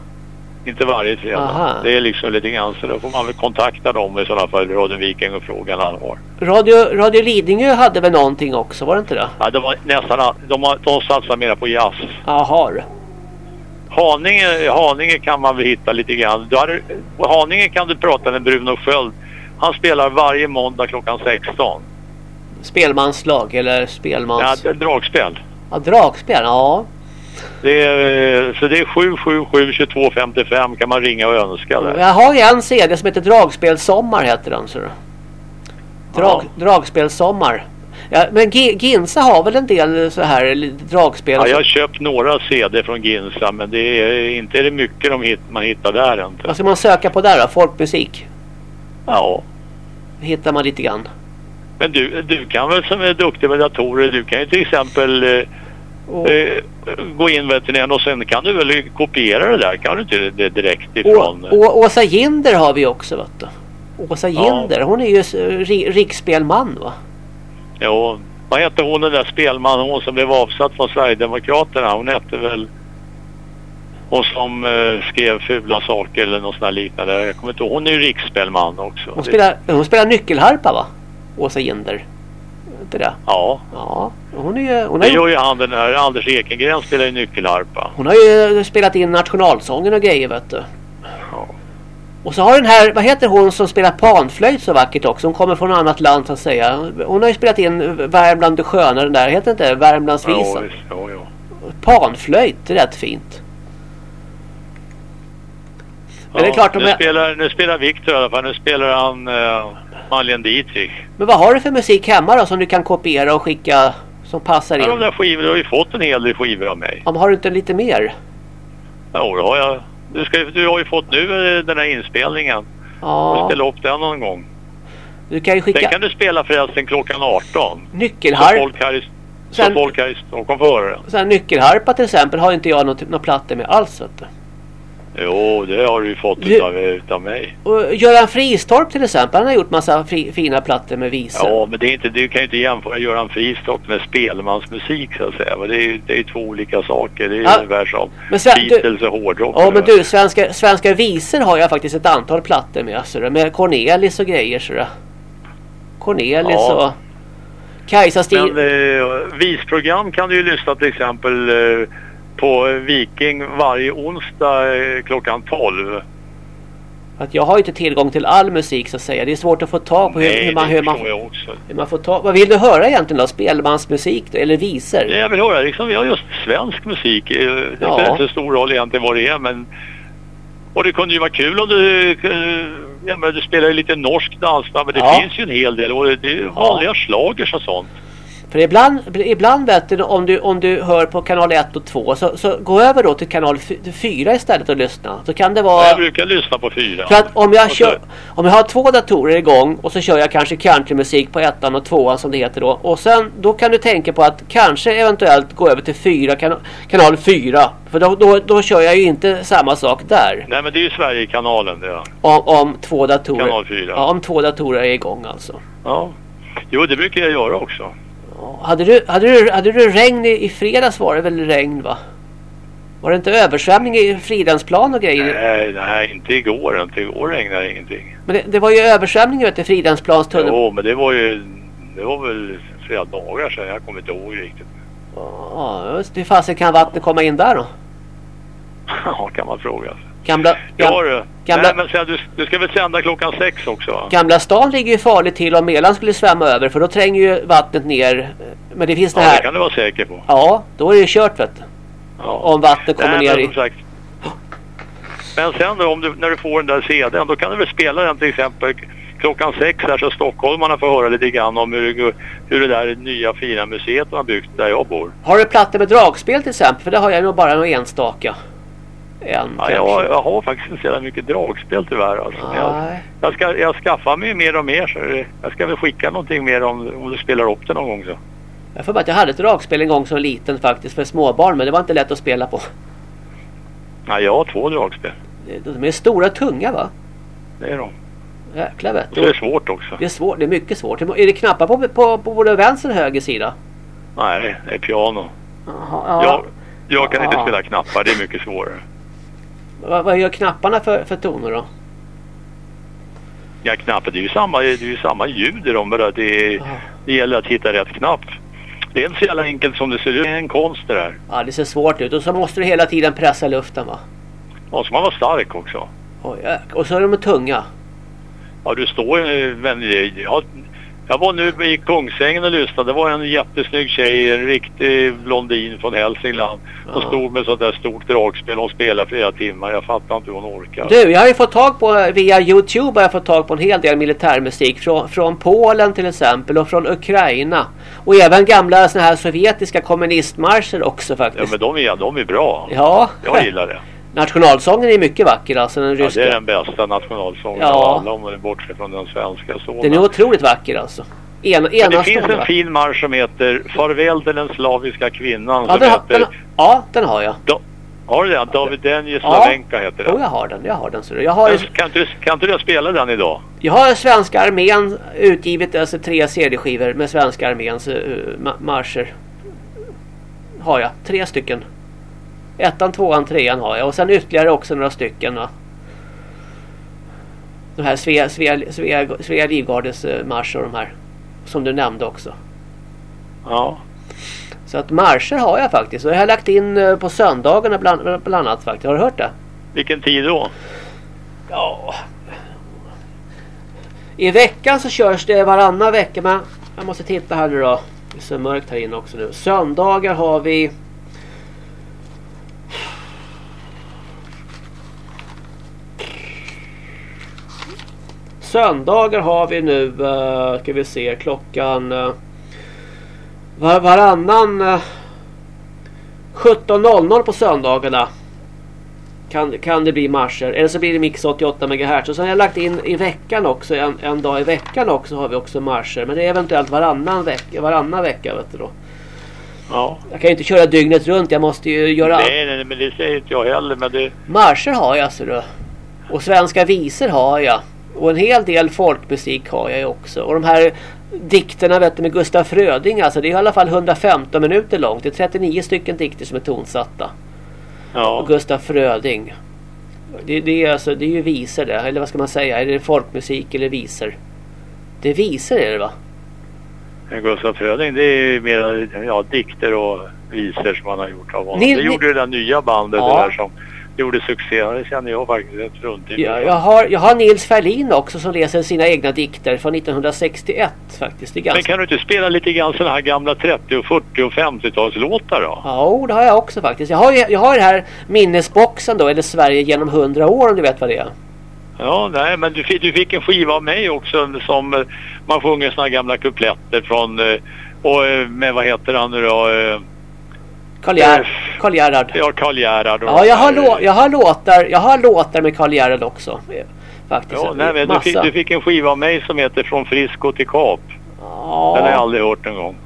Inte varje fredag. Aha. Det är liksom lite grann så då får man väl kontakta dem i sådana fall, Radio Viking och fråga när har. Radio, Radio Lidingö hade väl någonting också, var det inte det? Ja, det var nästan, de, de satsar mer på jazz. Jaha. Haninge, Haninge kan man väl hitta lite grann. Du har, Haninge kan du prata med Bruno Sköld. Han spelar varje måndag klockan 16. Spelmanslag eller spelmans... Ja, dragspel. Ja, dragspel, ja. Det är, så det är 777 22 55 kan man ringa och önska där. Jag har ju en CD som heter Dragspelsommar heter den. Så. Drag, ja. Dragspelsommar. Ja, men Ginsa har väl en del så här dragspel? Ja, jag har köpt några CD från Ginsa men det är inte är det mycket de hit, man hittar där inte. Vad ska man söka på där då? Folkmusik? Ja. Hittar man lite grann. Men du, du kan väl som är duktig med datorer, du kan ju till exempel eh, och, eh, gå in vet du, och sen kan du väl kopiera det där, kan du inte det direkt ifrån? Och, och Åsa Ginder har vi också vet du. Åsa Ginder, ja. hon är ju riksspelman va? Jo, vad hette hon den där spelmannen, hon som blev avsatt från Sverigedemokraterna? Hon hette väl hon som uh, skrev fula saker eller något sånt liknande. Jag kommer inte ihåg. Hon är ju riksspelman också. Hon spelar, hon spelar nyckelharpa va? Åsa Ginder inte det? Ja. Ja. Hon är hon det gör ju han den här Anders Ekengren spelar ju nyckelharpa. Hon har ju spelat in nationalsången och grejer vet du. Ja. Och så har den här, vad heter hon som spelar panflöjt så vackert också? Hon kommer från ett annat land så att säga. Hon har ju spelat in Värmland det sköna den där, heter inte Värmlandsvisan? Ja, ja, ja. Panflöjt, det är rätt fint. Men ja, det är klart nu, är... spelar, nu spelar Victor i alla fall. Nu spelar han... Uh Marlene Dietrich. Men vad har du för musik hemma då som du kan kopiera och skicka som passar in? Ja, de där skivorna, har ju fått en hel del skivor av mig. Ja, men har du inte lite mer? Ja, det har jag. Du, ska, du har ju fått nu eh, den här inspelningen. Ja. Du spela upp den någon gång. Du kan ju skicka... Den kan du spela förresten klockan 18. Nyckelharp. Så folk här i, sen, så folk här i Stockholm får höra den. Sen nyckelharpa till exempel har inte jag något, något plattor med alls. Vet du. Jo, det har du ju fått du, utav, utav mig. Och Göran Fristorp till exempel, han har gjort massa fri, fina plattor med visor. Ja, men det är inte, du kan ju inte jämföra Göran Fristorp med spelmansmusik så att säga. Men det är ju det är två olika saker. Det är ja, ungefär som Beatles och hårdrock. Ja, men du, svenska, svenska visor har jag faktiskt ett antal plattor med. Alltså, med Cornelis och grejer. Så. Cornelis ja. och Kajsa Stil. Men eh, visprogram kan du ju lyssna till exempel eh, på Viking varje onsdag eh, klockan 12. Att jag har inte tillgång till all musik så att säga. Det är svårt att få tag på Nej, hur, man, hur, man, jag också. hur man får tag Vad vill du höra egentligen då? Spelmansmusik eller visor? Ja, jag vill höra liksom, vi har just svensk musik. Eh, det ja. spelar inte så stor roll egentligen vad det är men och det kunde ju vara kul om du eh, ja, men du spelar ju lite norsk dansband men det ja. finns ju en hel del och det är vanliga ja. slagers och sånt. För ibland, ibland vet du, om du, om du hör på kanal 1 och 2 så, så gå över då till kanal 4 istället och lyssna. Så kan det vara... Jag brukar lyssna på 4. För att om jag, kör, om jag har två datorer igång och så kör jag kanske countrymusik på ettan och tvåan som det heter då. Och sen då kan du tänka på att kanske eventuellt gå över till 4, kan, kanal 4. För då, då, då kör jag ju inte samma sak där. Nej men det är ju Sverigekanalen det. Om, om två datorer. Kanal 4. Ja, om två datorer är igång alltså. Ja. Jo det brukar jag göra också. Hade du, hade du, hade du regn i, i fredags var det väl regn va? Var det inte översvämning i Fridhemsplan och grejer? Nej, nej, inte igår. Inte igår regnade ingenting. Men det, det var ju översvämning vet du, Fridhemsplans tunnel. Jo, men det var ju... Det var väl flera dagar sedan. Jag kommer inte ihåg riktigt. Ja, just Hur fasen kan vattnet komma in där då? Ja, kan man fråga sig. Gamla, gam, ja du. Gamla, Nej, men du, du ska väl sända klockan sex också va? Gamla stan ligger ju farligt till om Melan skulle svämma över för då tränger ju vattnet ner. Men det finns det ja, här. det kan du vara säker på. Ja, då är det kört vet du. Ja. Om vattnet kommer Nej, ner i... Sagt. Men sen då, om du, när du får den där CDn, då kan du väl spela den till exempel klockan sex här så stockholmarna får höra lite grann om hur, hur det där nya fina museet har byggt där jag bor. Har du plattor med dragspel till exempel? För det har jag nog bara någon enstaka än. Ja, jag, jag, har faktiskt inte så mycket dragspel tyvärr. Alltså. Jag, jag, ska, jag skaffar mig mer och mer. Så jag ska väl skicka någonting mer om, om du spelar upp det någon gång. Så. Jag får bara att jag hade ett dragspel en gång som liten faktiskt för småbarn. Men det var inte lätt att spela på. Nej, jag har två dragspel. De är stora tunga va? Det är de. Jäklar vet du. Det är svårt också. Det är svårt, det är mycket svårt. Är det knappar på, på, på både vänster och höger sida? Nej, det är piano. Aha, ja. jag, jag kan Aha. inte spela knappar, det är mycket svårare. Vad, vad gör knapparna för, för toner då? Ja, knappen, det är ju samma, det är ju samma ljud i dem. Bara det, det gäller att hitta rätt knapp. Det är inte så jävla enkelt som det ser ut. Det är en konst det där. Ja, det ser svårt ut. Och så måste du hela tiden pressa luften va? Ja, så man vara stark också. Oh, ja. Och så är de tunga. Ja, du står ju... Ja, jag var nu i Kungsängen och lyssnade. Det var en jättesnygg tjej, en riktig blondin från Hälsingland. Hon ja. stod med sånt där stort dragspel. och spelade flera timmar. Jag fattar inte hur hon orkar. Du, jag har ju fått tag på, via Youtube har jag fått tag på en hel del militärmusik. Från, från Polen till exempel och från Ukraina. Och även gamla såna här sovjetiska kommunistmarscher också faktiskt. Ja, men de är, de är bra. Ja. Jag gillar det. Nationalsången är mycket vacker alltså den ryska. Ja, det är den bästa nationalsången ja. av alla om man bortser från den svenska. Så den är otroligt vacker alltså. En, det finns en fin marsch som heter Farväl till den slaviska kvinnan. Ja, den, heter, den, ja den har jag. Da, har du den? David Denje Slavenka ja. heter den. Jo, jag har den. Jag har den. Så jag har, kan, inte, kan inte du spela den idag? Jag har svenska armén utgivet alltså tre CD-skivor med svenska arméns uh, marscher. Har jag. Tre stycken. Ettan, tvåan, trean har jag. Och sen ytterligare också några stycken. Va? De här Svea, Svea, Svea, Svea Livgardes uh, marsch och de här. Som du nämnde också. Ja. Så att marscher har jag faktiskt. Och jag har lagt in uh, på söndagarna bland, bland annat faktiskt. Har du hört det? Vilken tid då? Ja. I veckan så körs det varannan vecka. Men jag måste titta här nu då. Det är så mörkt här inne också nu. Söndagar har vi Söndagar har vi nu, uh, ska vi se, klockan uh, var, varannan uh, 17.00 på söndagarna kan, kan det bli marscher. Eller så blir det mix 88 MHz. Och sen har jag lagt in i veckan också. En, en dag i veckan också har vi också marscher. Men det är eventuellt varannan vecka, varannan vecka vet du då. Ja. Jag kan ju inte köra dygnet runt. Jag måste ju göra... Nej, nej, men det säger inte jag heller. Men det... Marscher har jag ser du. Och svenska visor har jag. Och en hel del folkmusik har jag ju också. Och de här dikterna vet du, med Gustaf Fröding. Alltså det är i alla fall 115 minuter långt. Det är 39 stycken dikter som är tonsatta. Ja. Och Gustaf Fröding. Det, det, är alltså, det är ju visor det. Eller vad ska man säga? Är det folkmusik eller visor? Det är visor är det va? Gustaf Fröding det är mer ja, dikter och visor som han har gjort av honom. Ni, det gjorde ni... det där nya bandet ja. det där som gjorde succé. Det känner jag faktiskt ett runt ja, jag, har, jag har Nils Ferlin också som läser sina egna dikter från 1961 faktiskt. Det ganska... Men kan du inte spela lite grann sådana här gamla 30 40 och 50-talslåtar då? Ja, det har jag också faktiskt. Jag har, jag har den här minnesboxen då, eller Sverige genom 100 år om du vet vad det är. Ja, nej, men du fick, du fick en skiva av mig också som eh, man sjunger sådana gamla kupletter från eh, och eh, med vad heter han nu då? Karl Gerhard. Karl Gerhard. Ja, Karl Gerhard. Ja, jag har, jag, har låtar, jag har låtar med Karl Gerhard också. Faktiskt. Ja, nej, men du fick, du, fick, en skiva av mig som heter Från Frisco till Kap. Ja. Den har jag aldrig hört en gång.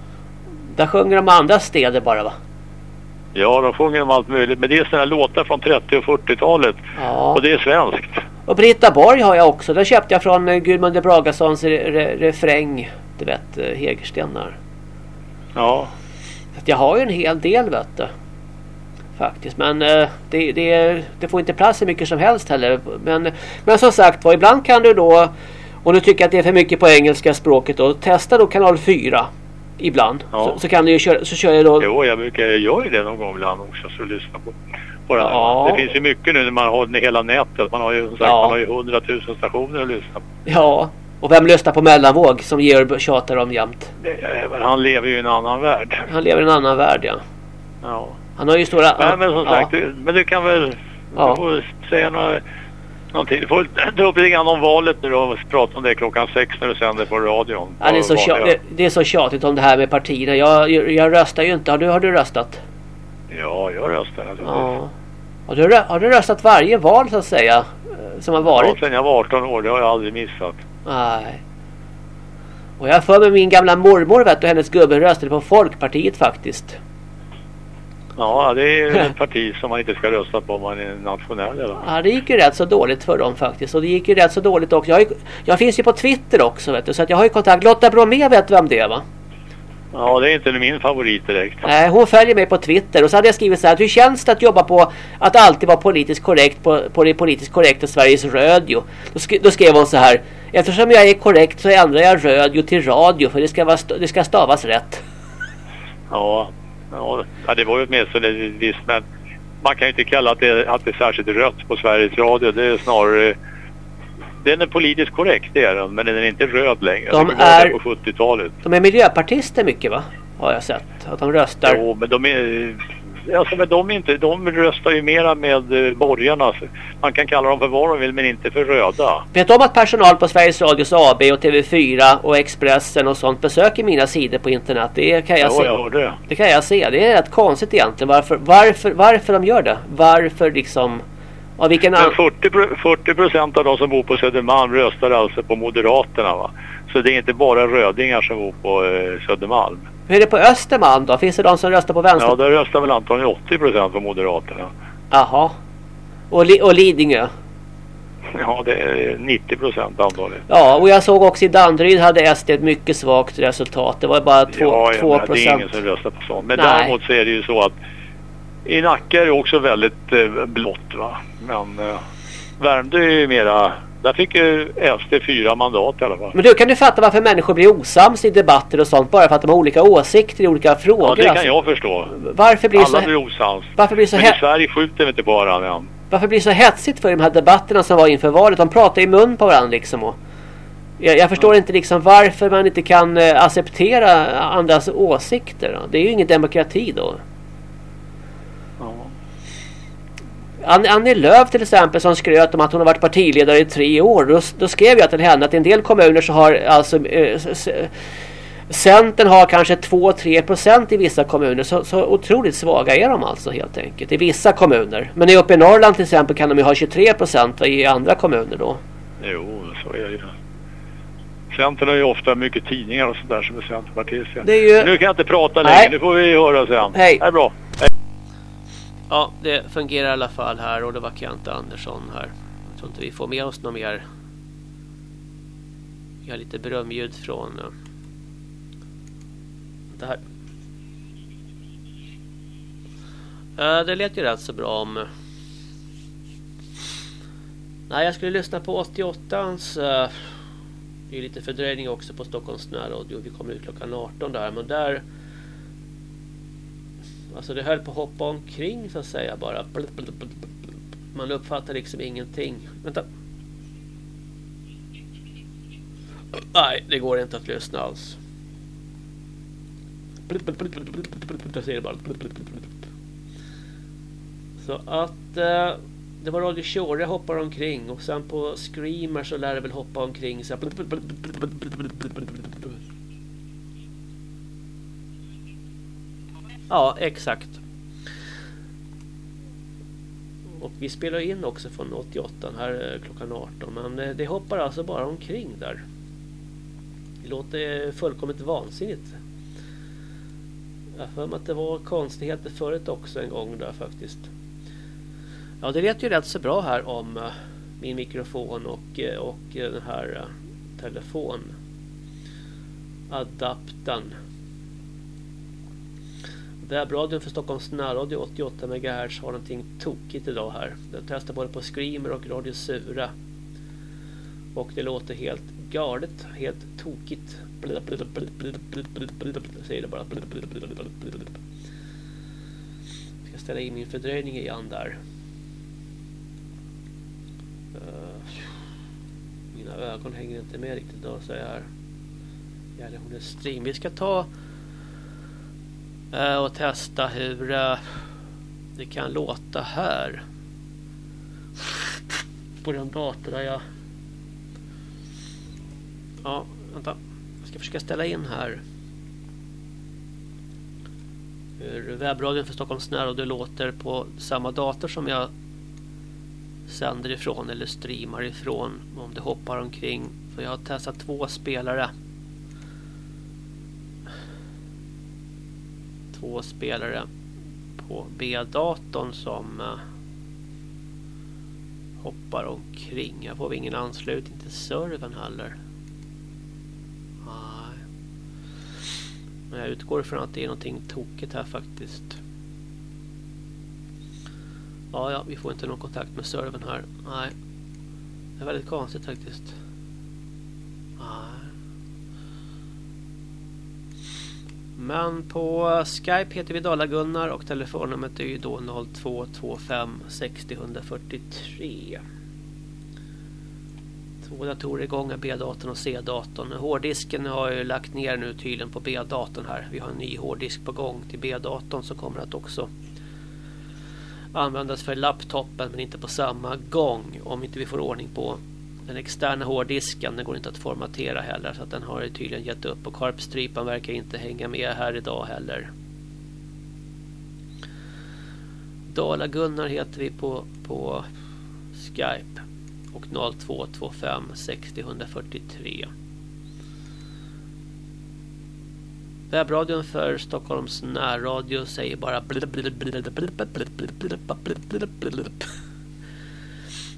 Där sjunger de andra städer bara va? Ja, de sjunger om allt möjligt. Men det är sådana låtar från 30 och 40-talet. Ja. Och det är svenskt. Och Britta Borg har jag också. Den köpte jag från eh, Gudmund Bragasons re re refräng. Du vet, eh, Hägerstenar. Ja. Jag har ju en hel del vet du. Faktiskt. Men eh, det, det, det, får inte plats hur mycket som helst heller. Men, men som sagt var, ibland kan du då om du tycker att det är för mycket på engelska språket då testa då kanal 4 ibland. Ja. Så, så, kan du ju köra, så kör jag då... Jo, jag brukar göra det någon gång ibland också så lyssna på, på det ja. Det finns ju mycket nu när man har hela nätet. Man har ju, sagt, ja. man har ju 100 000 stationer att lyssna på. Ja, och vem lyssnar på mellanvåg som Georg tjatar om jämt? Han lever ju i en annan värld. Han lever i en annan värld, ja. Ja. Han har ju stora... Men, men som sagt, du, men du kan väl... Ja. Du får säga några... Någonting. Du får ta upp lite grann om valet nu och prata om det klockan sex när du sänder på radion. Ja, det, är så tjat, det, det, är så tjatigt om det här med partierna. Jag, jag, jag röstar ju inte. Har du, har du röstat? Ja, jag röstar Ja. Har du, har du röstat varje val så att säga? Eh, som har varit? Ja, sen jag var 18 år. Det har jag aldrig missat. Nej. Och jag för mig min gamla mormor vet du, hennes gubbe röstade på Folkpartiet faktiskt. Ja, det är ett parti som man inte ska rösta på om man är nationell. Eller? Ja, det gick ju rätt så dåligt för dem faktiskt. Och det gick ju rätt så dåligt också. Jag, jag finns ju på Twitter också vet du. Så att jag har ju kontakt. Lotta Bromé vet vem det är va? Ja, det är inte min favorit direkt. Nej, hon följer mig på Twitter. Och så hade jag skrivit så här. Hur känns det att jobba på att alltid vara politiskt korrekt på, på det politiskt korrekta Sveriges Radio? Då, sk då skrev hon så här. Eftersom jag är korrekt så ändrar jag radio till radio. För det ska, vara det ska stavas rätt. Ja, ja, det var ju åtminstone visst. Men man kan ju inte kalla att det, att det är särskilt rött på Sveriges Radio. Det är snarare den är politiskt korrekt, det är den. Men den är inte röd längre. De är på 70-talet. De är miljöpartister mycket va? Har jag sett. Att de röstar. Jo, men de är... Alltså, men de, inte, de röstar ju mera med eh, borgarna. Man kan kalla dem för vad de vill, men inte för röda. Vet du om att personal på Sveriges Radios AB och TV4 och Expressen och sånt besöker mina sidor på internet? Det kan jag jo, se. Jag hörde. Det kan jag se. Det är rätt konstigt egentligen. Varför, varför, varför de gör det? Varför liksom... Ja, vilken Men 40, procent av de som bor på Södermalm röstar alltså på Moderaterna va? Så det är inte bara rödingar som bor på eh, Södermalm. Hur är det på Östermalm då? Finns det de som röstar på vänster? Ja, där röstar väl antagligen 80 procent på Moderaterna. Jaha. Och, Li och Lidingö? Ja, det är 90 procent antagligen. Ja, och jag såg också i Danderyd hade SD ett mycket svagt resultat. Det var bara 2 ja, ja, procent. det är ingen som röstar på sånt. Men Nej. däremot så är det ju så att i Nacka är det också väldigt eh, blått va. Men eh, Värmdö är ju mera... Där fick ju SD fyra mandat i alla fall. Men du kan du fatta varför människor blir osams i debatter och sånt bara för att de har olika åsikter i olika frågor? Ja det kan alltså. jag förstå. Varför blir Alla så... blir osams. Varför blir så Men i Sverige skjuter vi inte på varandra än. Varför blir det så hetsigt för de här debatterna som var inför valet? De pratar i mun på varandra liksom. Och jag, jag förstår inte liksom varför man inte kan eh, acceptera andras åsikter. Då. Det är ju ingen demokrati då. Annie Lööf till exempel som skröt om att hon har varit partiledare i tre år. Då, då skrev jag till henne att i en del kommuner så har alltså eh, Centern har kanske 2-3% i vissa kommuner. Så, så otroligt svaga är de alltså helt enkelt. I vissa kommuner. Men uppe i Norrland till exempel kan de ju ha 23% i andra kommuner då. Jo, så är det ju. Centern har ju ofta mycket tidningar och sådär som är centerpartister. Ju... Nu kan jag inte prata längre. Nu får vi höra sen. Hej. Det är bra. Hej. Ja, det fungerar i alla fall här och det var Kent Andersson här. Jag tror inte vi får med oss något mer. Vi har lite berömljud från eh, det här. Eh, det lät ju rätt så bra om... Nej, jag skulle lyssna på 88ans... Eh, det är lite fördröjning också på Stockholms närradio. Vi kommer ut klockan 18 där, men där... Alltså det höll på att hoppa omkring så att säga bara. Man uppfattar liksom ingenting. Vänta. Nej, det går inte att lyssna alls. Jag säger bara. Så att eh, det var Radio Shore hoppar omkring och sen på Screamer så lär det väl hoppa omkring så här. Ja, exakt. Och vi spelar in också från 88 här eh, klockan 18 men eh, det hoppar alltså bara omkring där. Det låter fullkomligt vansinnigt. Jag för mig att det var konstigheter förut också en gång där faktiskt. Ja, det lät ju rätt så bra här om eh, min mikrofon och, och den här telefonadaptern. Webbradion för Stockholms närradio 88 MHz har någonting tokigt idag här. Jag testar både på Screamer och Radio Sura. Och det låter helt galet, helt tokigt. Säger det bara. Jag ska ställa in min fördröjning igen där. Eh, mina ögon hänger inte med riktigt då så här. Eller hon är stream. Vi ska ta Eh, och testa hur eh, det kan låta här. På den dator där jag Ja, vänta. Jag ska försöka ställa in här. Hur webbradion för Stockholms närradio låter på samma dator som jag sänder ifrån eller streamar ifrån. Om det hoppar omkring. För jag har testat två spelare. Två spelare på B-datorn som eh, hoppar omkring. Jag får ingen anslutning till servern heller. Nej. Men jag utgår ifrån att det är någonting tokigt här faktiskt. Ja, ja, vi får inte någon kontakt med servern här. Nej. Det är väldigt konstigt faktiskt. Nej. Men på Skype heter vi Dala-Gunnar och telefonnumret är ju då 0225 60 143. Två datorer igång, B-datorn och C-datorn. Hårddisken har jag lagt ner nu tydligen på B-datorn här. Vi har en ny hårddisk på gång till B-datorn som kommer att också användas för laptopen men inte på samma gång om inte vi får ordning på den externa hårddisken. Den går inte att formatera heller så att den har tydligen gett upp och karpstrypan verkar inte hänga med här idag heller. Dala Gunnar heter vi på, på Skype och 0225 60 143. Webbradion för Stockholms närradio säger bara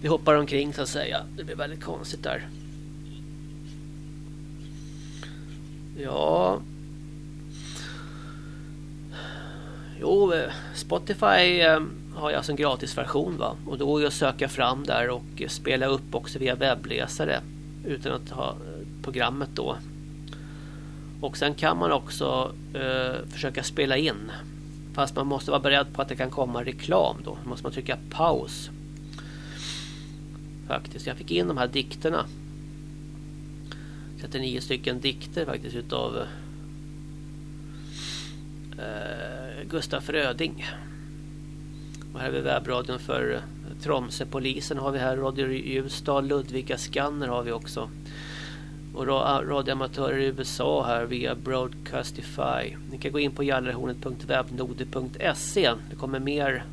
det hoppar omkring så att säga. Det blir väldigt konstigt där. Ja. Jo, Spotify eh, har jag alltså en gratisversion va. Och då går jag att söka fram där och spela upp också via webbläsare utan att ha eh, programmet då. Och sen kan man också eh, försöka spela in. Fast man måste vara beredd på att det kan komma reklam då. Då måste man trycka paus. Faktiskt. Jag fick in de här dikterna. 39 stycken dikter faktiskt utav eh, Gustaf Röding. Och här vi webbradion för eh, Tromsöpolisen har vi här. Radio Ljusdal, Ludvika Scanner har vi också. Och radioamatörer i USA här via Broadcastify. Ni kan gå in på gallerhornet.webnode.se. Det kommer mer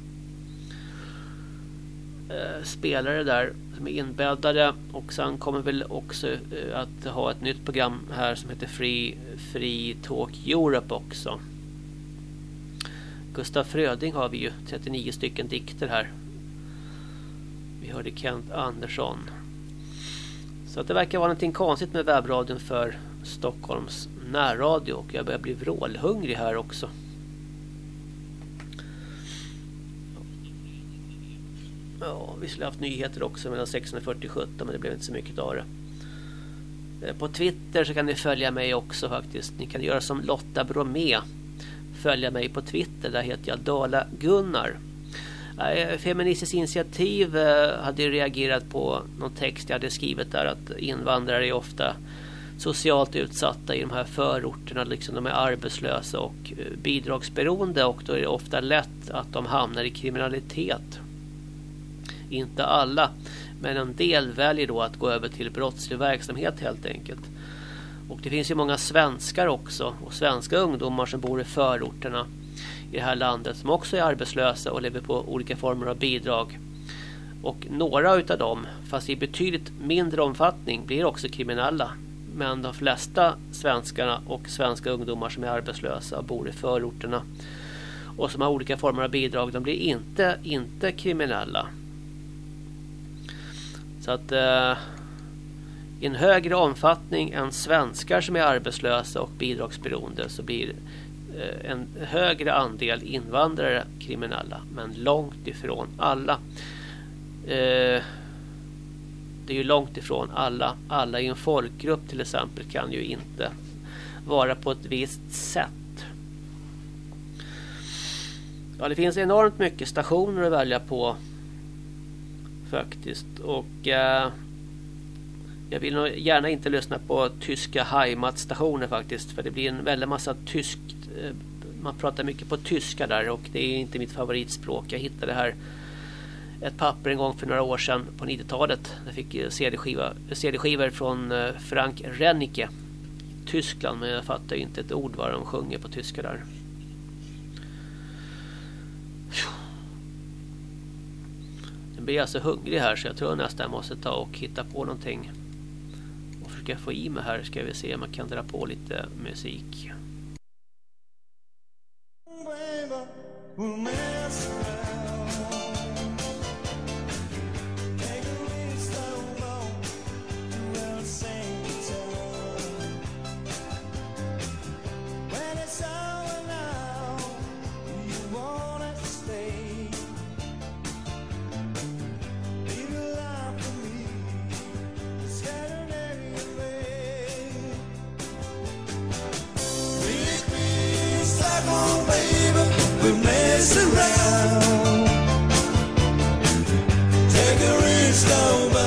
Eh, spelare där som är inbäddade. Och sen kommer vi också eh, att ha ett nytt program här som heter Free, Free Talk Europe också. Gustaf Fröding har vi ju 39 stycken dikter här. Vi hörde Kent Andersson. Så att det verkar vara någonting konstigt med webbradion för Stockholms närradio och jag börjar bli vrålhungrig här också. Ja, vi skulle haft nyheter också mellan 16.40 och 17 men det blev inte så mycket av det. Eh, på Twitter så kan ni följa mig också faktiskt. Ni kan göra som Lotta Bromé. Följa mig på Twitter, där heter jag Dala Gunnar. Feministiskt initiativ eh, hade reagerat på någon text jag hade skrivit där att invandrare är ofta socialt utsatta i de här förorterna, liksom de är arbetslösa och eh, bidragsberoende och då är det ofta lätt att de hamnar i kriminalitet. Inte alla, men en del väljer då att gå över till brottslig verksamhet helt enkelt. Och det finns ju många svenskar också och svenska ungdomar som bor i förorterna i det här landet som också är arbetslösa och lever på olika former av bidrag. Och några utav dem, fast i betydligt mindre omfattning, blir också kriminella. Men de flesta svenskarna och svenska ungdomar som är arbetslösa och bor i förorterna och som har olika former av bidrag, de blir inte, inte kriminella. Så att eh, i en högre omfattning än svenskar som är arbetslösa och bidragsberoende så blir Eh, en högre andel invandrare kriminella men långt ifrån alla. Eh, det är ju långt ifrån alla. Alla i en folkgrupp till exempel kan ju inte vara på ett visst sätt. Ja, det finns enormt mycket stationer att välja på faktiskt och eh, jag vill nog gärna inte lyssna på tyska Heimatstationer faktiskt för det blir en väldig massa tyskt Eh, man pratar mycket på tyska där och det är inte mitt favoritspråk. Jag hittade här ett papper en gång för några år sedan på 90-talet. Jag fick eh, CD-skivor CD från eh, Frank Rennicke Tyskland men jag fattar inte ett ord vad de sjunger på tyska där. Jag blir alltså hungrig här så jag tror nästan jag måste ta och hitta på någonting. Och försöka få i mig här ska vi se om man kan dra på lite musik. Baby, we'll around. Take a risk,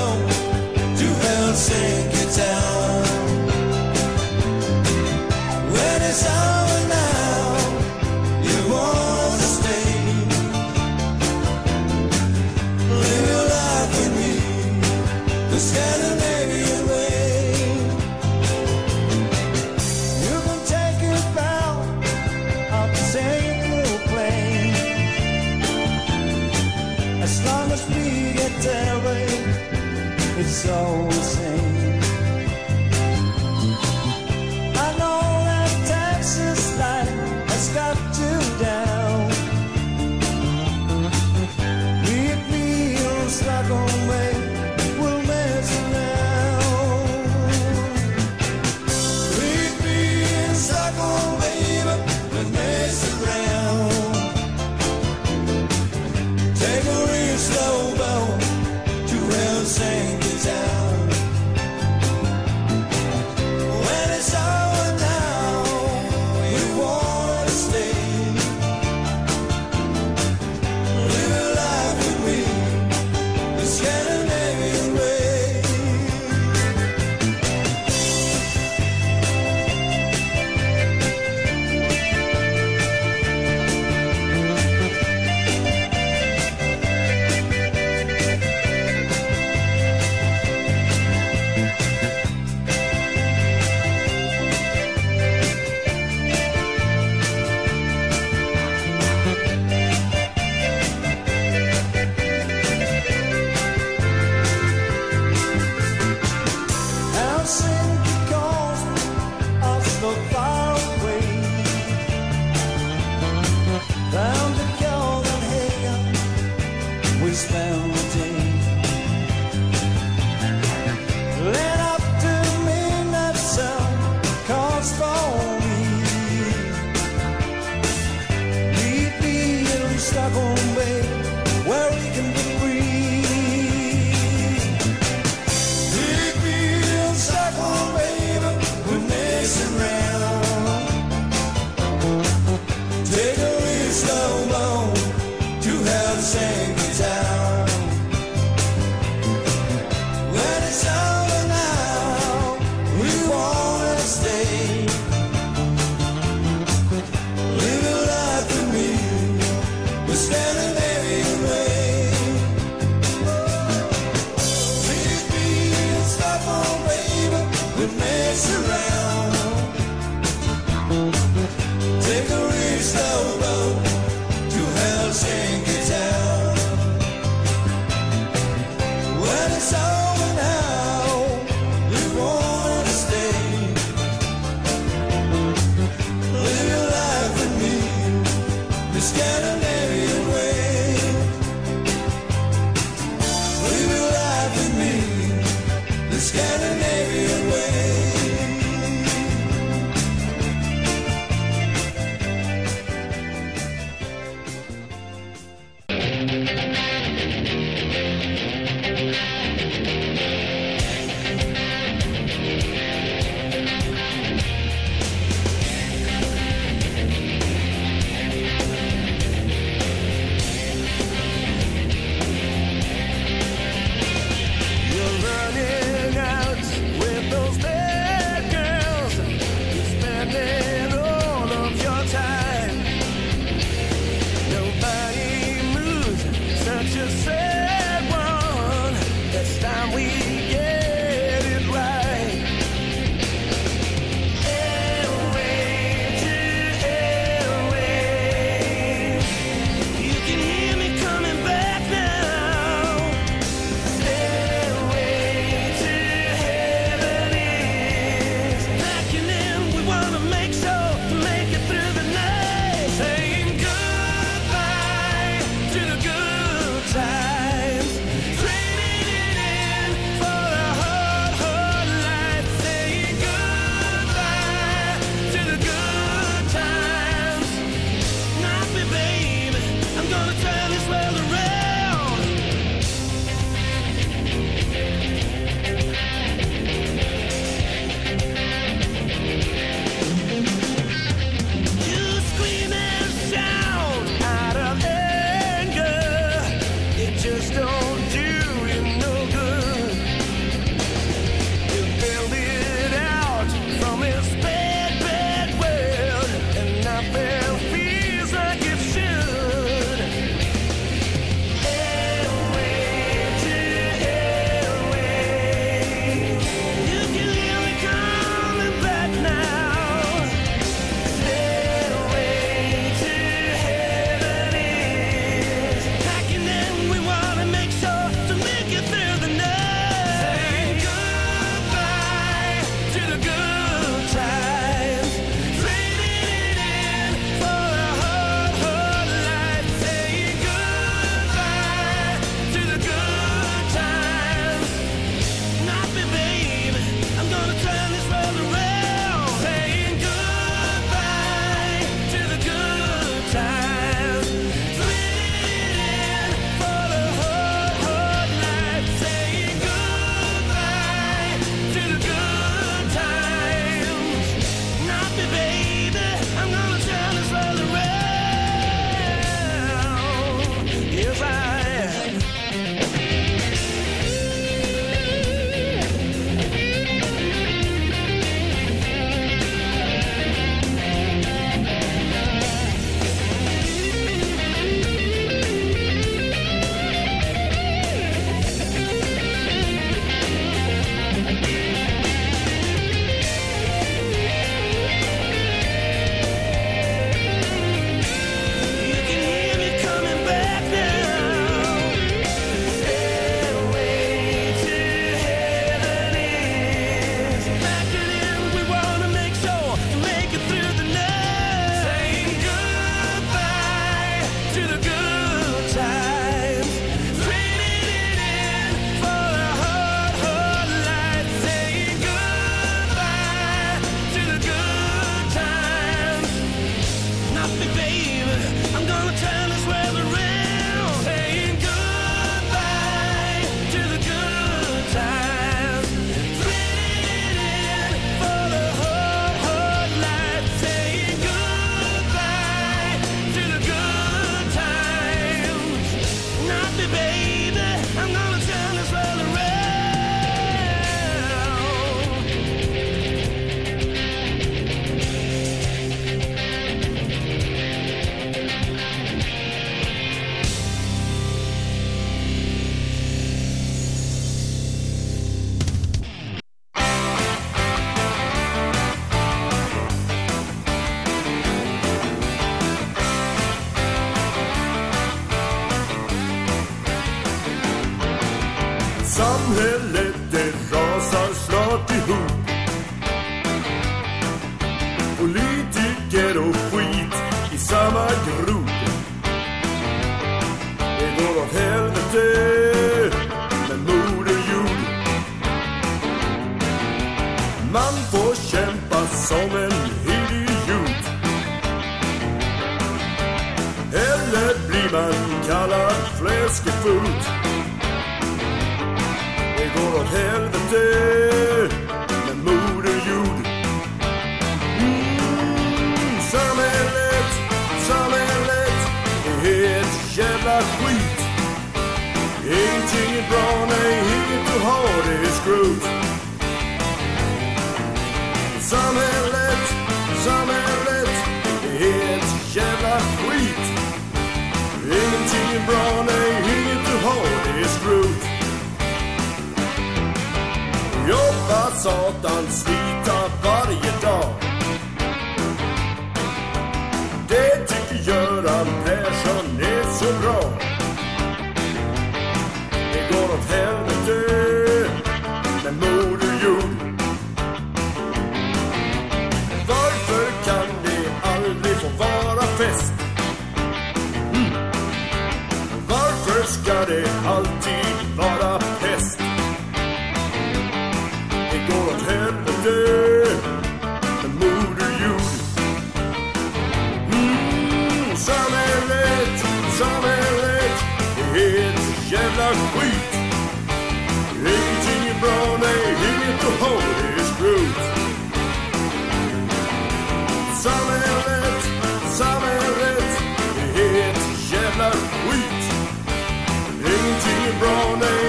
Ingenting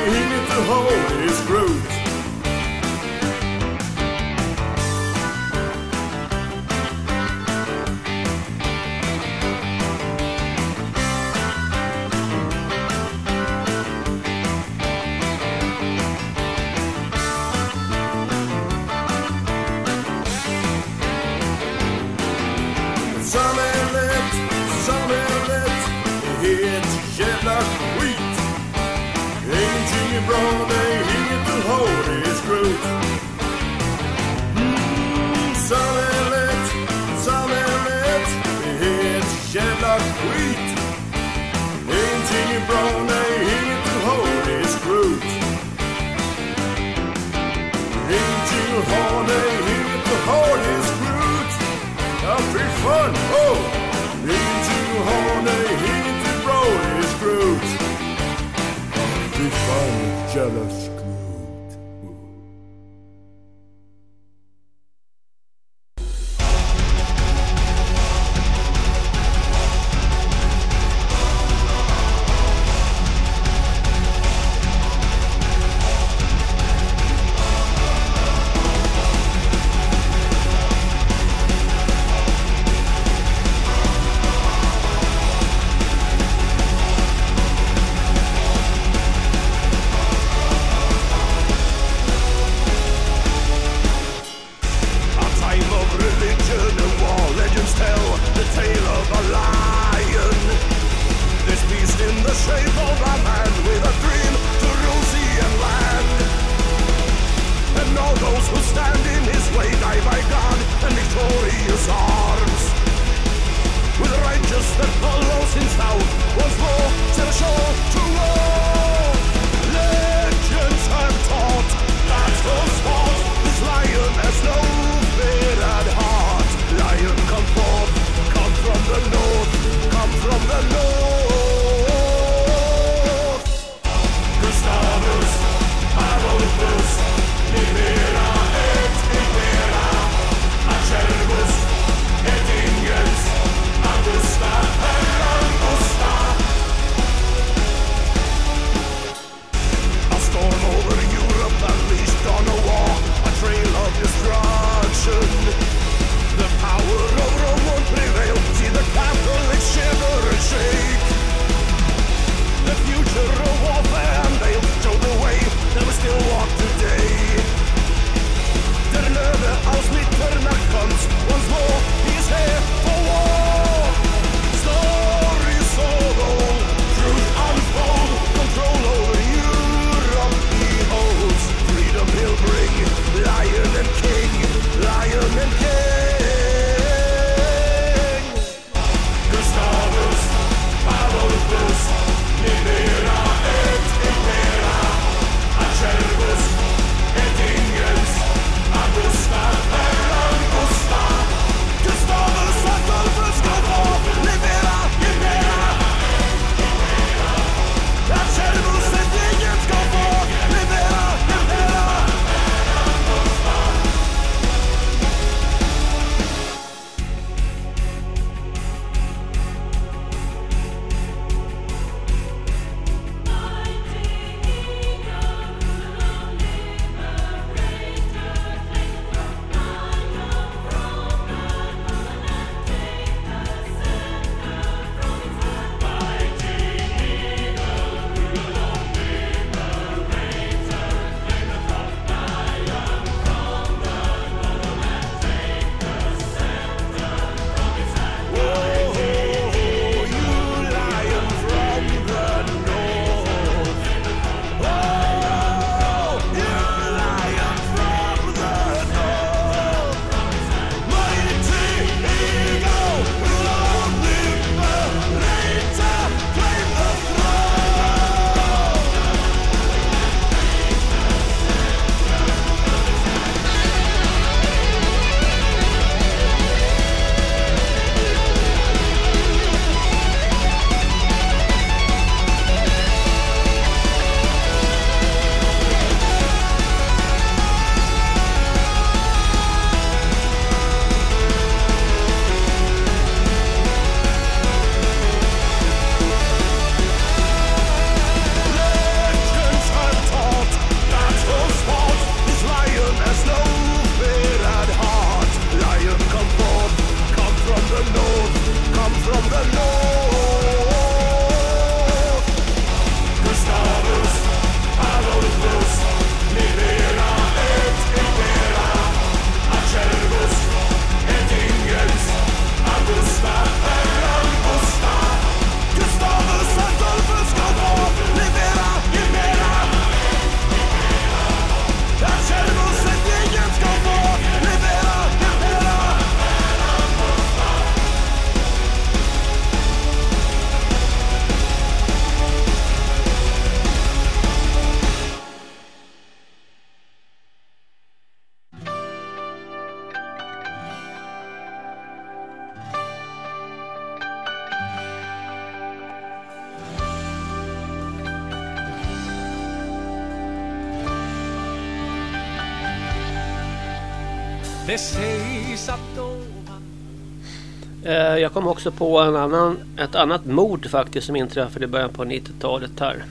också på en annan, ett annat mord faktiskt som inträffade i början på 90-talet här.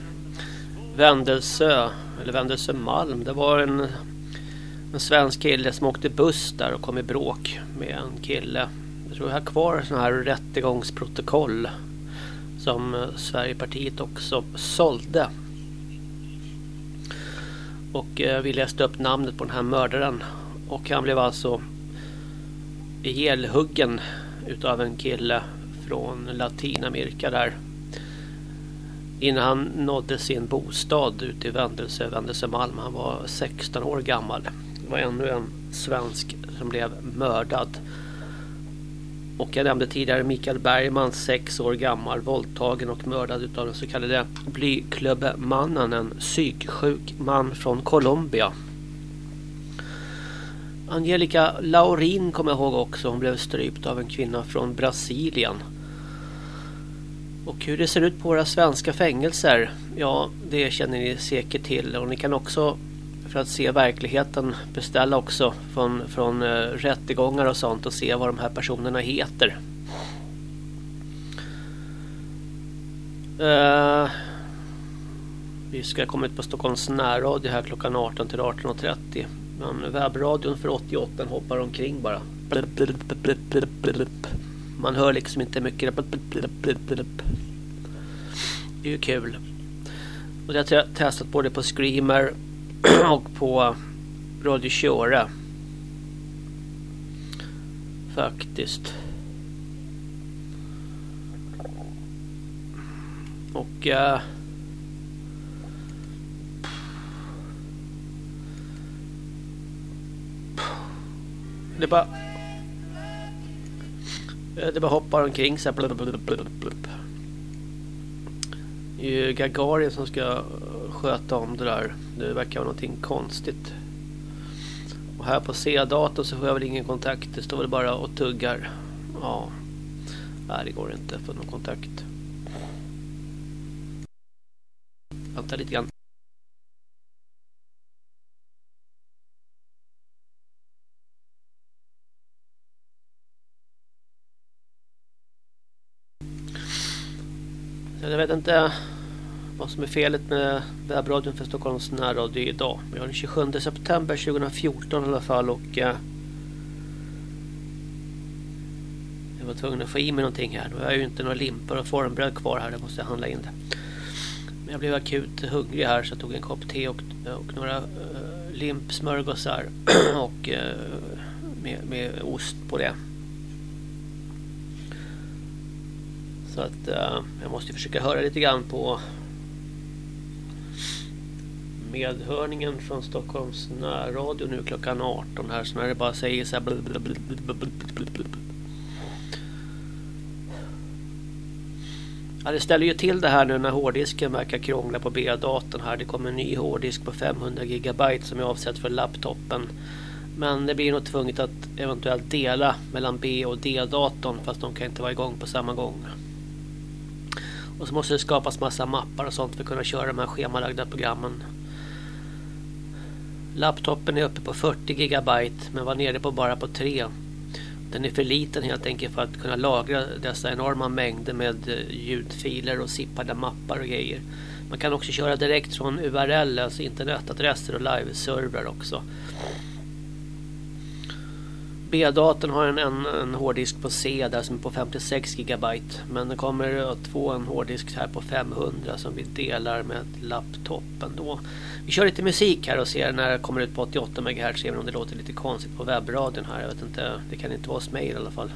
Vändelsö, eller Vändelsö Malm. Det var en, en svensk kille som åkte buss där och kom i bråk med en kille. Jag tror jag har kvar sådana här rättegångsprotokoll som eh, Sverigepartiet också sålde. Och eh, vi läste upp namnet på den här mördaren. Och han blev alltså ihjälhuggen utav en kille från Latinamerika där. Innan han nådde sin bostad ute i Vändelse, Vändelsemalm. Han var 16 år gammal. Det var ännu en svensk som blev mördad. Och jag nämnde tidigare Mikael Bergman, 6 år gammal, våldtagen och mördad utav den så kallade Blyklubbmannen, en psyksjuk man från Colombia. Angelica Laurin kommer jag ihåg också. Hon blev strypt av en kvinna från Brasilien. Och hur det ser ut på våra svenska fängelser. Ja, det känner ni säkert till. Och ni kan också för att se verkligheten beställa också från, från uh, rättegångar och sånt och se vad de här personerna heter. Uh, vi ska komma ut på Stockholms närradio här klockan 18 till 18.30. Men webbradion för 88 hoppar omkring bara. Man hör liksom inte mycket. Det är ju kul. Och det har jag testat både på Screamer och på Radio Köra. Faktiskt. Och... Uh, det bara... Eh, det bara hoppar omkring så här. Blub, blub, blub. Det är ju Gagarin som ska eh, sköta om det där. Det verkar vara någonting konstigt. Och här på C-datorn så får jag väl ingen kontakt. Det står väl bara och tuggar. Ja. Nej, det går inte för någon kontakt. Vänta lite grann. Jag vet inte vad som är felet med webbradion för Stockholms närradio idag. Vi har den 27 september 2014 i alla fall och eh, jag var tvungen att få i mig någonting här. Nu har jag ju inte några limpor och formbröd kvar här. Det måste jag handla in det. Men jag blev akut hungrig här så jag tog en kopp te och, och några eh, limpsmörgåsar och eh, med, med ost på det. Så att uh, jag måste försöka höra lite grann på medhörningen från Stockholms närradio nu klockan 18 här så när det bara säger så här Ja, det ställer ju till det här nu när hårddisken verkar krångla på B-datorn här. Det kommer en ny hårddisk på 500 gigabyte som är avsett för laptopen. Men det blir nog tvunget att eventuellt dela mellan B och D-datorn fast de kan inte vara igång på samma gång. Och så måste det skapas massa mappar och sånt för att kunna köra de här schemalagda programmen. Laptopen är uppe på 40 gigabyte men var nere på bara på 3. Den är för liten helt enkelt för att kunna lagra dessa enorma mängder med eh, ljudfiler och zippade mappar och grejer. Man kan också köra direkt från URL, alltså internetadresser och liveservrar också. B-datorn har en, en, en hårddisk på C där som är på 56 gigabyte. Men den kommer att få en hårddisk här på 500 som vi delar med laptopen då. Vi kör lite musik här och ser när det kommer ut på 88 MHz. Även om det låter lite konstigt på webbradion här. Jag vet inte, det kan inte vara hos mig i alla fall.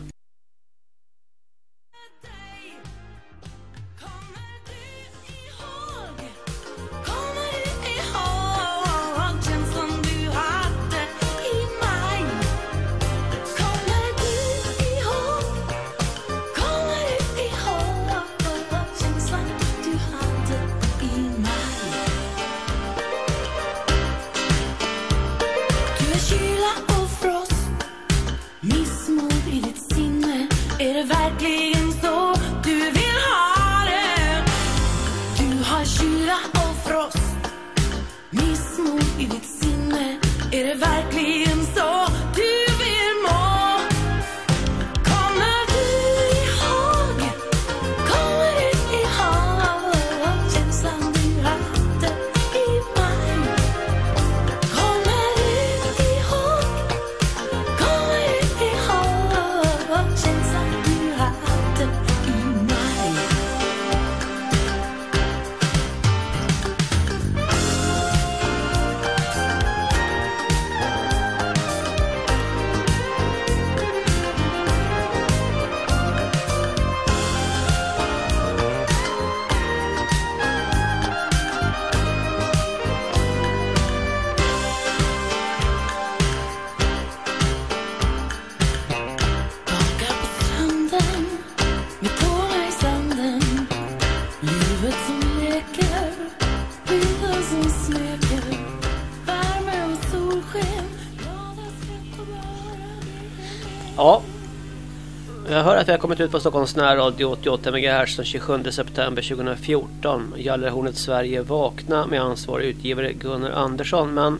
Jag hör att vi har kommit ut på Stockholms närradio 88 MHz den 27 september 2014. Gallerhornet Sverige vakna med ansvarig utgivare Gunnar Andersson. Men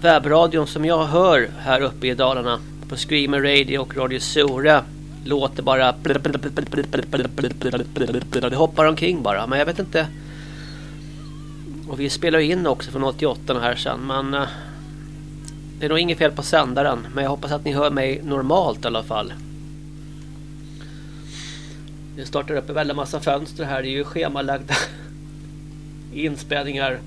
webbradion som jag hör här uppe i Dalarna på Screamer Radio och Radio Sora låter bara det hoppar omkring bara men jag vet inte och vi spelar in också från 88 här sen men eh, det är nog inget fel på sändaren men jag hoppas att ni hör mig normalt i alla fall det startar upp en väldig massa fönster här det är ju schemalagda inspelningar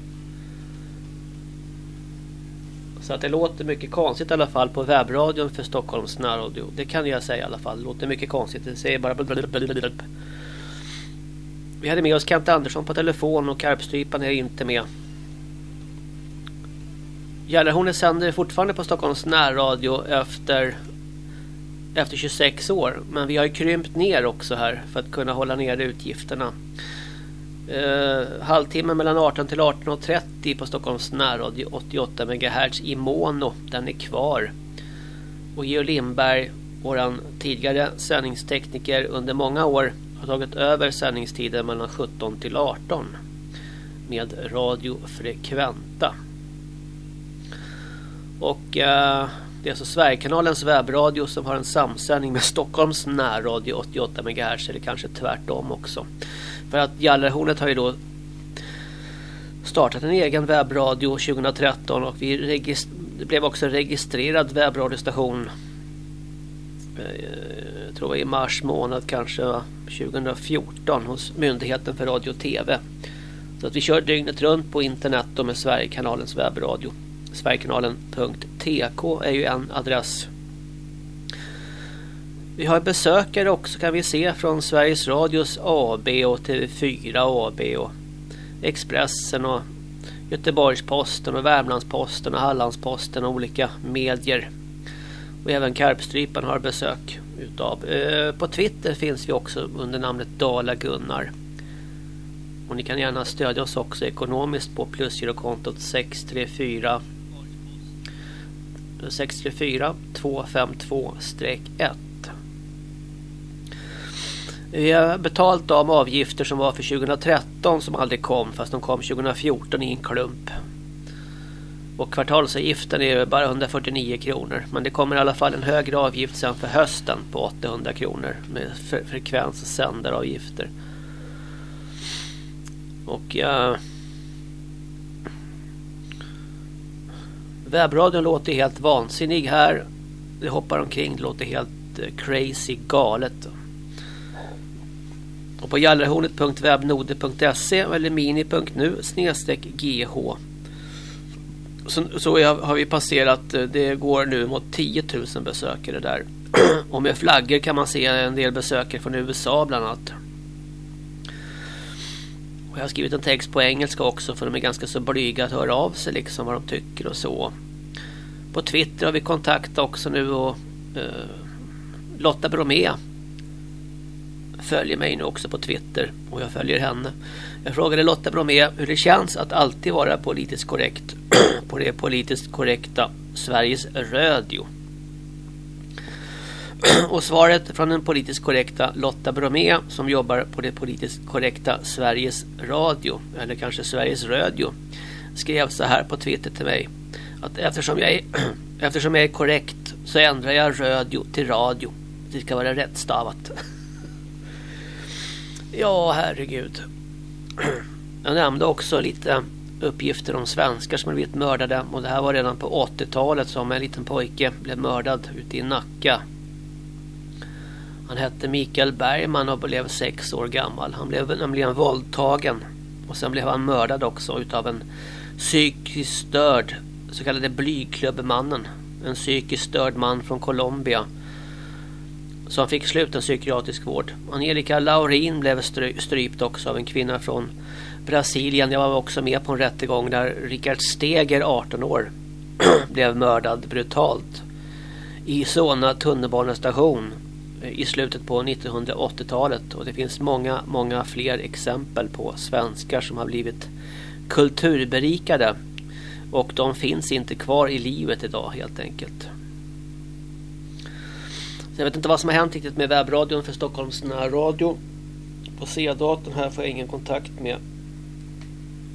så att det låter mycket konstigt i alla fall på webbradion för Stockholms närradio. Det kan jag säga i alla fall. Det låter mycket konstigt. Det säger bara Vi hade med oss Kent Andersson på telefon och Karpstrypan är inte med. Gällarhornet sänder fortfarande på Stockholms närradio efter efter 26 år. Men vi har ju krympt ner också här för att kunna hålla nere utgifterna. Eh, uh, halvtimmen mellan 18 till 18.30 på Stockholms närradio 88 MHz i mono. Den är kvar. Och Georg Lindberg, våran tidigare sändningstekniker under många år har tagit över sändningstiden mellan 17 till 18 med Radio Frekventa. Och uh, det är alltså Sverigekanalens webbradio som har en samsändning med Stockholms närradio 88 MHz eller kanske tvärtom också. För att Gallerhornet har ju då startat en egen webbradio 2013 och vi det blev också en registrerad webbradiostation eh, jag tror i mars månad kanske 2014 hos Myndigheten för radio och tv. Så att vi kör dygnet runt på internet och med Sverigekanalens webbradio. Sverigekanalen.tk är ju en adress vi har besökare också kan vi se från Sveriges Radios AB och TV4 AB och Expressen och Göteborgsposten och Värmlandsposten och Hallandsposten och olika medier. Och även Karpstrypan har besök utav. Eh, på Twitter finns vi också under namnet Dala Gunnar. Och ni kan gärna stödja oss också ekonomiskt på plusgirokontot 634 64 252-1. Vi har betalt de avgifter som var för 2013 som aldrig kom fast de kom 2014 i en klump. Och kvartalsavgiften är bara 149 kronor. Men det kommer i alla fall en högre avgift sen för hösten på 800 kronor med frekvens och sändaravgifter. Och ja... Webbradion låter helt vansinnig här. Det hoppar omkring, det låter helt eh, crazy galet. Och på gallrahornet.webnode.se eller mini.nu snedstreck gh. Så, så har vi passerat, eh, det går nu mot 10 000 besökare där. Och med flaggor kan man se en del besökare från USA bland annat. Och jag har skrivit en text på engelska också för de är ganska så blyga att höra av sig liksom vad de tycker och så. På Twitter har vi kontakt också nu och eh, Lotta Bromé följer mig nu också på Twitter och jag följer henne. Jag frågade Lotta Bromé hur det känns att alltid vara politiskt korrekt på det politiskt korrekta Sveriges Radio. Och svaret från den politiskt korrekta Lotta Bromé som jobbar på det politiskt korrekta Sveriges Radio eller kanske Sveriges Radio skrev så här på Twitter till mig att eftersom jag är, eftersom jag är korrekt så ändrar jag radio till radio. Det ska vara rättstavat. Ja, herregud. Jag nämnde också lite uppgifter om svenskar som har blivit mördade. Och det här var redan på 80-talet som en liten pojke blev mördad ute i Nacka. Han hette Mikael Bergman och blev sex år gammal. Han blev nämligen våldtagen. Och sen blev han mördad också utav en psykiskt störd, så kallade Blyklubbmannen, En psykiskt störd man från Colombia som fick sluten psykiatrisk vård. Angelica Laurin blev strypt också av en kvinna från Brasilien. Jag var också med på en rättegång där Richard Steger, 18 år, blev mördad brutalt i Solna tunnelbanestation eh, i slutet på 1980-talet. Och det finns många, många fler exempel på svenskar som har blivit kulturberikade. Och de finns inte kvar i livet idag helt enkelt. Så jag vet inte vad som har hänt riktigt med webbradion för Stockholms närradio. På C-datorn här får jag ingen kontakt med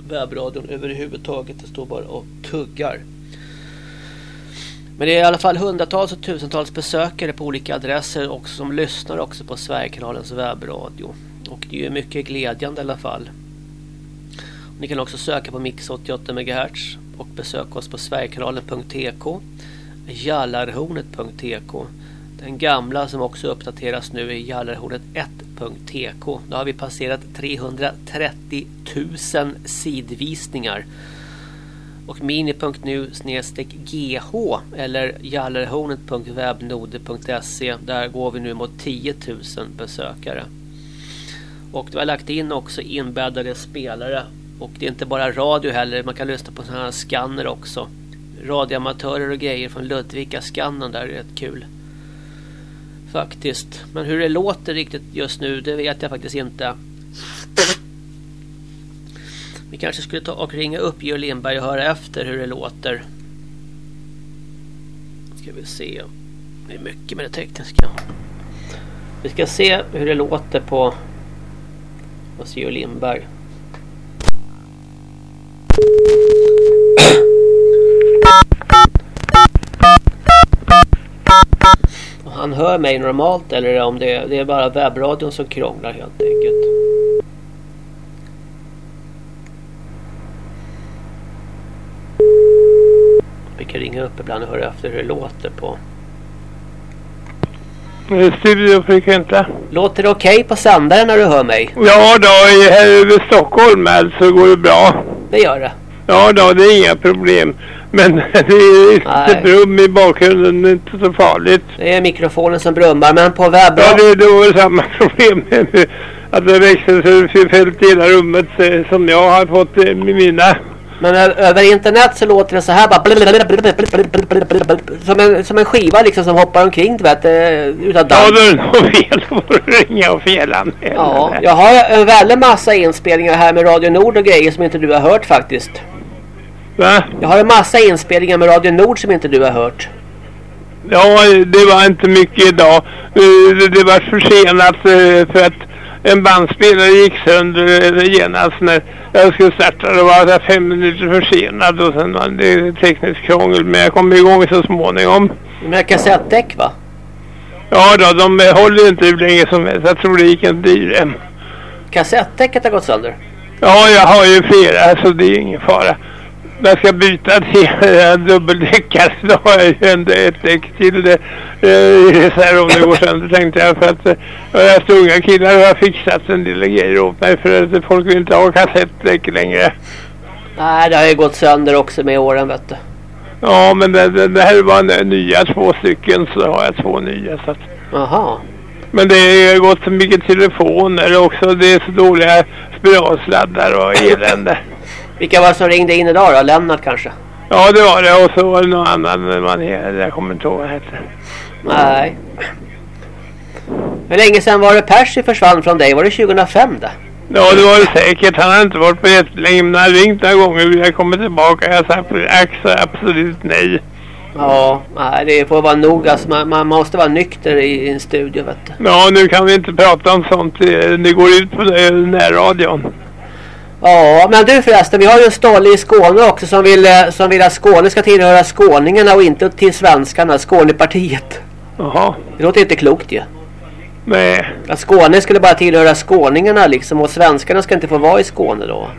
webbradion överhuvudtaget. Det står bara och tuggar. Men det är i alla fall hundratals och tusentals besökare på olika adresser och som lyssnar också på Sverigekanalens webbradio. Och det är ju mycket glädjande i alla fall. Ni kan också söka på Mix 88 MHz och besök oss på sverigekanalen.tk jallarhornet.tk Den gamla som också uppdateras nu är jallarhornet 1.tk Då har vi passerat 330 000 sidvisningar. Och mini.nu snedstreck gh eller jallarhornet.webnode.se där går vi nu mot 10 000 besökare. Och vi har lagt in också inbäddade spelare och det är inte bara radio heller, man kan lyssna på sådana här skanner också. Radioamatörer och grejer från Ludvika skannen där är rätt kul. Faktiskt. Men hur det låter riktigt just nu, det vet jag faktiskt inte. Vi kanske skulle ta och ringa upp Georg Lindberg och höra efter hur det låter. Ska vi se. Det är mycket med det tekniska. Vi ska se hur det låter på hos Georg Lindberg. Han hör mig normalt eller om det, det är bara webbradion som krånglar helt enkelt. Vi kan ringa upp ibland och höra efter hur det låter på. Studiofrekventa. Låter det okej okay på sändaren när du hör mig? Ja då, här över Stockholm alltså går det bra. Det gör det. Ja då, det är inga problem. Men det är lite brum i bakgrunden, det är inte så farligt. Det är mikrofonen som brummar, men på webben... Ja, det, det var samma problem med att det växelfält i hela rummet eh, som jag har fått med mina. Men över internet så låter det så här bara som en, som en skiva liksom som hoppar omkring du vet utan damm. Ja, är nog fel. Får du ringa och felanmäla. Ja, jag har en väldig massa inspelningar här med Radio Nord och grejer som inte du har hört faktiskt. Va? Jag har en massa inspelningar med Radio Nord som inte du har hört. Ja, det var inte mycket idag. Det var försenat för att en bandspelare gick sönder genast när jag skulle starta. Det var fem minuter försenad och sen var det tekniskt krångel. Men jag kom igång så småningom. Med kassettdäck va? Ja då, de håller inte hur länge som helst. Jag tror det gick en dyr. Kassettdäcket har gått sönder? Ja, jag har ju flera så det är ingen fara jag ska byta till äh, dubbeldäckare så har jag ju ändå ett däck till det äh, så här om det går sönder tänkte jag för att äh, jag så unga killar har fixat en del grejer åt mig för att folk vill inte ha kassettdäck längre. Nej det har ju gått sönder också med åren vet du. Ja men det, det, det här var nya två stycken så har jag två nya så att. Aha. Men det har gått så mycket telefoner också. Det är så dåliga spiralsladdar och elände. Vilka var det som ringde in idag då? Lennart kanske? Ja det var det och så var det någon annan man jag kommer inte ihåg vad hette. Nej. Hur länge sedan var det Percy försvann från dig? Var det 2005 då? Ja det var det säkert. Han har inte varit på jättelänge men han har ringt några gånger jag komma tillbaka. Jag sa absolut nej. Ja, nej, det får vara nog. Alltså, man, man måste vara nykter i, en studio vet du. Ja nu kan vi inte prata om sånt. Det går ut på närradion. Ja, men du förresten, vi har ju en stolle i Skåne också som vill, eh, som vill att Skåne ska tillhöra skåningarna och inte till svenskarna, Skånepartiet. Jaha. Det låter inte klokt ju. Nej. Att Skåne skulle bara tillhöra skåningarna liksom och svenskarna ska inte få vara i Skåne då.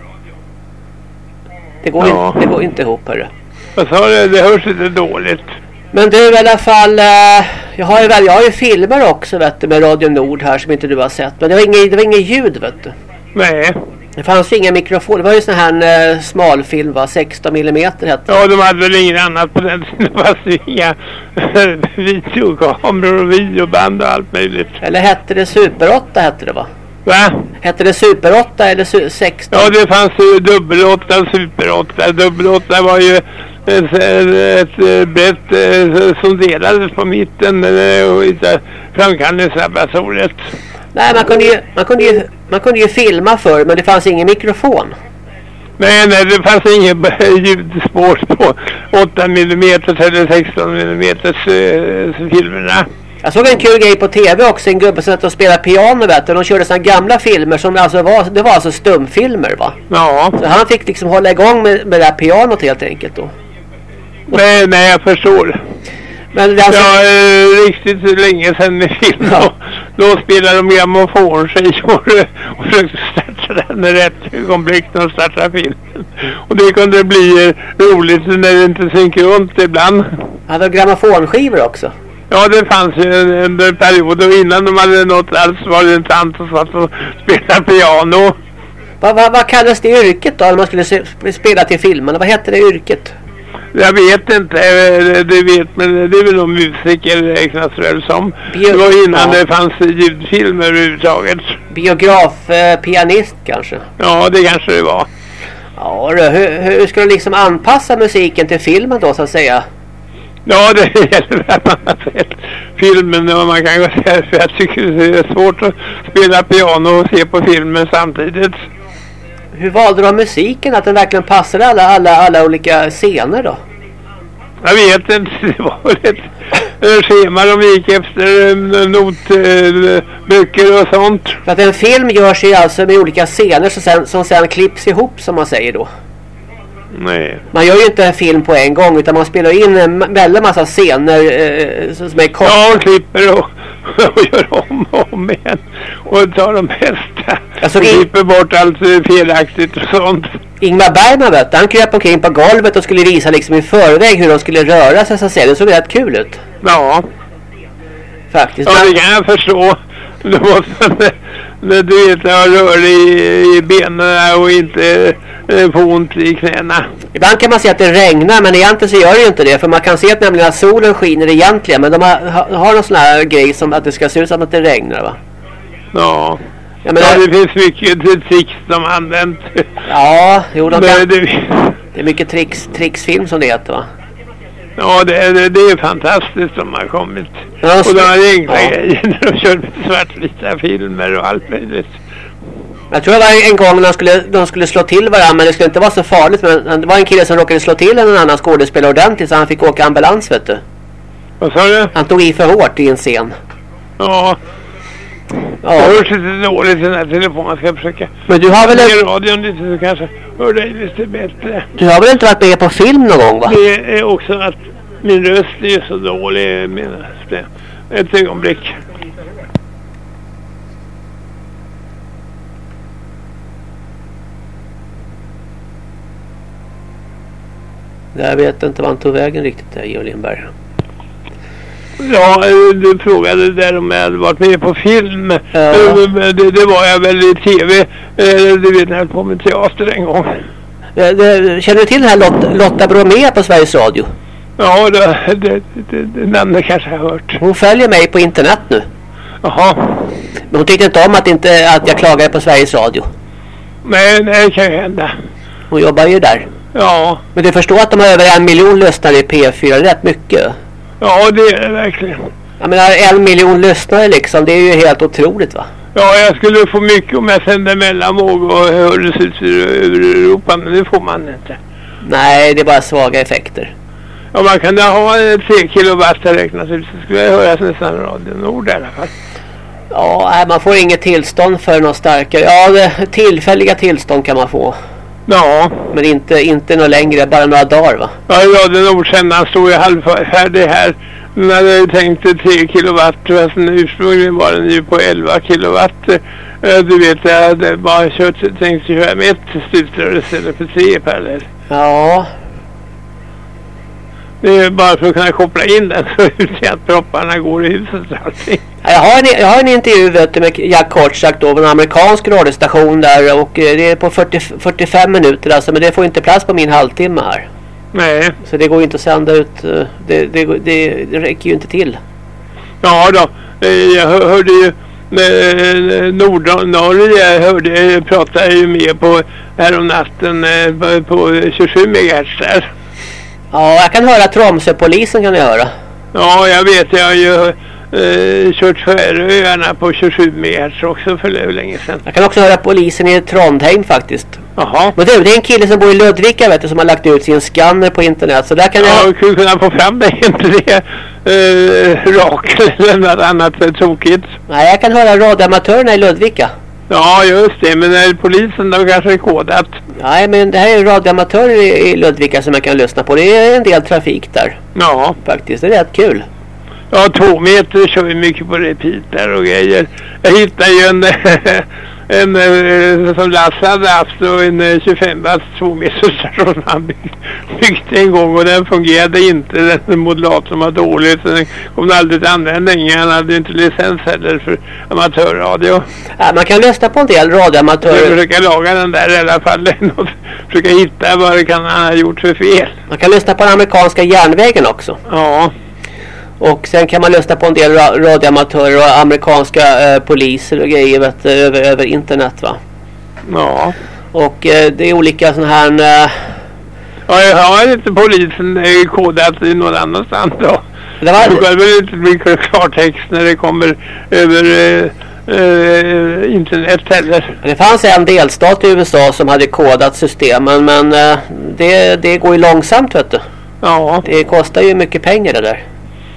Det går, ja. in, det går inte ihop hörru. Vad sa du? Det hörs lite dåligt. Men du i alla fall, eh, jag, har ju, jag har ju filmer också vet du, med Radio Nord här som inte du har sett. Men det var inget, det var inget ljud vet du. Nej. Det fanns ju inga mikrofoner. Det var ju sån här eh, smalfilm va? 16 mm hette det. Ja, de hade väl inget annat på den tiden. Det fanns ju inga videokameror och videoband och allt möjligt. Eller hette det Super 8 hette det va? Va? Hette det Super 8 eller 16? Ja, det fanns ju Dubbel 8 och Super 8. Dubbel 8 var ju ett, ett brett eh, som delades på mitten eh, framkallningslaboratoriet. Nej, man kunde ju, man kunde ju, man kunde ju filma för men det fanns ingen mikrofon. Nej, nej, det fanns inget ljudspår på 8 mm eller 16 mm eh, filmerna. Jag såg en kul grej på tv också. En gubbe som satt och spelade piano vet du. De körde sådana gamla filmer som alltså var, det var alltså stumfilmer va? Ja. Så han fick liksom hålla igång med, med det här pianot helt enkelt då. Nej, nej jag förstår. Men det alltså... Ja, eh, riktigt länge sedan i film. Ja. Då, spelade de grammofonskivor och försökte starta den i rätt ögonblick när de startade filmen. Och det kunde bli eh, roligt när det inte synkront ibland. Hade de grammofonskivor också? Ja, det fanns ju en, en period och innan de hade något alls var det en tant som satt och spelade piano. Vad va, vad kallas det yrket då? När man skulle spela till filmerna? Vad hette det yrket? Jag vet inte, eh, det vet men det är väl någon musiker räknas väl som. Bio- Det var innan ja. det fanns ljudfilmer överhuvudtaget. Biograf, eh, kanske? Ja, det kanske det var. Ja du, hur, hur ska du liksom anpassa musiken till filmen då så att säga? Ja, det gäller att man har sett filmen och man kan säga för jag tycker det är svårt att spela piano och se på filmen samtidigt. Hur valde de musiken? Att den verkligen passade alla, alla, alla olika scener då? Jag vet inte, det var ett eh, schema de gick efter, eh, notböcker och sånt. För att en film görs ju alltså med olika scener som sen, som sen klipps ihop som man säger då. Nej. Man gör ju inte en film på en gång utan man spelar in en väldigt massa scener eh, som är kort. Ja, och klipper och, och gör om och om igen. Och tar de bästa. Såg och klipper bort allt felaktigt och sånt. Ingmar Bergman vet han kröp omkring på golvet och skulle visa liksom i förväg hur de skulle röra sig så att säga. Det såg rätt kul ut. Ja, Faktiskt. ja det kan jag förstå. Det måste du vet när jag rör i, i benen och inte eh, få ont i knäna. Ibland kan man se att det regnar men egentligen så gör det ju inte det. För man kan se att nämligen att solen skiner egentligen. Men de har, har, någon sån här grej som att det ska se ut som att det regnar va? Ja. Jag menar, ja, det finns mycket tricks de använt. ja, jo de kan, det, det är mycket tricks, tricksfilm som det heter va? Ja, det, det, det är fantastiskt som har kommit. Ja, Och de har enkla ja. grejer när de med svartvita filmer och allt möjligt. Jag tror det var en gång de skulle, de skulle slå till varandra men det skulle inte vara så farligt. Men det var en kille som råkade slå till en annan skådespelare ordentligt så han fick åka ambulans vet du. Vad sa du? Han tog i för hårt i en scen. Ja, Ja. jag hörs lite dåligt i den här telefonen. Jag ska försöka Men du har väl, ner radion lite så kanske hör dig lite bättre. du har väl inte varit med på film någon gång va? Det är också att min röst är så dålig. Menas det. Ett ögonblick. Jag vet inte var han tog vägen riktigt där, Georg Lindberg. Ja, eh, du frågade där om jag hade varit med på film. Ja. Eh, Det, det var jag väl i tv. Eh, Du vet när jag höll på med teater en gång. Eh, det- Känner du till den här Lot, Lotta Bromé på Sveriges Radio? Ja, det, det, det, det namnet kanske jag har hört. Hon följer mig på internet nu. Jaha. Men hon tyckte inte om att, inte, att jag klagade på Sveriges Radio. Nej, nej, det kan ju hända. Hon jobbar ju där. Ja, Men du förstår att de har över en miljon lyssnare i P4. Det är rätt mycket. Ja det är det verkligen. Jag menar en miljon lyssnare liksom. Det är ju helt otroligt va? Ja, jag skulle få mycket om jag sände mellanvåg och hördes ut över Europa, men det får man inte. Nej, det är bara svaga effekter. Ja, man kan ha eh, 3 kilowatt där räknas ut så skulle jag höras nästan Radio Nord i alla fall. Ja, nej, man får inget tillstånd för något starkare. Ja, det, tillfälliga tillstånd kan man få. Ja, Men inte, inte något längre, bara några dagar va? ja Radio Nordsändaren stod ju halvfärdig här. Den hade ju tänkt 3 kilowatt, fast den ursprungligen var den ju på 11 kilowatt. Eh, Du vet, jag hade bara kört, tänkt köra med ett stuprör istället för tre parallellt. Ja, Det är bara för att kunna koppla in den så att propparna går i huset och allting. Jag har en, jag har en intervju vet du, med Jack Kortsak då, på en amerikansk radiostation där och eh, det är på 40, 45 minuter alltså, men det får inte plats på min halvtimme här. Nej, Så det går ju inte att sända ut, eh, det, det, det, det räcker ju inte till. ja då. Eh, Jag hör- hörde ju Nordnorge hörde, pratade ju med på här om natten på- på 27 MHz där. Ja, jag kan höra Tromsöpolisen kan jag höra. Ja, jag vet. Jag har ju eh, kört Färöarna på 27 MHz också för länge sedan. Jag kan också höra polisen i Trondheim faktiskt. Jaha. Men du, det är en kille som bor i Ludvika vet du, som har lagt ut sin skanner på internet. Så där kan jag... Jag skulle kunna få fram det, inte det. eh, Rakel eller något annat tokigt. Nej, jag kan höra radioamatörerna i Ludvika. Ja, just det. Men är polisen då kanske är kodat? Nej, men det här är radioamatörer i Ludvika som man kan lyssna på. Det är en del trafik där. Ja. Faktiskt, det är rätt kul. Ja, två meter kör vi mycket på repeat där och grejer. Jag hittade ju en, en, en som Lasse hade haft och en 25 watts två meter station han byggt en gång och den fungerade inte. Den modulatorn var dålig så den kom aldrig till användning. Han hade inte licens heller för amatörradio. Ja, man kan lyssna på en del radioamatörer. Jag försöker laga den där i alla fall. försöka hitta vad det kan han ha gjort för fel. Man kan lyssna på den amerikanska järnvägen också. Ja. Och sen kan man lyssna på en del ra radioamatörer och amerikanska eh, poliser och grejer vet, över, över internet va? Ja. Och eh, det är olika sådana här... Eh... Ja, jag har inte polisen kodat i någon annanstans då. Det var... Det väl inte bli klartext när det kommer över eh, eh, internet heller. Det fanns en delstat i USA som hade kodat systemen men eh, det, det går ju långsamt vet du. Ja. Det kostar ju mycket pengar det där.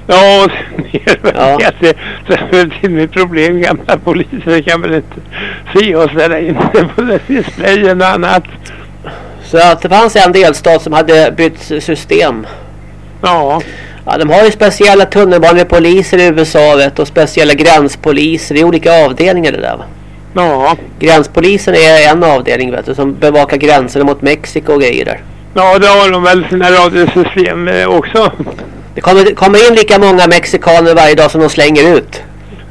Ja, det är väl ja. det. Är till mitt problem. Gamla poliser kan väl inte se oss där inne på displayen och annat. Så att det fanns en delstat som hade bytt system. Ja. Ja, de har ju speciella tunnelbanepoliser i USA vet, och speciella gränspoliser i olika avdelningar det där? Ja. Gränspolisen är en avdelning vet du, som bevakar gränserna mot Mexiko och grejer där. Ja, det har de väl sina radiosystem också. Det kommer, kommer in lika många mexikaner varje dag som de slänger ut.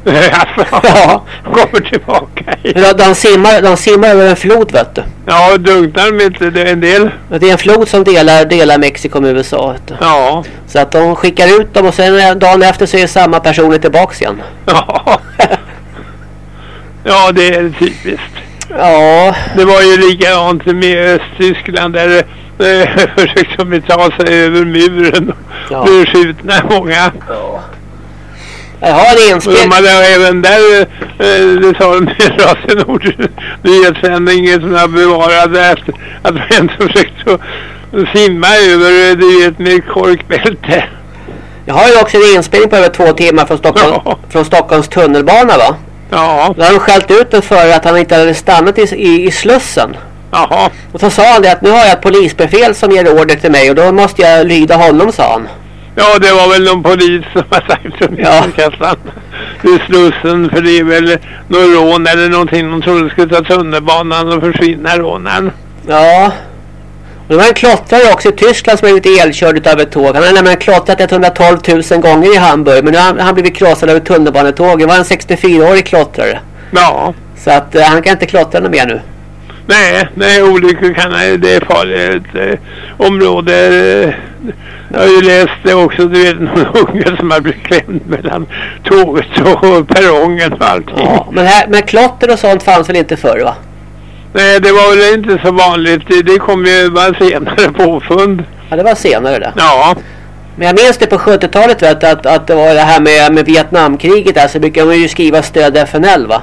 Alltså, ja. kommer tillbaka. De, de, simmar, de simmar över en flod vet du. Ja, drunknar de inte en del? Det är en flod som delar, delar Mexiko med USA vet du. Ja. Så att de skickar ut dem och sen dagen efter så är samma personer tillbaks igen. Ja. ja, det är typiskt. Ja. Det var ju likadant med Östtyskland där försökte de ta sig över muren och ja. blev skjutna många. Ja. Jag har en inspel... De hade även där, eh, det sa de i Rasenord nyhetssändningen som jag bevarade att, att de försökte simma över du vet med korkbälte. Jag har ju också en inspelning på över två timmar från, Stockholm, ja. från Stockholms tunnelbana va? Ja. Då har de skällt ut den för att han inte hade stannat i, i, i Slussen. Jaha. Och så sa han det att nu har jag ett polisbefäl som ger order till mig och då måste jag lyda honom sa han. Ja, det var väl någon polis som har sagt från ja. kassan i Slussen. För det är väl någon rån eller någonting. De trodde de skulle ta tunnelbanan och försvinna rånaren. Ja. Och det var en klottrare också i Tyskland som blivit elkörd av ett tåg. Han har nämligen klottrat 112 000 gånger i Hamburg. Men nu har han blivit krossad av ett tunnelbanetåg. Det var en 64-årig klottrare. Ja. Så att uh, han kan inte klottra något mer nu. Nej, nej olyckor kan det är farligt eh, område. Eh, jag har ju läst det också, du vet någon unge som har blivit klämd mellan tåget och perrongen och allting. Ja, men, här, men klotter och sånt fanns väl inte förr va? Nej, det var väl inte så vanligt. Det, det kom ju bara senare påfund. Ja, det var senare det. Ja. Men jag minns det på 70-talet vet att, att det var det här med, med Vietnamkriget där så brukade man ju skriva stöd FNL va?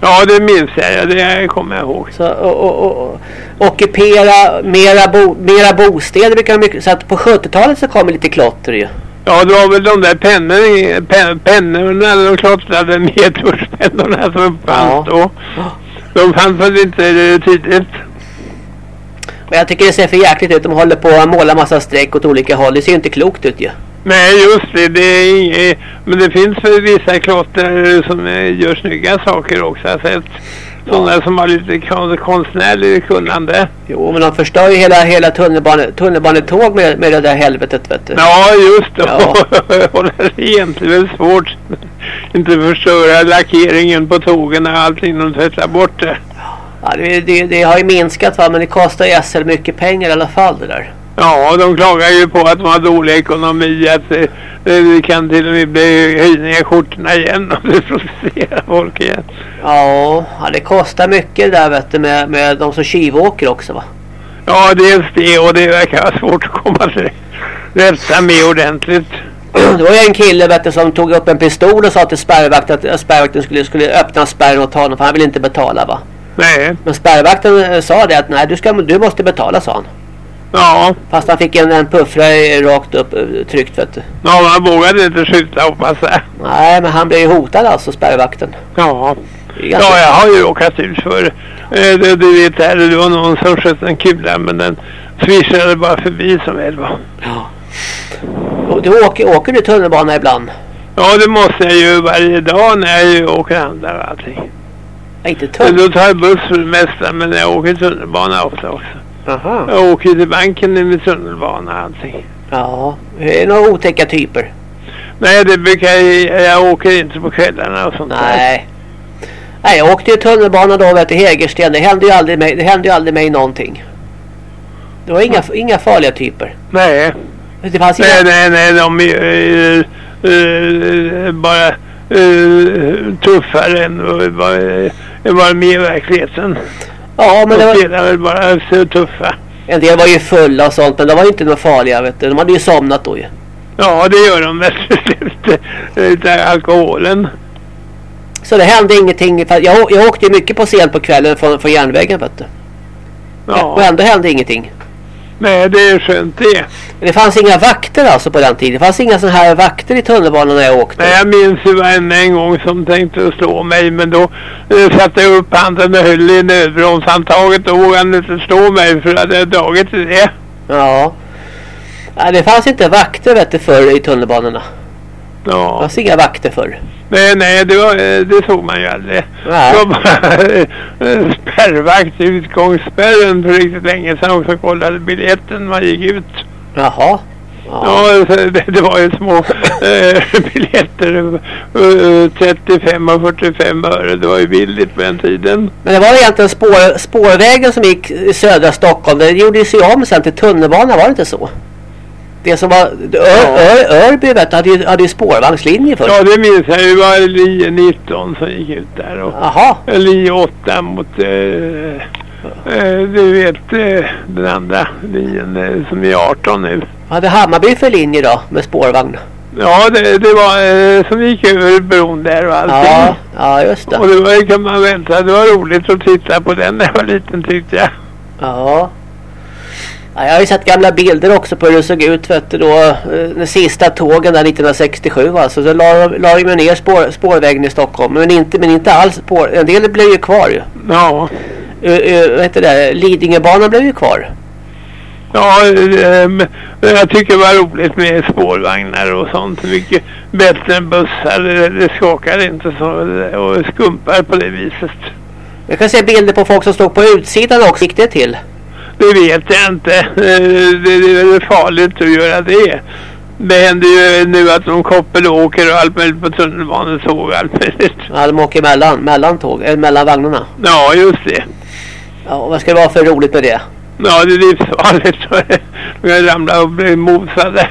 Ja, det minns jag. Det kommer jag ihåg. Så, och, och, och, ockupera mera, bo, mera bostäder brukar mycket. Så att på 70-talet så kom lite klotter ju. Ja, det var väl de där pennorna, pen, pennorna de klottrade meterspennorna som fanns ja. då. De fanns väl inte tidigt. Men jag tycker det ser för jäkligt ut. De håller på att måla massa streck åt olika håll. Det ser inte klokt ut ju. Nej, just det. det är inget, men det finns för vissa klotter som gör snygga saker också. Jag har sett sådana ja. som har lite konstnärligt kunnande. Jo, men de förstör ju hela, hela tunnelbane, tunnelbanetåg med, med det där helvetet, vet du. Ja, just det. Ja. Det är väl svårt. Inte förstöra lackeringen på tågen och allting. De tvättar bort det. Ja, det, det, det har ju minskat va, men det kostar SL mycket pengar i alla fall det där. Ja, de klagar ju på att de har dålig ekonomi. Att det, det kan till och med bli höjningar i skjortorna igen om det protesterar folk igen. Ja, ja, det kostar mycket där vet du med, med de som kivåker också va? Ja, dels det och det verkar vara svårt att komma till rätta med ordentligt. Det var ju en kille vet du, som tog upp en pistol och sa till spärrvakten att spärrvakten skulle, skulle öppna spärren och ta honom för han ville inte betala va? Nej. Men spärrvakten sa det att nej du, ska, du måste betala sa han. Ja. Fast han fick en, en puffra rakt upp tryckt vet du. Ja, han vågade inte skjuta hoppas jag. Nej, men han blev ju hotad alltså, spärrvakten. Ja. Ja, jag har ju råkat ut för eh, det. Du vet, där, det var någon som sköt en kula men den svischade bara förbi som väl var. Ja. Och Du åker, åker du tunnelbana ibland? Ja, det måste jag ju varje dag när jag åker andra och allting. Ja, inte tunnelbana? Då tar jag buss för det mesta men jag åker tunnelbana ofta också. Jaha. Jag åker till banken med tunnelbana allting. Ja, det är några otäcka typer. Nej, det brukar jag, jag åker inte på kvällarna och sånt där. Nej. Nej, jag åkte ju tunnelbana då vet du, Hägersten. Det hände ju aldrig mig, det hände ju aldrig mig någonting. Det var inga, inga farliga typer. Nej. Det fanns Nej, inga... nej, nej, de är ju eh, eh, bara eh, tuffare än vad de är i verkligheten. Ja, men det de var, spelar väl bara så tuffa. en del var ju fulla och sånt, men de var ju inte några farliga vet du. De hade ju somnat då ju. Ja, det gör de väl efter, efter alkoholen. Så det hände ingenting. Jag, jag åkte ju mycket på sent på kvällen från, från järnvägen vet du. Och Ja, ändå hände ingenting. nej, det är skönt det. Men det fanns inga vakter alltså på den tiden. Det fanns inga sådana här vakter i tunnelbanan när jag åkte. Nej, jag minns ju en, en gång som tänkte slå mig men då eh, satte jag upp handen och höll i nödbromshandtaget och vågade han inte slå mig för att jag hade dragit i det. Ja. Nej, det fanns inte vakter vet du förr i tunnelbanorna. Det Ja. fanns inga vakter förr. Nej, nej, det, var, eh, det såg man ju aldrig. Nej. Det var bara eh, spärrvakt i utgångsspärren för riktigt länge sedan också kollade biljetten man gick ut. Jaha. Ja. Det, var ju små eh, biljetter, eh, 35 och 45 öre. Det var ju billigt på den tiden. Men det var egentligen spår, spårvägen som gick i södra Stockholm. Det gjorde sig om sen till tunnelbana, var det inte så? Det som var... Ör, Ör, Örby vet hade ju, hade ju spårvagnslinje först. Ja, det minns jag ju. Det var linje 19 som gick ut där. Och Jaha. linje 8 mot, eh, du vet, eh, den andra linjen eh, som är 18 nu. Vad hade Hammarby för linje då med spårvagn? Ja, det, det var eh, som gick över bron där och allting. Ja, ja just Och det. det var, kan man vänta, det var roligt att titta på den när jag var liten tyckte jag. Ja. ja. Jag har ju sett gamla bilder också på hur det såg ut vet du, då. eh, Den sista tågen där 1967 alltså. Så la, la de ner spår, spårvägen i Stockholm. Men inte, men inte alls spår. En del blev ju kvar ju. Ja, vad heter det? Lidingöbanan blev ju kvar. ja eh, men jag tycker det var roligt med spårvagnar och sånt. Mycket bättre än bussar. Det, skakar inte så och skumpar på det viset. Jag kan se bilder på folk som stod på utsidan också. Gick det till? Det vet jag inte. Eh, Det, är väl farligt att göra det. Det händer ju nu att de koppel åker och allt möjligt på tunnelbanetåg och allt möjligt. Ja, de åker mellan, mellan tåg, eller mellan vagnarna. Ja, just det. Ja, vad ska det vara för roligt med det? Ja, det är livsfarligt. De kan ramla och bli mosade.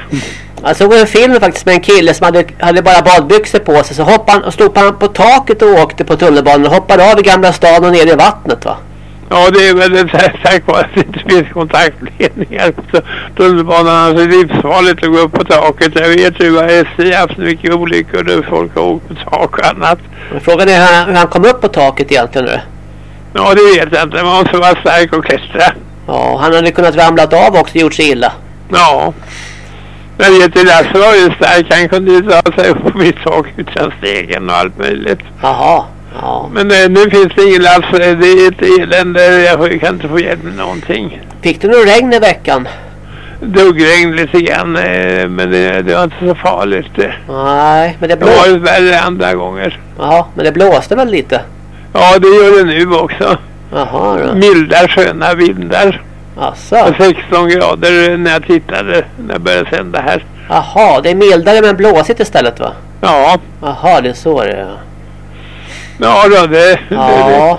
Jag såg en film faktiskt med en kille som hade, hade bara badbyxor på sig. Så hoppade han och stod han på taket och åkte på tunnelbanan och hoppade av i Gamla stan och ner i vattnet va. Ja, det är väl så tack vare att det inte finns kontaktledningar på tunnelbanan. Alltså, är livsfarligt att gå upp på taket. Jag vet ju vad SJ har haft mycket olyckor där folk har åkt på tak och annat. Men frågan är hur han, hur han kom upp på taket egentligen nu. Ja, det vet jag inte. Man måste vara stark och klättra. Ja, han hade kunnat ramlat av också och gjort sig illa. Ja. Jag vet ju, Lasse var ju stark. Han kunde ju ta sig upp på mitt tak utan stegen och allt möjligt. Jaha. Ja. Men eh, nu finns det ingen Lasse. Det är ett elände. Jag kan inte få hjälp med någonting. Fick du någon regn i veckan? Duggregn lite grann. eh, Men det, det var inte så farligt. Det Nej, men det det var blåste. ju värre andra gånger. Ja, men det blåste väl lite? Ja, det gör det nu också. Jaha då. Milda sköna vindar. Asså. Och 16 grader när jag tittade när jag började sända här. Jaha, det är mildare men blåsigt istället va? Ja, Jaha, det är så det är. ja då, det, det, det, Ja. För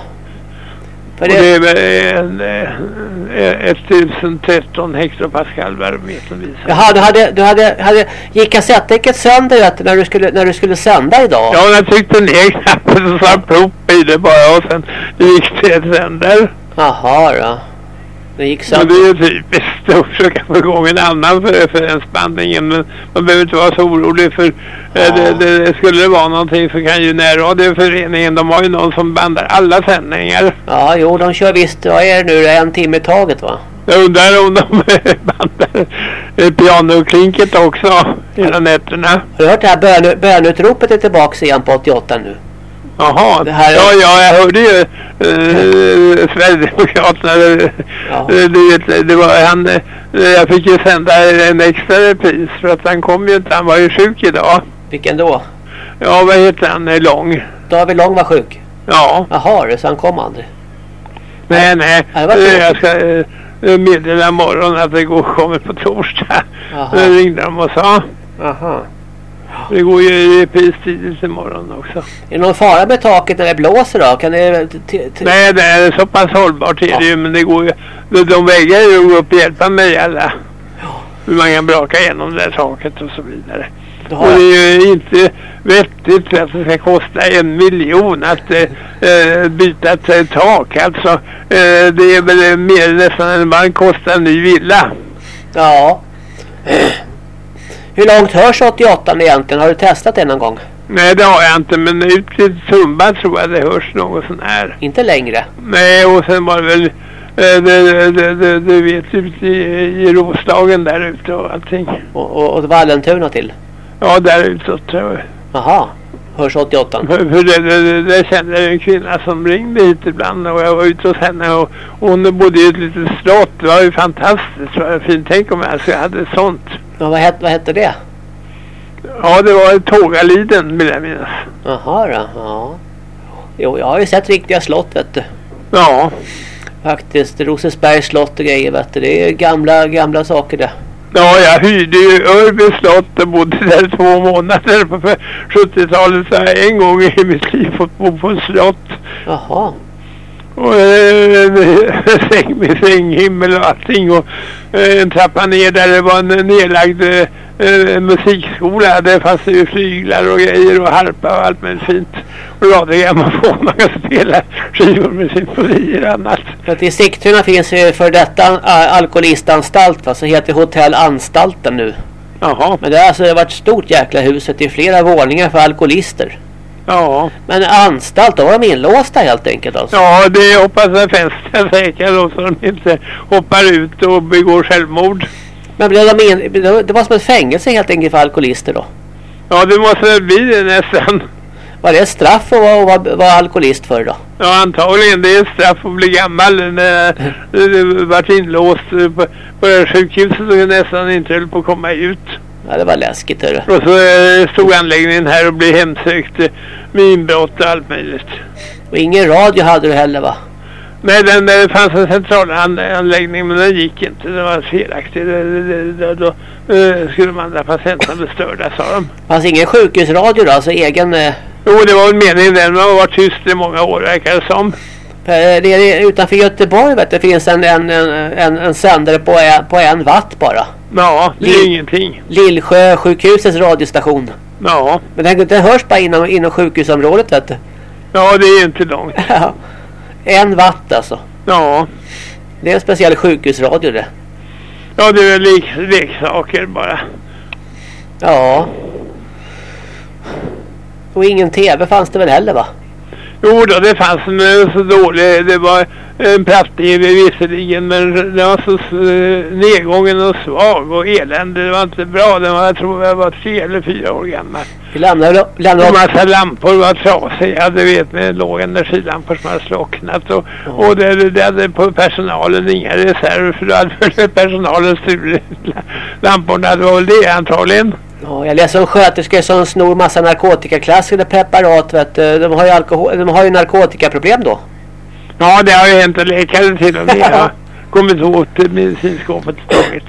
Och det är väl en, eh, 1013 hektopascal värmemetern visar. jaha, du hade, du hade, hade, gick kassettdäcket sönder vet när du skulle, när du skulle sända idag? Ja, jag tryckte ner knappen så sa plopp i det bara och sen gick det sänder. Jaha då. Det gick Så det är ju typiskt att försöka få igång en annan för referensbandningen. Men man behöver inte vara så orolig för eh, det, det, det, skulle det vara någonting så kan ju närradioföreningen, de har ju någon som bandar alla sändningar. Ja, jo, de kör visst, vad är det nu, en timme i taget va? Jag undrar om de bandar pianoklinket också hela nätterna. Har du hört det här bön, bönutropet är tillbaka igen på 88 nu? Jaha, det här ja, ja, jag hörde ju eh, Sverigedemokraterna. Ja. Det, det, det var han, eh, jag fick ju sända en extra repris för att han kom ju inte, han var ju sjuk idag. Vilken då? Ja, vad heter han? Lång. David Lång var sjuk? Ja. Jaha, så han kom aldrig? Nej, nej. Ja, jag ska eh, meddela imorgon att det går, kommer på torsdag. Aha. Då ringde de och sa. Aha. Det går ju i repris tidigt imorgon också. Är det någon fara med taket när det blåser då? Kan det... Nej, det är så pass hållbart är det ju. Men det går ju... De, de vägrar ju upp och hjälpa mig alla. Ja. Hur man kan braka igenom det där taket och så vidare. Och det är ju inte vettigt att det ska kosta en miljon att äh, byta ett tak. Alltså, äh, det är väl mer nästan än vad kostar en ny villa. Ja. Hur långt hörs 88 egentligen? Har du testat det någon gång? Nej det har jag inte men ut till Tumba tror jag det hörs något sån här. Inte längre? Nej och sen var det väl eh, du vet ute i, i Roslagen där ute och allting. Och, och, och Vallentuna till? Ja där ute tror jag. Jaha. Hörs 88? För, för det, det, det kände jag en kvinna som ringde hit ibland och jag var ute hos henne och, och hon bodde i ett litet slott. Det var ju fantastiskt. Det var fint. Tänk om jag hade sånt. Ja, vad, hette, vad hette det? Ja, det var Tågaliden vill jag minnas. Jaha då, ja. Jo, jag har ju sett riktiga slott vet du. Ja. Faktiskt, Rosensbergs slott och grejer vet du. Det är gamla, gamla saker det. Ja, jag hyrde ju Örby slott och bodde där två månader på 70-talet. Så jag en gång i mitt liv fått bo på ett slott. Jaha. Och äh, säng med sänghimmel och allting. Och äh, en trappa ner där det var en nedlagd äh, musikskola. Där fanns det ju flyglar och grejer och harpa och allt möjligt fint. Och radiogrammofon. Man kan spela skivor med symfonier och annat. För att I Sigtuna finns ju för detta alkoholistanstalt va, som heter Hotell Anstalten nu. Jaha. Men det har alltså varit stort jäkla huset i flera våningar för alkoholister. Ja. Men anstalt, då var de inlåsta helt enkelt alltså? Ja, det hoppas jag fästen säkert då så de inte hoppar ut och begår självmord. Men blev de in, det var som ett fängelse helt enkelt för alkoholister då? Ja, det måste bli det nästan. Var det straff att vara, vara, vara alkoholist för då? Ja, antagligen. Det är straff att bli gammal. När du varit inlåst på, på sjukhuset och nästan inte höll på att komma ut. Ja, det var läskigt hörru. Och så eh, stod anläggningen här och blev hemsökt med inbrott och allt möjligt. Och ingen radio hade du heller va? Nej, den, det fanns en centralanläggning men den gick inte. Den var felaktig. Då, då, då skulle de andra patienterna bli störda, sa de. Fanns ingen sjukhusradio då? Alltså egen... Eh... Jo, det var väl meningen. Den har varit tyst i många år, verkar det som. Eh, det är utanför Göteborg vet det finns en, en, en, en sändare på en, på en watt bara. Ja, det är Lill, ingenting. Lillsjö sjukhusets radiostation. Ja. Men den, den hörs bara inom, inom sjukhusområdet vet du. Ja, det är inte långt. en watt alltså. Ja. Det är en speciell sjukhusradio det. Ja, det är lek, leksaker bara. Ja. Och ingen tv fanns det väl heller va? Jo då, det fanns en så dålig. Det var en platt-tv visserligen men den var så nedgången och svag och elände. Det var inte bra. Den var, jag tror jag var tre eller fyra år gammal. Vi lämnar en massa lampor var trasiga. Du vet med låg energilampor som hade slocknat. Och, ja. och det, det hade på personalen inga reserver för då hade personalen stulit lamporna. Det var väl det antagligen. Ja, jag läser om sköterskor som snor massa narkotikaklassade preparat. Vet du. De, har ju alkohol, de har ju narkotikaproblem då. Ja, det har ju hänt en läkare till och med. Jag kommit åt medicinskåpet taget.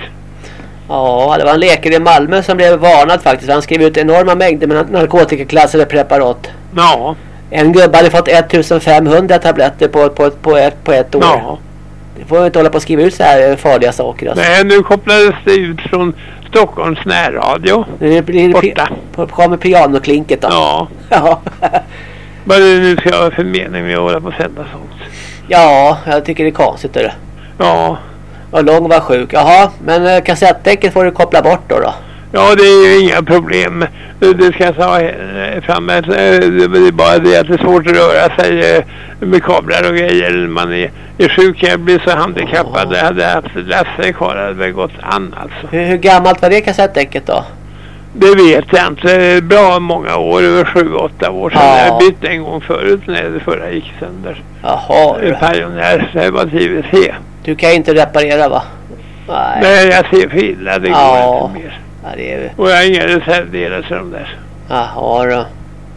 Ja, det var en läkare i Malmö som blev varnad faktiskt. Han skrev ut enorma mängder med narkotikaklassade preparat. Ja. En gubbe hade fått 1500 tabletter på, på, på, ett, på ett år. Ja. Det får inte hålla på att skriva ut så här farliga saker. Alltså. Nej, nu kopplades det ut från Stockholms närradio. Det blir borta. kommer pianoklinket då. Ja. ja. Vad det nu ska vara för mening med att hålla på och sända sånt. Ja, jag tycker det är konstigt. Är det. Ja. Och lång var sjuk. Jaha, men eh, kassettdäcket får du koppla bort då då. Ja, det är ju inga problem. Det ska jag ta eh, fram. Det är bara det att det är svårt att röra sig eh, med kablar och grejer. Man är, är sjuk. Jag blir så handikappad. Jag hade haft Lasse kvar. Det hade gått an alltså. Hur, hur gammalt var det kassettdäcket då? Det vet jag inte. Bra många år. Över sju, åtta år sedan. Ja. Jag bytte en gång förut när det förra gick sönder. Jaha. du. Pionjär. Så det var TVC. Du kan inte reparera va? Nej. Nej, jag ser för illa. Det går Ja. inte mer. Ja, det är... Och jag har inga reservdelar till de där. Jaha då.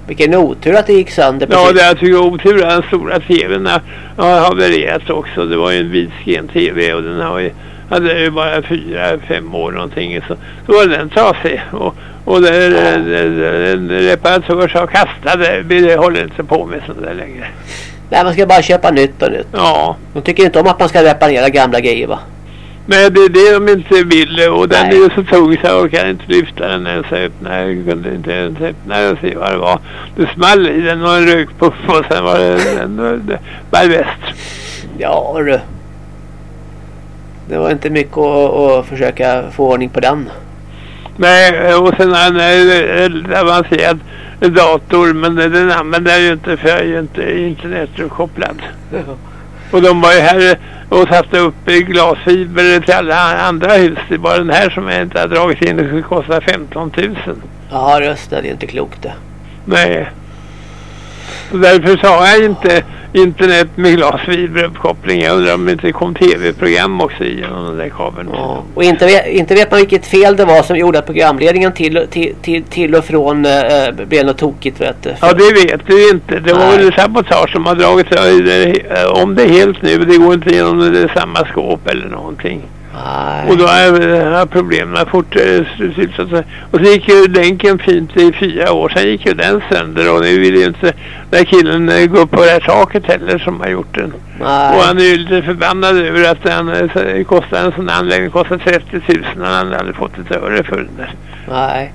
Vilken otur att det gick sönder Ja, precis. det jag tycker otur den stora tvn har har havererat också. Det var ju en vidsken tv och den har ju, hade ju bara fyra, fem år någonting. Så, så var den trasig. Och, och det, det, det, en reparatör sa kasta det, det håller inte på med sånt där längre. Nej, man ska bara köpa nytt och nytt. Ja, De tycker inte om att man ska reparera gamla grejer va? men det är det de inte vill och den Nej. är ju så tung så jag orkar inte lyfta den ens jag öppnade. Jag kunde inte ens öppna den och se vad det var. Det small i den och en rökpuff och sen var det, den, det var bäst. Ja du. Det var inte mycket att, att försöka få ordning på den. Nej, och sen har han en avancerad dator men den använder jag ju inte för jag är ju inte internetuppkopplad. Och de var ju här och satte upp i glasfiber till alla andra hus. Det är bara den här som jag inte har dragit in. Det skulle kosta 15 000. Ja det, det är inte klokt det. Nej. Så därför sa jag inte internet med glasfiberuppkoppling. Jag undrar om det inte kom tv-program också genom den där kabeln. Ja. Och inte vet, inte vet man vilket fel det var som gjorde att programledningen till, till, till, till och från äh, blev något tokigt vet du. Ja, det vet du inte. Det var Nej. väl sabotage som har dragit eh, om det helt nu. Det går inte genom det samma skåp eller någonting. Nej. Och då har problemen fort eh, slutat. Och så gick ju länken fint i fyra år. Sen gick ju den sönder och nu vill ju inte den här killen eh, gå upp på det här taket heller som har gjort den. Nej. Och han är ju lite förbannad över att den eh, kostar en sån anläggning kostar 30 000. Han hade aldrig fått ett öre för den där. Nej.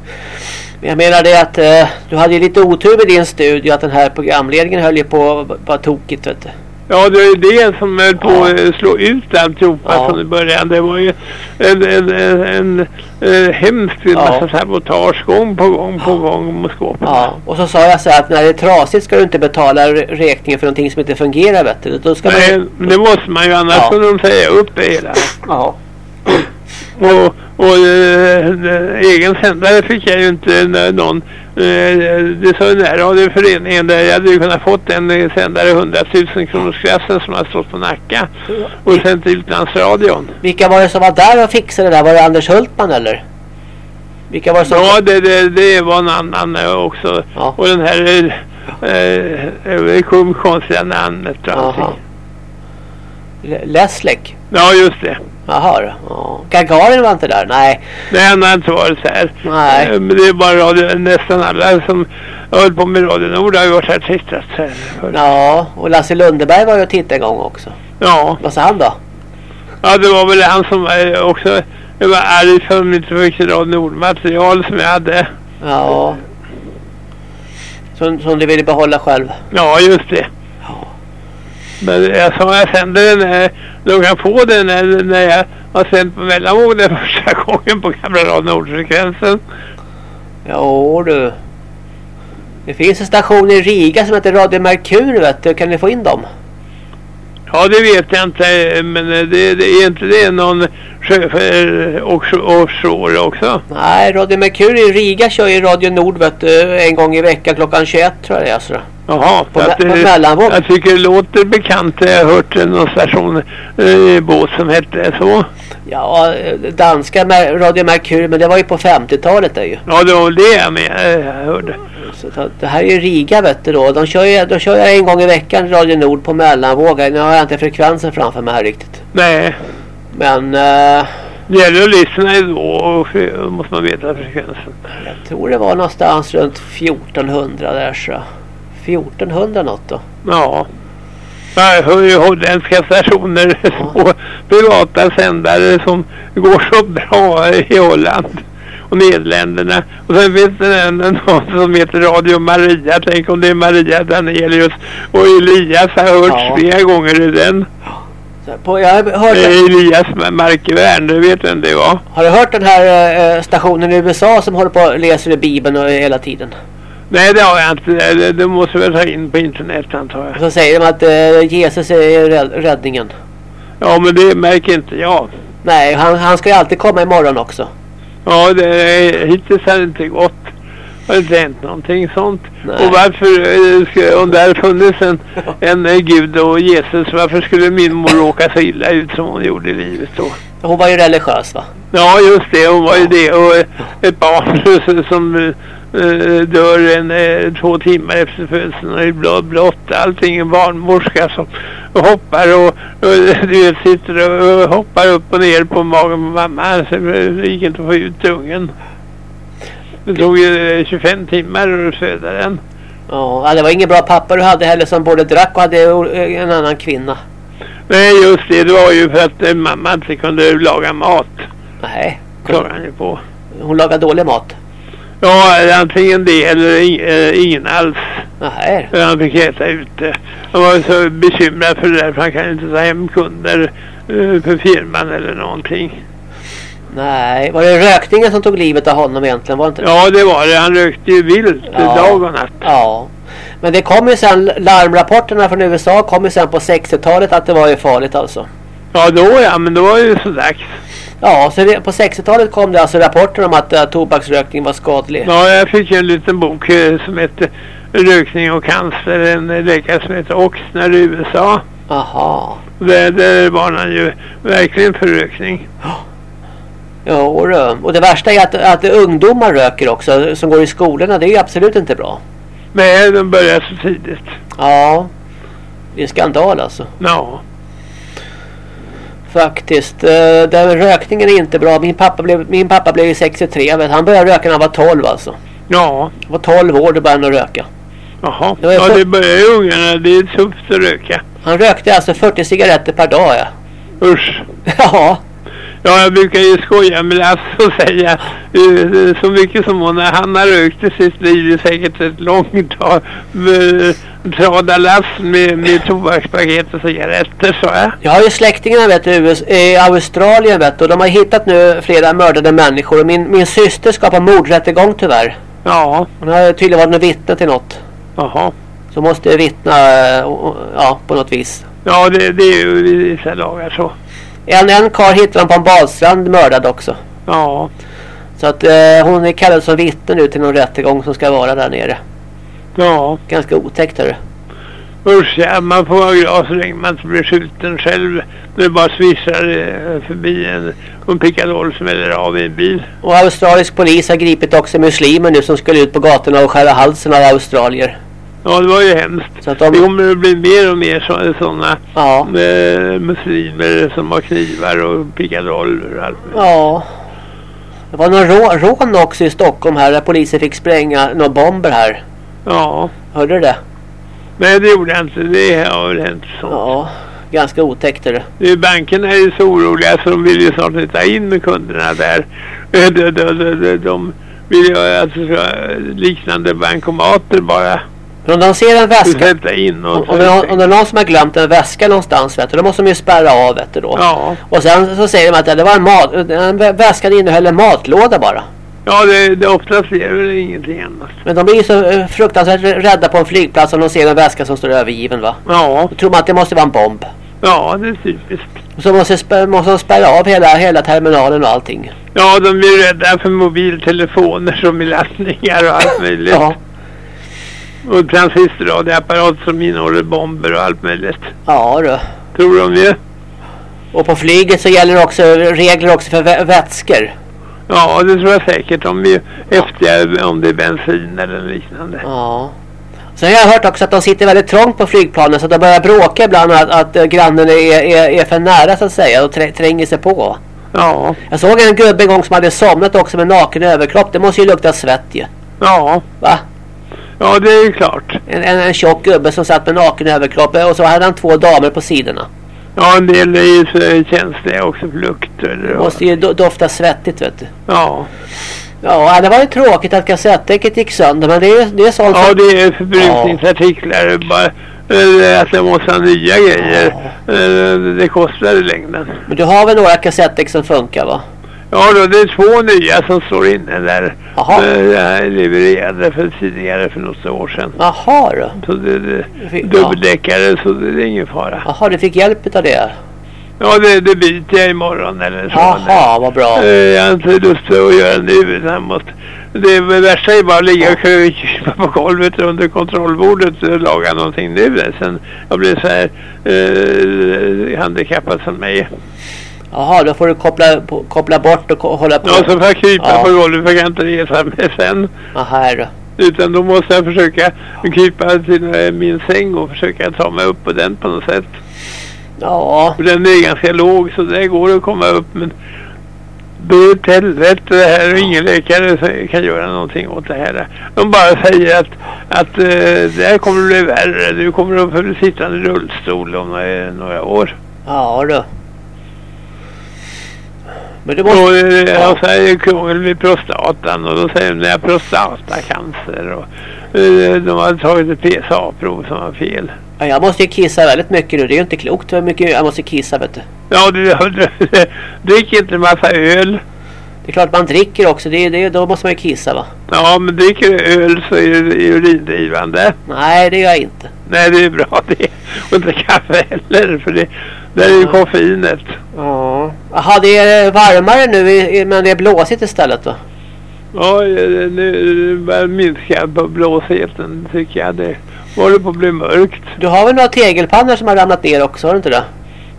Men jag menar det att eh, du hade ju lite otur med din studio att den här programledningen höll ju på att vara tokigt vet du. Ja, det är det som höll på att slå ut alltihopa Ja. från början. Det var ju en, en, en, en, en hemsk massa sabotage gång på gång på gång mot skåpen. Ja, och så sa jag så här att när det är trasigt ska du inte betala räkningen för någonting som inte fungerar vet du. Då ska Nej, man... det måste man ju annars Ja. får de säga upp det hela. Ja. Och, och eh, eh, egen sändare fick jag ju inte någon. Eh, det sa den där radioföreningen där jag hade ju kunnat fått en eh, sändare 100 000 kronors klassen som har stått på Nacka och sänt till utlandsradion. Vilka var det som var där och fixade det där? Var det Anders Hultman eller? Vilka var det som... Ja, det, det, det var en annan också. Ja. Och den här eh, eh, konstiga namnet och allting. Jaha. Le- Leslek? Ja, just det. Jaha. Ja. Gagarin var inte där? Nej. Nej, han har inte varit så här. Nej. Eh, Men det är bara radio, nästan alla som höll på med Radio Nord har ju varit här tittat här. Ja, och Lasse Lundeberg var ju och tittade en gång också. Ja. Vad sa han då? ja, det var väl han som var också jag var arg för att de inte fick Radio Nord-material som jag hade. Ja. Som, som du ville behålla själv. Ja, just det. Men eh, jag sa eh, jag sänder den här. de kan få den när, när jag har sänt på mellanvåg den första gången på gamla Radio Nord-frekvensen. Jo du. Det finns en station i Riga som heter Radio Merkur vet du. Kan ni få in dem? Ja, det vet jag inte, men det, det är inte det någon offshore, också. Nej, Radio Merkur i Riga kör ju Radio Nord vet du, en gång i veckan klockan 21 tror jag det är. Så. Jaha, På att, på eh, mellanvåg. jag tycker det låter bekant. Jag har hört eh, någon station eh, båt som hette så. Ja, eh, danska Radio Merkur, men det var ju på 50-talet det ju. Ja, det var det jag med, eh, jag hörde. Så det här är ju Riga vet du då. De kör ju, de kör ju en gång i veckan Radio Nord på mellanvåg. Nu har jag inte frekvensen framför mig här riktigt. Nej, Men eh, det gäller att lyssna då och måste man veta frekvensen. jag tror det var någonstans runt 1400 där så. 1400 något då. Ja. Jag hör ju holländska stationer och privata sändare som går så bra i Holland och Nederländerna. Och sen finns det en, någon som heter Radio Maria. Tänk om det är Maria Danelius och Elias har hört Ja. flera gånger i den. På, jag hört... Elias Markvärn, du vet vem det var. Har du hört den här äh, stationen i USA som håller på och läser i Bibeln och, hela tiden? Nej, det har jag inte. Det, det måste väl ta in på internet antar jag. Så säger de att äh, Jesus är räddningen. Ja, men det märker inte jag. Nej, han, han ska ju alltid komma imorgon också. Ja, det, hittills har det inte gått. Har det inte hänt någonting sånt? Nej. Och varför, om det hade funnits en, en Gud och Jesus, varför skulle min mor råka så illa ut som hon gjorde i livet då? Hon var ju religiös va? Ja, just det. Hon var ju det. Och ett barn som dör en, uh, två timmar efter födseln och är blå, blått. Allting en barnmorska som hoppar och, och du vet, sitter och, hoppar upp och ner på magen på mamma. Så det gick inte att få ut ungen. Det tog ju 25 timmar att föda den. Ja, det var ingen bra pappa du hade heller som både drack och hade en annan kvinna. Nej, just det. Det var ju för att mamma inte kunde laga mat. Nej. Klagade på. Hon lagade dålig mat? Ja, antingen det eller ingen alls. Nej. Han fick äta ute. Han var så bekymrad för det där för han kan inte ta hem kunder för firman eller någonting. Nej, var det rökningen som tog livet av honom egentligen? Var inte det? Ja, det var det. Han rökte ju vilt ja. dag och natt. Ja. Men det kom ju sen, larmrapporterna från USA kom ju sen på 60-talet att det var ju farligt alltså. Ja, då ja, men då var det ju så dags. Ja, så på 60-talet kom det alltså rapporter om att uh, tobaksrökning var skadlig. Ja, jag fick en liten bok uh, som heter Rökning och cancer. En läkare som heter Oxner i USA. Aha. Där, där varnar han ju verkligen för rökning. Ja, och, och det värsta är att, att ungdomar röker också som går i skolorna. Det är ju absolut inte bra. Nej, de börjar så tidigt. Ja, det är skandal alltså. Ja. Faktiskt. Den rökningen är inte bra. Min pappa blev, min pappa blev 63. Vet, han började röka när han var 12 alltså. Ja. Han var 12 år då började han röka. Jaha. Det ja, det börjar ju ungarna. Det är tufft att röka. Han rökte alltså 40 cigaretter per dag, ja. Usch. Ja. Ja, jag brukar ju skoja med Lasse och säga uh, så mycket som hon han har rökt i sitt liv är säkert ett långt tag. Uh, trada lass med, med tobakspaket och cigaretter, så jag. Jag har ju släktingarna vet du, i Australien vet och de har hittat nu flera mördade människor och min, min syster ska på mordrättegång tyvärr. Ja. Hon har tydligen varit vittne till något. Jaha. Så måste vittna, ja, på något vis. Ja, det, det är ju vissa dagar så. En, en kar hittade de på en badstrand mördad också. Ja. Så att eh, hon är kallad som vittne nu till någon rättegång som ska vara där nere. Ja. Ganska otäckt hörru. Usch ja, man får vara glad så länge man inte blir skjuten själv. Det bara svischar eh, förbi en, en pickadoll som är av i en bil. Och australisk polis har gripit också muslimer nu som skulle ut på gatorna och skära halsen av australier. Ja, det var ju hemskt. Så att de... Det kommer att bli mer och mer sådana ja. eh, muslimer som har knivar och pickadoller och allt. Ja. Det var någon rå rån också i Stockholm här där polisen fick spränga några bomber här. Ja. Hörde du det? Nej, det gjorde jag inte. Det har väl hänt sånt. Ja, ganska otäckt är det. det bankerna är ju så oroliga så de vill ju snart inte ta in med kunderna där. De, de, de, de, de vill ju alltså liknande bankomater bara. Men om de ser en väska... In och om, om, om det är någon som har glömt en väska någonstans vet du, då måste de ju spärra av vet du, då. Ja. Och sen så säger de att det var en mat... En väskan innehöll en matlåda bara. Ja, det, det oftast är väl ingenting annat. Men de blir ju så eh, fruktansvärt rädda på en flygplats om de ser en väska som står övergiven va? Ja. Då tror man att det måste vara en bomb. Ja, det är typiskt. Så måste, måste de spärra av hela, hela terminalen och allting. Ja, de blir rädda för mobiltelefoner som är laddningar och allt möjligt. ja. Och transistorradioapparat som innehåller bomber och allt möjligt. Ja du. Tror de ju. Och på flyget så gäller också regler också för vä vätskor. Ja, det tror jag säkert. Är ju häftiga om det är bensin eller liknande. Ja. Sen har jag hört också att de sitter väldigt trångt på flygplanen så att de börjar bråka ibland att, att grannen är, är, är för nära så att säga och trä, tränger sig på. Ja. Jag såg en gubbe en gång som hade somnat också med naken överkropp. Det måste ju lukta svett ju. Ja. Va? Ja, det är ju klart. En, en, en tjock gubbe som satt med naken överkropp och så hade han två damer på sidorna. Ja, en del är ju så känsliga också för lukter. Det måste ju do dofta svettigt, vet du. Ja. Ja, det var ju tråkigt att kassettdäcket gick sönder, men det är, det är sånt Ja, det är förbrukningsartiklar. Ja. Bara eh, att jag måste ha nya grejer. Eh, det kostar i längden. Men du har väl några kassettdäck som funkar va? Ja då, det är två nya som står inne där. Jaha. Eh, Jag levererade för tidigare för något år sedan. Jaha då. Så det, det fick- dubbeldäckare så det är ingen fara. Jaha, du fick hjälp av det? Ja, det, det byter jag imorgon eller så. Jaha, vad bra. Eh, Jag har inte lust att göra nu utan jag måste... Det värsta är bara att ligga och krypa på golvet under kontrollbordet och laga någonting nu. Sen jag blir så här eh, handikappad som mig. Jaha, då får du koppla, koppla bort och hålla på. Ja, så får jag krypa Ja. på golvet för jag kan inte resa mig sen. Aha, då. Utan då måste jag försöka krypa till min säng och försöka ta mig upp på den på något sätt. Ja. För den är ganska låg så det går att komma upp men det är ett helvete det här och ingen läkare som kan göra någonting åt det här. De bara säger att, att eh, det här kommer att bli värre. Du kommer att få sitta i rullstol om några år. Ja då. Men du Och måste... eh, Ja. jag säger krångel med prostatan och då säger de jag har prostatacancer. Och, eh, de har tagit ett PSA-prov som var fel. Ja, jag måste ju kissa väldigt mycket nu. Det är ju inte klokt hur mycket jag måste kissa vet du. Ja, du, du, drick inte en massa öl. Det är klart man dricker också. Det det då måste man ju kissa va? Ja, men dricker du öl så är det urindrivande. Nej, det gör jag inte. Nej, det är bra det. Och inte kaffe heller, för det, det är ju koffeinet. Ja. Jaha, det är varmare nu men det är blåsigt istället va? Ja, nu börjar minska på blåsheten tycker jag. Det håller på att bli mörkt. Du har väl några tegelpannor som har ramlat ner också, har du inte det?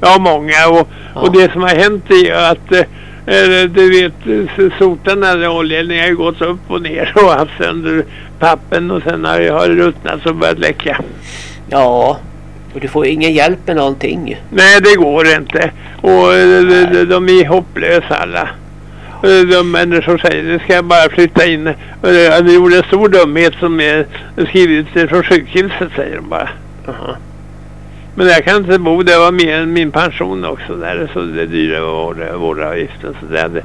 Ja, många. Och, och det som har hänt är att eh, eh, du vet, eh, sotarna, oljan har gått upp och ner och haft sönder pappen och sen har det ruttnat och börjat läcka. Ja. Och du får ingen hjälp med någonting. Nej, det går inte. Och eh, de, de, de är hopplösa alla. Eh, De människor säger det ska jag bara flytta in. Eh, Det gjorde en stor dumhet som är skrivit från sjukhuset säger de bara. Jaha. Men jag kan inte bo, det var mer än min pension också där. Så det dyra vård, vårdavgiften. Så det hade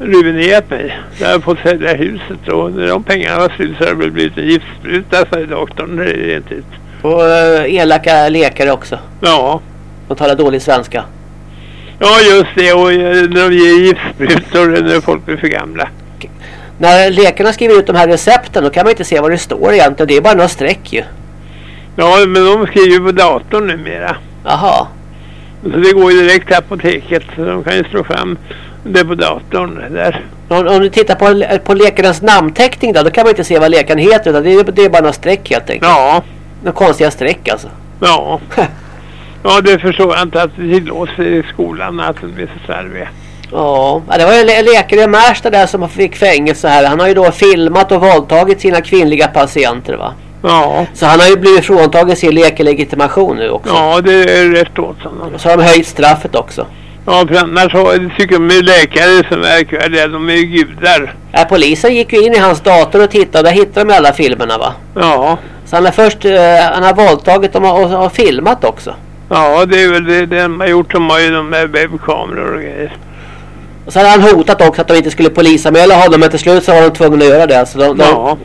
ruinerat mig. Jag har fått sälja huset och när de pengarna var slut så har det blivit en giftspruta säger doktorn. Det är inte ut. Och uh, elaka läkare också. Ja. De talar dålig svenska. Ja just det och eh, när de ger giftsprutor när folk blir för gamla. När läkarna skriver ut de här recepten då kan man inte se vad det står egentligen. Det är bara några streck ju. Ja men de skriver ju på datorn numera. Jaha. Så det går ju direkt till apoteket så de kan ju slå fram det på datorn där. Om, om du tittar på, på läkarens namnteckning då, då kan man inte se vad läkaren heter. Utan det, är, det är bara några streck helt enkelt. Ja. Några konstiga streck alltså. Ja. Ja det förstår jag inte att det tillåts i skolan att de är så slarviga. Ja, det var ju en läkare i Märsta där som fick fängelse här. Han har ju då filmat och våldtagit sina kvinnliga patienter va. Ja. Så han har ju blivit fråntagen sin läkarlegitimation nu också. Ja det är rätt åt honom. Så har de höjt straffet också. Ja för annars tycker de är läkare som verkar det, de är ju gudar. Ja, polisen gick ju in i hans dator och tittade. Där hittade de alla filmerna va. Ja. Så han har först eh, han har våldtagit dem och, och, och filmat också. Ja det är väl det, det de har gjort. De har ju de här webbkameror och grejer. Och så hade han hotat också att de inte skulle polisanmäla honom. Men till slut så var de tvungna att göra det. Så de, de, Ja.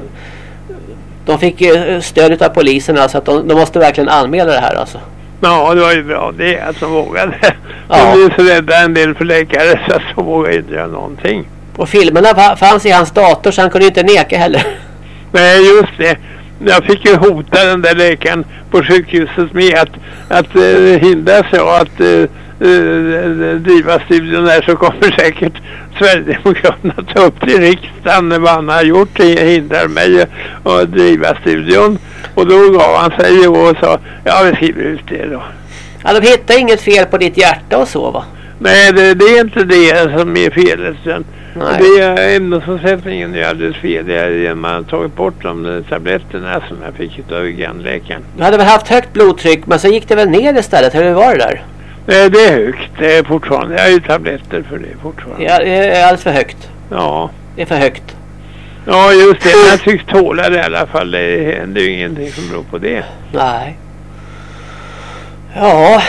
de fick ju stöd av polisen. Alltså att de, de måste verkligen anmäla det här alltså. Ja, det var ju bra det att de vågade. Ja. De är så rädda en del för läkare så att de vågar inte göra någonting. Och filmerna fa- fanns i hans dator så han kunde ju inte neka heller. Nej, just det. Jag fick ju hota den där läkaren på sjukhuset med att, att uh, hindra sig och att uh, uh, driva studion där så kommer säkert Sverigedemokraterna ta upp till riksdagen vad han har gjort hindrar mig att driva studion. Och då gav han sig och sa ja vi skriver ut det då. Ja, de hittade inget fel på ditt hjärta och så va? Nej, det, det är inte det som är felet. Nej. Det är ämnesomsättningen är alldeles fel. Det är man har tagit bort de tabletterna som jag fick av grannläkaren. Du hade väl haft högt blodtryck men så gick det väl ner istället. Hur var det där? Nej, det är högt. Det är fortfarande. Jag har ju tabletter för det fortfarande. Ja, det är alldeles för högt. Ja. Det är för högt. Ja, just det. Jag tycks tåla det i alla fall. Det händer ju ingenting som beror på det. Nej. Ja.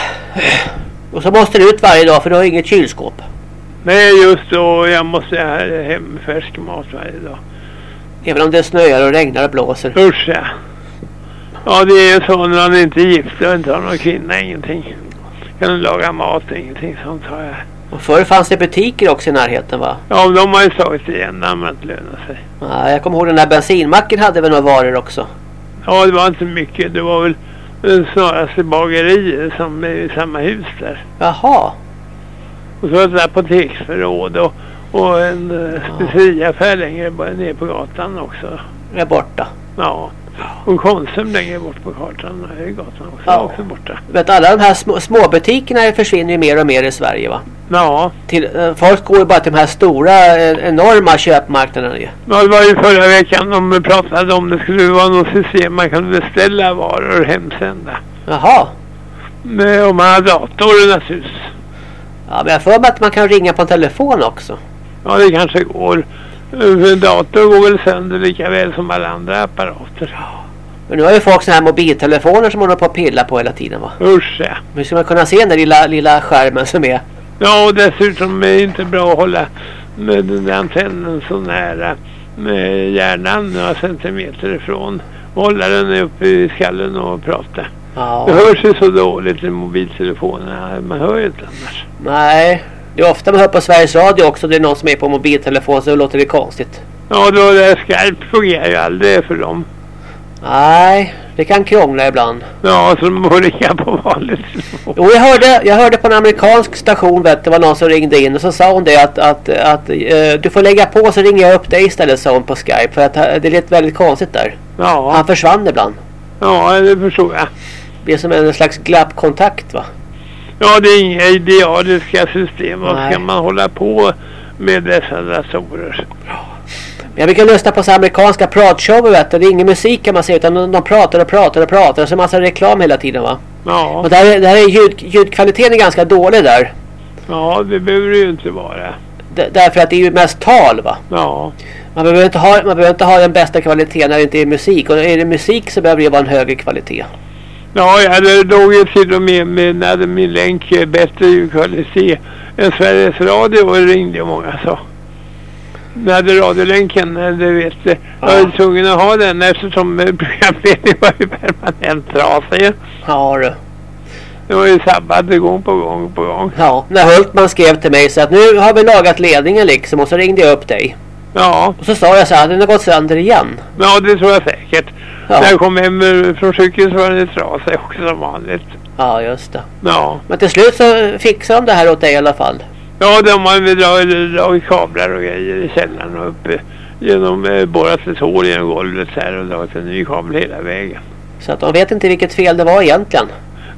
Och så måste du ut varje dag för du har inget kylskåp. Nej, just då. Jag måste ha hem färsk mat varje dag. Även om det snöar och regnar och blåser. Usch ja. Ja, det är så när man inte är gift och inte har någon kvinna, ingenting. Kan laga mat, ingenting sånt har jag. Och förr fanns det butiker också i närheten va? Ja, de har ju slagit igen när man inte lönar sig. Ja, jag kommer ihåg den där bensinmacken hade väl några varor också. Ja, det var inte mycket. Det var väl snarast bageri som är i samma hus där. Jaha. Och så ett apoteksförråd och, och en uh, speceriaffär längre ner på gatan också. Är borta. Ja. Och Konsum längre bort på kartan är gatan också, ja. också borta. Vet alla de här små, småbutikerna försvinner ju mer och mer i Sverige va? Ja. Till, eh, folk går ju bara till de här stora eh, enorma köpmarknaderna ju. Ja det var ju förra veckan de pratade om det skulle vara något system man kan beställa varor och hemsända. Jaha. Om man har dator naturligtvis. Ja men jag får mig att man kan ringa på en telefon också. Ja det kanske går. En dator går väl sönder lika väl som alla andra apparater. Men nu har ju folk sådana här mobiltelefoner som man håller på att pilla på hela tiden va? Usch ja. Hur ska man kunna se den där lilla, lilla skärmen som är? Ja och dessutom är det inte bra att hålla med den där antennen så nära med hjärnan några centimeter ifrån. Hålla den uppe i skallen och prata. Ja. Det hörs ju så dåligt i mobiltelefonerna. Man hör ju inte annars. Nej, det är ofta man hör på Sveriges Radio också. Det är någon som är på mobiltelefon så låter det konstigt. Ja, då det Skype fungerar ju aldrig för dem. Nej, det kan krångla ibland. Ja, så de får ringa på vanligt telefon. Jo, jag hörde, jag hörde på en amerikansk station, vet det var någon som ringde in och så sa hon det att, att, att uh, du får lägga på så ringer jag upp dig istället, sa hon på Skype. För att det lät väldigt konstigt där. Ja. Han försvann ibland. Ja, det förstår jag. Det är som en slags glappkontakt va? Ja, det är inga idealiska system. Vad ska man hålla på med dessa datorer? Jag brukar lyssna på så amerikanska pratshower vet du. Det är ingen musik kan man säga utan de, de pratar och pratar och pratar. Och så är det massa reklam hela tiden va? Ja. Och där, där är ljud, ljudkvaliteten är ganska dålig där. Ja, det behöver det ju inte vara. D därför att det är ju mest tal va? Ja. Man behöver, inte ha, man behöver inte ha den bästa kvaliteten när det inte är musik. Och är det musik så behöver det vara en högre kvalitet. Ja, jag låg ju till och med med när min länk bättre ljudkvalitet än Sveriges Radio och ringde många så. När hade radiolänken, du vet. Ja. Jag var tvungen att ha den eftersom programledningen var ju permanent trasig. Ja du. Det var ju sabbat gång på gång på gång. Ja, när Hultman skrev till mig så att nu har vi lagat ledningen liksom och så ringde jag upp dig. Ja. Och så sa jag så här, den har gått sönder igen. Ja, det tror jag säkert. Ja. När jag kom hem från sjukhuset var det trasig också som vanligt. Ja, just det. Ja. Men till slut så fixade de det här åt dig i alla fall. Ja, de har dragit, kablar och grejer i källaren och uppe genom eh, borrat ett hål genom golvet här och dragit en ny kabel hela vägen. Så att de vet inte vilket fel det var egentligen.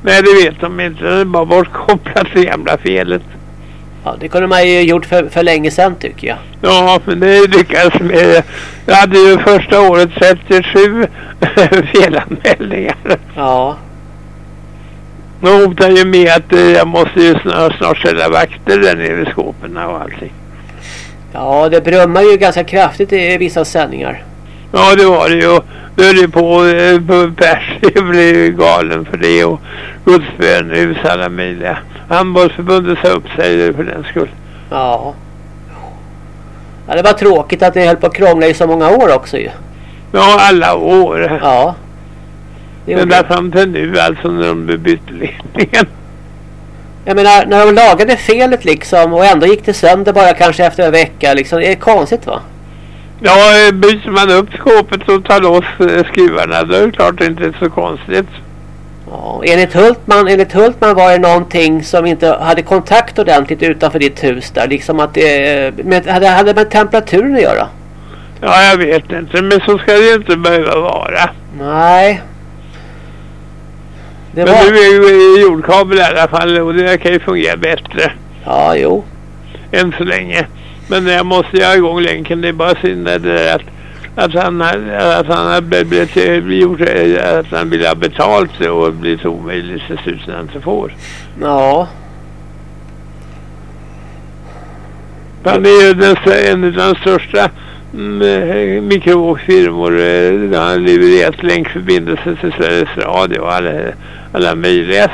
Nej, det vet de inte. Det är bara bortkopplat det gamla felet. Ja, det kunde man ju gjort för, för länge sedan tycker jag. Ja, men det lyckades med. Jag hade ju första året 37 felanmälningar. Ja. De hotar ju med att eh, jag måste ju snart, snart ställa vakter där nere i skåpen och allting. Ja, det brummar ju ganska kraftigt i vissa sändningar. Ja, det var det ju. Det höll på, eh, Pers. Jag blev galen för det och Gudsbönhus alla möjliga. Handbollsförbundet sa upp sig för den skull. Ja. ja. Det var tråkigt att det höll på att krångla i så många år också ju. Ja, alla år. Ja. Men där fram till nu alltså när de bytte ledningen. Jag menar, när de lagade felet liksom och ändå gick det sönder bara kanske efter en vecka liksom. Det är konstigt va? Ja, byter man upp skåpet och tar loss skruvarna då är det klart inte så konstigt. Ja, enligt Hultman, enligt Hultman var det någonting som inte hade kontakt ordentligt utanför ditt hus där. Liksom att det med, hade, hade med temperaturen att göra. Ja, jag vet inte. Men så ska det inte behöva vara. Nej. Det men var... nu är ju jordkabel i alla fall och det kan ju fungera bättre. Ja, jo. Än så länge. Men jag måste göra igång länken. Det är bara synd att, att han har, att han har blivit, gjort, att han vill ha betalt och blivit omöjligt slut när han inte får. Ja. Han är ju den, en av de största mm, mikrovågsfirmor. Han har levererat länkförbindelse till Sveriges Radio och alla, alla möjliga.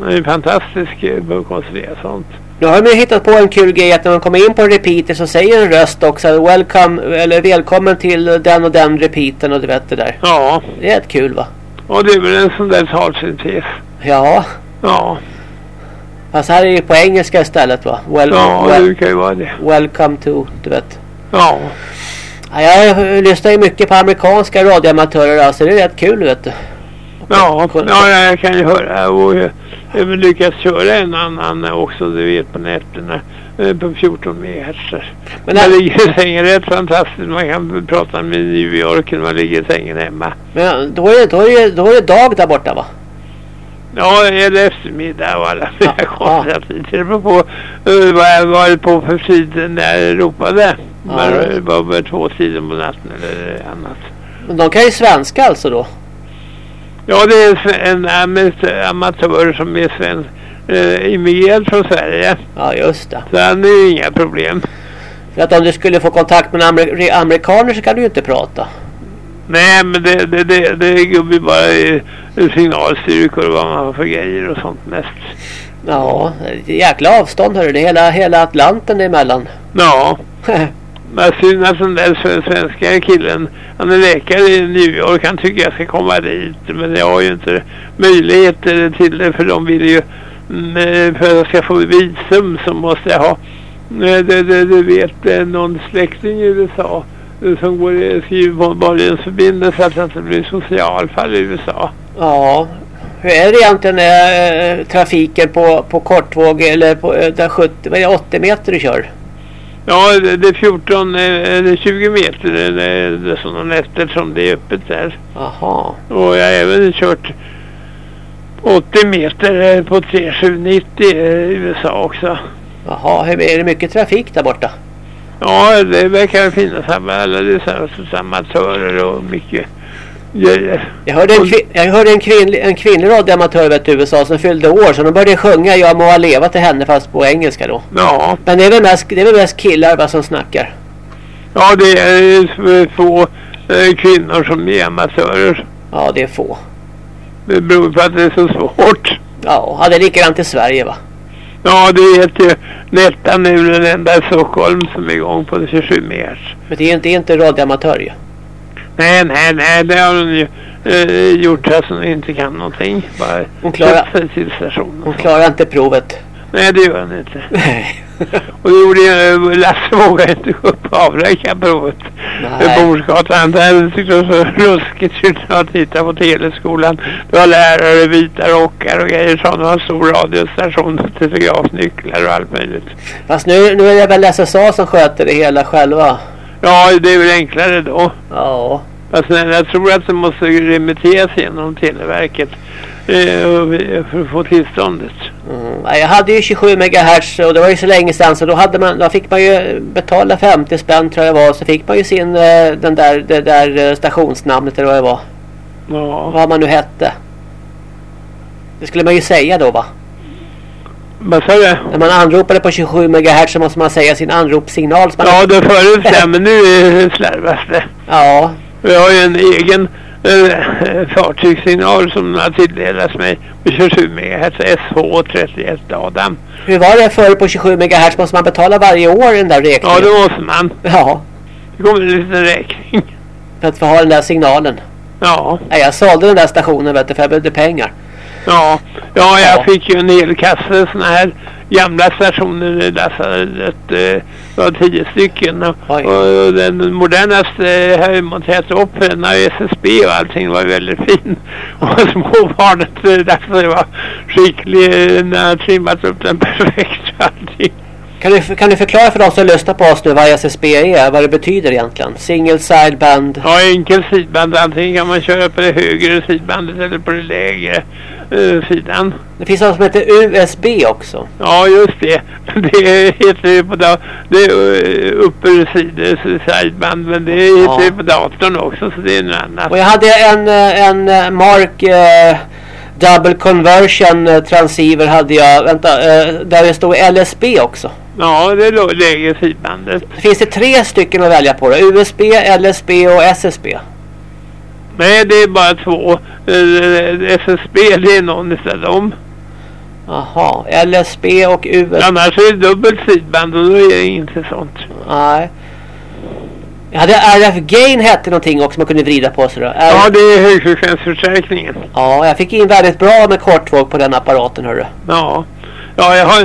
Han är fantastisk på att konstruera sånt. Nu har de hittat på en kul grej att när man kommer in på en repeater så säger en röst också welcome eller välkommen till den och den repeatern och du vet det där. Ja. Det är rätt kul va? Och det är väl en sån där talsyntes. Ja. Ja. Fast här är det på engelska istället va? Well, ja, well, det kan ju vara det. Welcome to, du vet. Ja. ja jag lyssnar ju mycket på amerikanska radioamatörer alltså. Det är rätt kul vet du. Ja, ja, jag kan ju höra och lyckats köra en annan också, du vet, på nätterna på 14 MHz. Men man ligger i sängen rätt fantastiskt. Man kan prata med New York när man ligger i sängen hemma. Men då är det, då är det, då är det dag där borta va? Ja, eller eftermiddag och alla ja, konstiga ja. tider. Det beror på uh, vad jag var på för tid när jag ropade. Ja, det var väl två tider på natten eller annat. Men de kan ju svenska alltså då? Ja, det är en amatör som är svensk eh, immigrerad från Sverige. Ja, just det. Så han är inga problem. För att om du skulle få kontakt med amer amerikaner så kan du ju inte prata. Nej, men det, det, det, det går bara i signalstyrkor och vad man har för grejer och sånt mest. Ja, jäkla avstånd hörru. Det är hela, hela Atlanten emellan. Ja. Men synd att den där svenska killen, han är läkare i New York, han tycker jag ska komma dit. Men jag har ju inte möjligheter till det för de vill ju, mm, eh, för att jag ska få visum så måste jag ha, eh, du, du, du vet, någon släkting i USA som går skriver på en borgensförbindelse att det inte blir socialfall i USA. Ja, hur är det egentligen äh, trafiken på, på kortvåg eller på där 70, vad är det, 80 meter du kör? Ja, det är 14, eller 20 meter är sådana eftersom det är öppet där. Aha. Och jag har även kört 80 meter på 3790 i USA också. Jaha, är det mycket trafik där borta? Ja, det verkar finnas alla dessa amatörer och mycket Jag hörde en, jag hörde en, kvinnlig, en kvinnlig radioamatör vet, i USA som fyllde år så de började sjunga Jag må ha leva till henne fast på engelska då. Ja. Men det är väl mest, det är väl mest killar va, som snackar? Ja, det är få äh, kvinnor som är amatörer. Ja, det är få. Det beror på att det är så svårt. Ja, det är likadant i Sverige va? Ja, det heter ju Nettan nu den enda i Stockholm som är igång på 27 meter. Men det är inte, inte radioamatör ju. Nej, nej, nej, det har hon ju eh, gjort så att hon inte kan någonting. Bara hon klarar, till stationen. Hon klarar inte provet. Nej, det gör hon inte. Nej. och det gjorde jag, Lasse vågade inte gå upp och avräcka provet. På Borsgatan. Där tyckte jag så ruskigt synd att titta på teleskolan. Det var lärare, vita rockar och grejer. Så det var en stor radiostation, telegrafnycklar och allt möjligt. Fast nu, nu är det väl SSA som sköter det hela själva? Ja, det är väl enklare då. Ja. Fast jag tror att det måste remitteras genom Televerket eh, för att få tillståndet. Mm. Jag hade ju 27 MHz och det var ju så länge sedan så då, hade man, då fick man ju betala 50 spänn tror jag var så fick man ju sin eh, den där, det där eh, stationsnamnet eller vad det var. Ja. Vad man nu hette. Det skulle man ju säga då va? Vad sa du? När man anropade på 27 MHz så måste man säga sin anropssignal. Ja, det förut ja, men nu är det slarvas det. Ja. Jag har ju en egen äh, fartygssignal som har tilldelats mig på 27 MHz SH31 Adam. Hur var det förr på 27 MHz? Måste man betala varje år den där räkningen? Ja, det måste man. Ja. Det kommer en liten räkning. För att få ha den där signalen? Ja. Nej, jag sålde den där stationen vet du, för jag behövde pengar. Ja, ja jag ja. fick ju en hel kasse såna här gamla stationer lasarettet. Det var tio stycken. Och, och den modernaste har jag monterat upp den har SSB och allting var väldigt fin. Och småbarnet därför var skicklig när jag trimmat upp den perfekt allting. Kan du, kan du förklara för de som lyssnar på oss nu vad SSB är? Vad det betyder egentligen? Single sideband? Ja, enkel sidband. Antingen kan man köra på det högre sidbandet eller på det lägre sidan. Det finns något som heter USB också. Ja, just det. Det heter ju på datorn. Det är uh, upper sidband. Men det heter ju på datorn också så det är något annat. Och jag hade en, en Mark... Uh, Double conversion transceiver hade jag, vänta, där det stod LSB också. Ja, det låg lägre sidbandet. Finns det tre stycken att välja på då? USB, LSB och SSB? Nej, det är bara två. SSB, det är någon utav dem. Jaha, LSB och US. Annars är det dubbelt sidband och då är det inte sånt. Nej. Jag hade RF Gain hette någonting också man kunde vrida på sig då. R Ja, det är högfrekvensförstärkningen. Ja, jag fick in väldigt bra med kortvåg på den apparaten hörru. Ja. Ja, jag har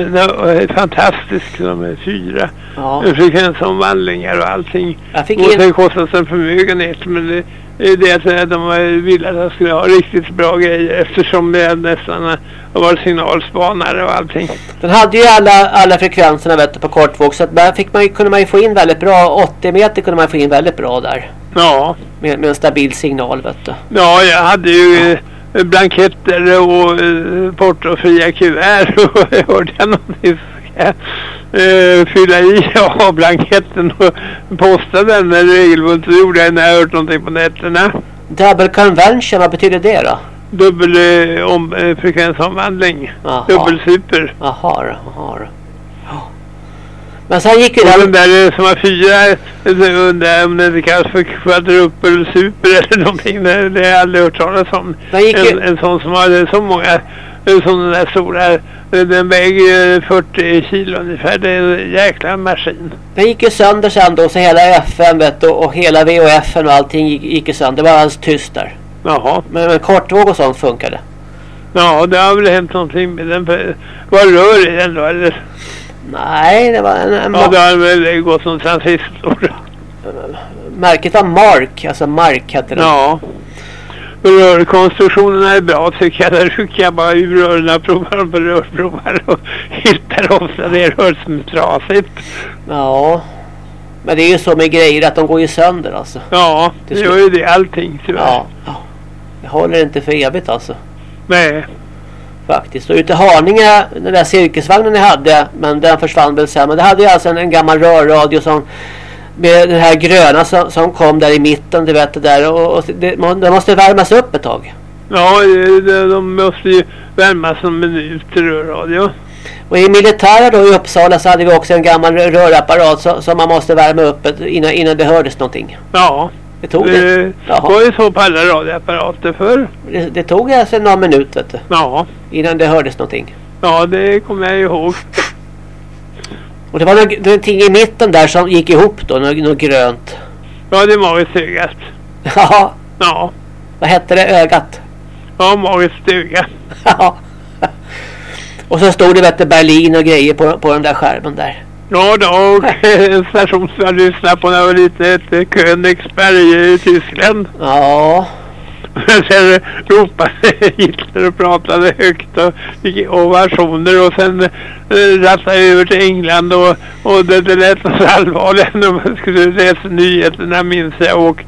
en fantastisk nummer fyra. Ja. Frekvensomvandlingar och allting. Jag fick Måste in... kosta en förmögenhet men det det är det att de ville att jag skulle ha riktigt bra grejer eftersom det nästan har varit signalspanare och allting. Den hade ju alla, alla frekvenserna vet du, på kortvåg så att där fick man, kunde man ju få in väldigt bra. 80 meter kunde man få in väldigt bra där. Ja, Med, med en stabil signal vet du. ja jag hade ju eh, blanketter och eh, portofria kuvert och hörde jag någonting så ska jag eh, fylla i ja, blanketten och posta den regelbundet. Det gjorde jag när jag hört någonting på nätterna. Double convention, vad betyder det då? Dubbel eh, om, eh, frekvensomvandling. Jaha. Dubbelsuper. Jaha, då, jaha. Men sen gick ju Och den... den där eh, som har fyra, eh, undrar om det inte kallas för kvadrupelsuper eller någonting. Det, det har jag aldrig hört talas om. Den ju... En, en sån som har eh, så många, eh, som den där stora, eh, den väger eh, 40 kilo ungefär. Det är en jäkla maskin. Den gick ju sönder sen då, så hela FM vet du, och hela VHF och allting gick, gick ju sönder. Det var alldeles tyst där. Jaha. Men, men kortvåg och sånt funkade. Ja, det har väl hänt någonting med den. Vad rör i den då? Eller? Nej, det var en, en Ja, det har väl gått som transistor. märket var Mark, alltså Mark hette den. Ja. Rörkonstruktionerna är bra tycker jag. Där rycker jag bara ur rören, provar på rörprovar och hittar ofta det rör som är trasigt. Ja. Men det är ju så med grejer att de går ju sönder alltså. Ja, det Det gör ju det allting tyvärr. Ja. ja. Det håller inte för evigt alltså. Nej. Faktiskt. Och ute i Haninge, den där cirkusvagnen jag hade, men den försvann väl sen. Men det hade ju alltså en, en gammal rörradio som med den här gröna som, som kom där i mitten, du vet det där. Och, och det, man, det måste värmas upp ett tag. Ja, de måste ju värmas som minuter rörradio. Och i militära då i Uppsala så hade vi också en gammal rö- rörapparat som, man måste värma upp innan, innan det hördes någonting. Ja. Det tog det. Det Jaha. var ju så på alla radioapparater förr. Det, det tog alltså några minuter vet du, Ja. innan det hördes någonting. Ja, det kommer jag ihåg. Och det var någonting i mitten där som gick ihop då, något, något grönt. Ja, det är magiskt ögat. Ja, Ja. vad hette det ögat? Ja, magiskt öga. Ja. Och så stod det vet du, Berlin och grejer på, på den där skärmen där. Ja då, en station som jag lyssnade på när jag var liten hette Königsberg i Tyskland. Ja, Sen ropade Hitler och pratade högt och fick ovationer och sen eh, rattade jag över till England och, och det, det lät så allvarligt när man skulle läsa nyheterna minns jag och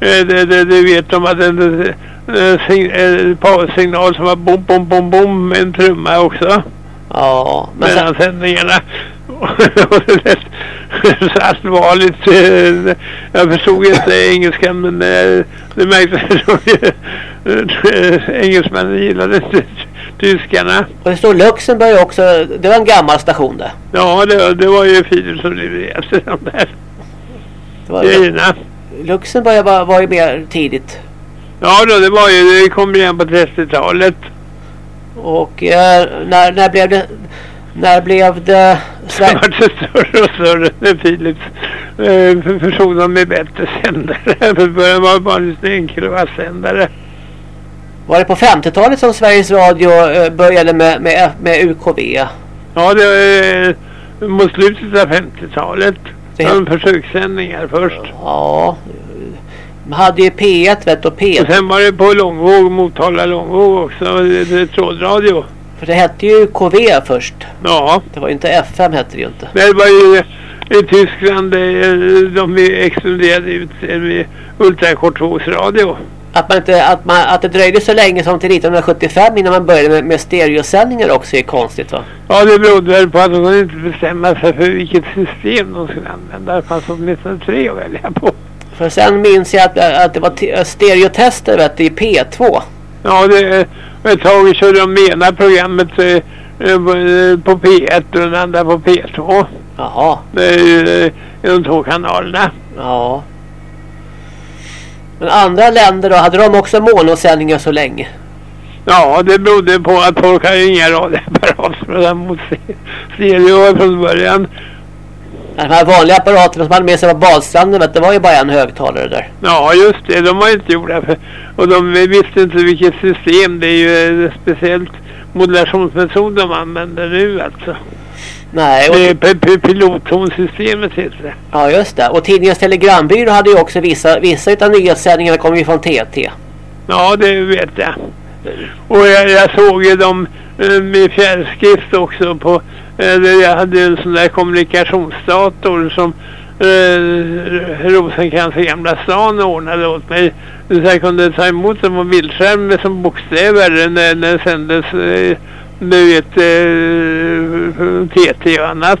eh, det, det, det vet de att en eh, sign, eh, paussignal som var bom bom bom bom med en trumma också ja. Men sen, mellan sändningarna. Det lät så allvarligt. eh, Jag förstod inte engelska men det märktes engelsmännen gillade inte tyskarna. och det står Luxemburg också. Det var en gammal station där. Ja, det, det var ju Filip som levererade de där Det var, grejerna. Luxemburg var, var ju mer tidigt. Ja då, det var ju, det kom igen på 30-talet. Och eh, när, när blev det... När blev det... Det Sver- vart det större och större när Philips eh, för- försåg dem med bättre sändare. För början var det bara en kilowattssändare. var det på 50-talet som Sveriges Radio eh, började med, med, med UKV? Ja, det var eh, mot slutet av 50-talet. Det- Det var försökssändningar först. Ja. Man hade ju P1 vet och Och P1. sen var det på långvåg, Motala långvåg också. Det, det, trådradio. För det hette ju UKV först. Ja, Det var ju inte FM hette det ju inte. det var ju i Tyskland eh, de extenderade ut eh, ultrakortvågsradio. Att, man inte, att, man, att det dröjde så länge som till 1975 innan man började med, med stereosändningar också är konstigt va? Ja, det berodde väl på att de kunde inte bestämma sig för vilket system de skulle använda. Det fanns åtminstone tre att välja på. För sen minns jag att, att det var te- stereotester vet i P2. Ja, det, ett tag körde de ena programmet eh, eh, på P1 och den andra på P2. Jaha, ju eh, de två kanalerna. ja. Men andra länder då, hade de också monosändningar så länge? Ja, det berodde på att folk hade inga radioapparater mot stereo från början. De här vanliga apparaterna som hade med sig på badstranden, vet, det var ju bara en högtalare där. Ja, just det. De var inte gjorda för... Och de visste inte vilket system. Det är ju ett speciellt modulationsmetod de använder nu alltså. Nej. Och det är pilottonsystemet heter det. Ja, just det. Och tidningens telegrambyrå hade ju också vissa, vissa av nyhetssändningarna kom ju från TT. Ja, det vet jag. Och jag, jag såg ju dem eh, med fjärrskrift också på eh, jag hade en sån där kommunikationsdator som eh, Rosenkrantz i Gamla stan ordnade åt mig. Så jag kunde ta emot dem på bildskärm med som bokstäver när, det sändes eh, du vet eh, TT och annat.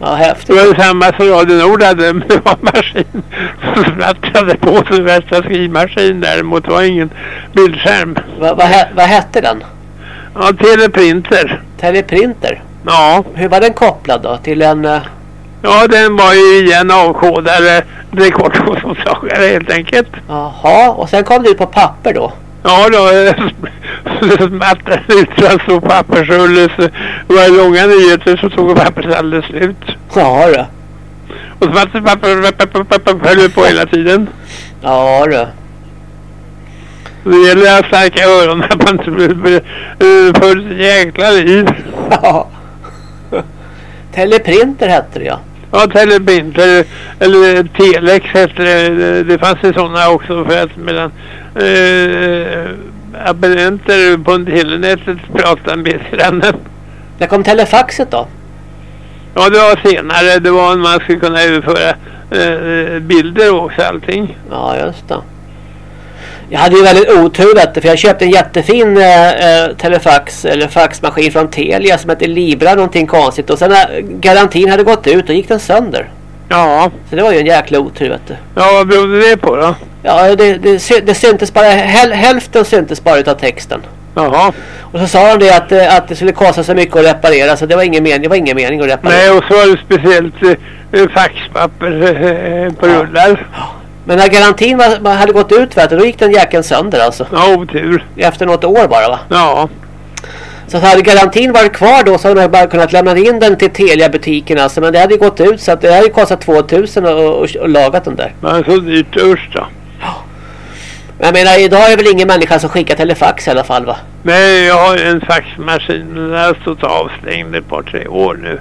Ja, häftigt. Det var samma som Radio Nord hade, men det var maskin som smattrade på sig värsta skrivmaskin däremot var ingen bildskärm. Vad va, va hette den? Ja, teleprinter. Teleprinter? Ja. Hur var den kopplad då? Till en... Uh... Ja, den var ju en avkodare, rekordmottagare helt enkelt. Jaha, och sen kom det ut på papper då? Ja då, smattrade ut så jag såg pappersrulle så det var långa nyheter så tog pappret alldeles slut. Ja då. Och smattrade papper, höll på hela tiden. Ja då. Det gäller att stärka öronen att man inte blir för jäkla liv. Ja. Teleprinter hette det ja. Ja, teleprinter eller telex hette det. Det fanns ju sådana också för att mellan eh, abonnenter på telenätet prata med grannen. När kom telefaxet då? Ja, det var senare. Det var en man skulle kunna överföra eh, bilder också allting. Ja, just det. Jag hade ju väldigt otur du, för jag köpte en jättefin eh, telefax eller faxmaskin från Telia som hette Libra någonting konstigt och sen när garantin hade gått ut då gick den sönder. Ja. Så det var ju en jäkla otur vet du. Ja, vad berodde det på då? Ja, det, det, det syntes bara, häl, hälften syntes bara utav texten. Jaha. Och så sa de det att, eh, att det skulle kosta så mycket att reparera så det var ingen mening, det var ingen mening att reparera. Nej, och så var det speciellt eh, faxpapper eh, på Ja. rullar. Men när garantin var, hade gått ut vet du, då gick den jäkeln sönder alltså. Ja, otur. Efter något år bara va? Ja. Så hade garantin varit kvar då så hade man bara kunnat lämna in den till Telia-butiken alltså. Men det hade ju gått ut så att det hade ju kostat 2000 och, och, och lagat den där. Men så dyrt usch då. Men jag menar idag är det väl ingen människa som skickar telefax i alla fall va? Nej, jag har en faxmaskin. Den har stått avstängd ett par, tre år nu.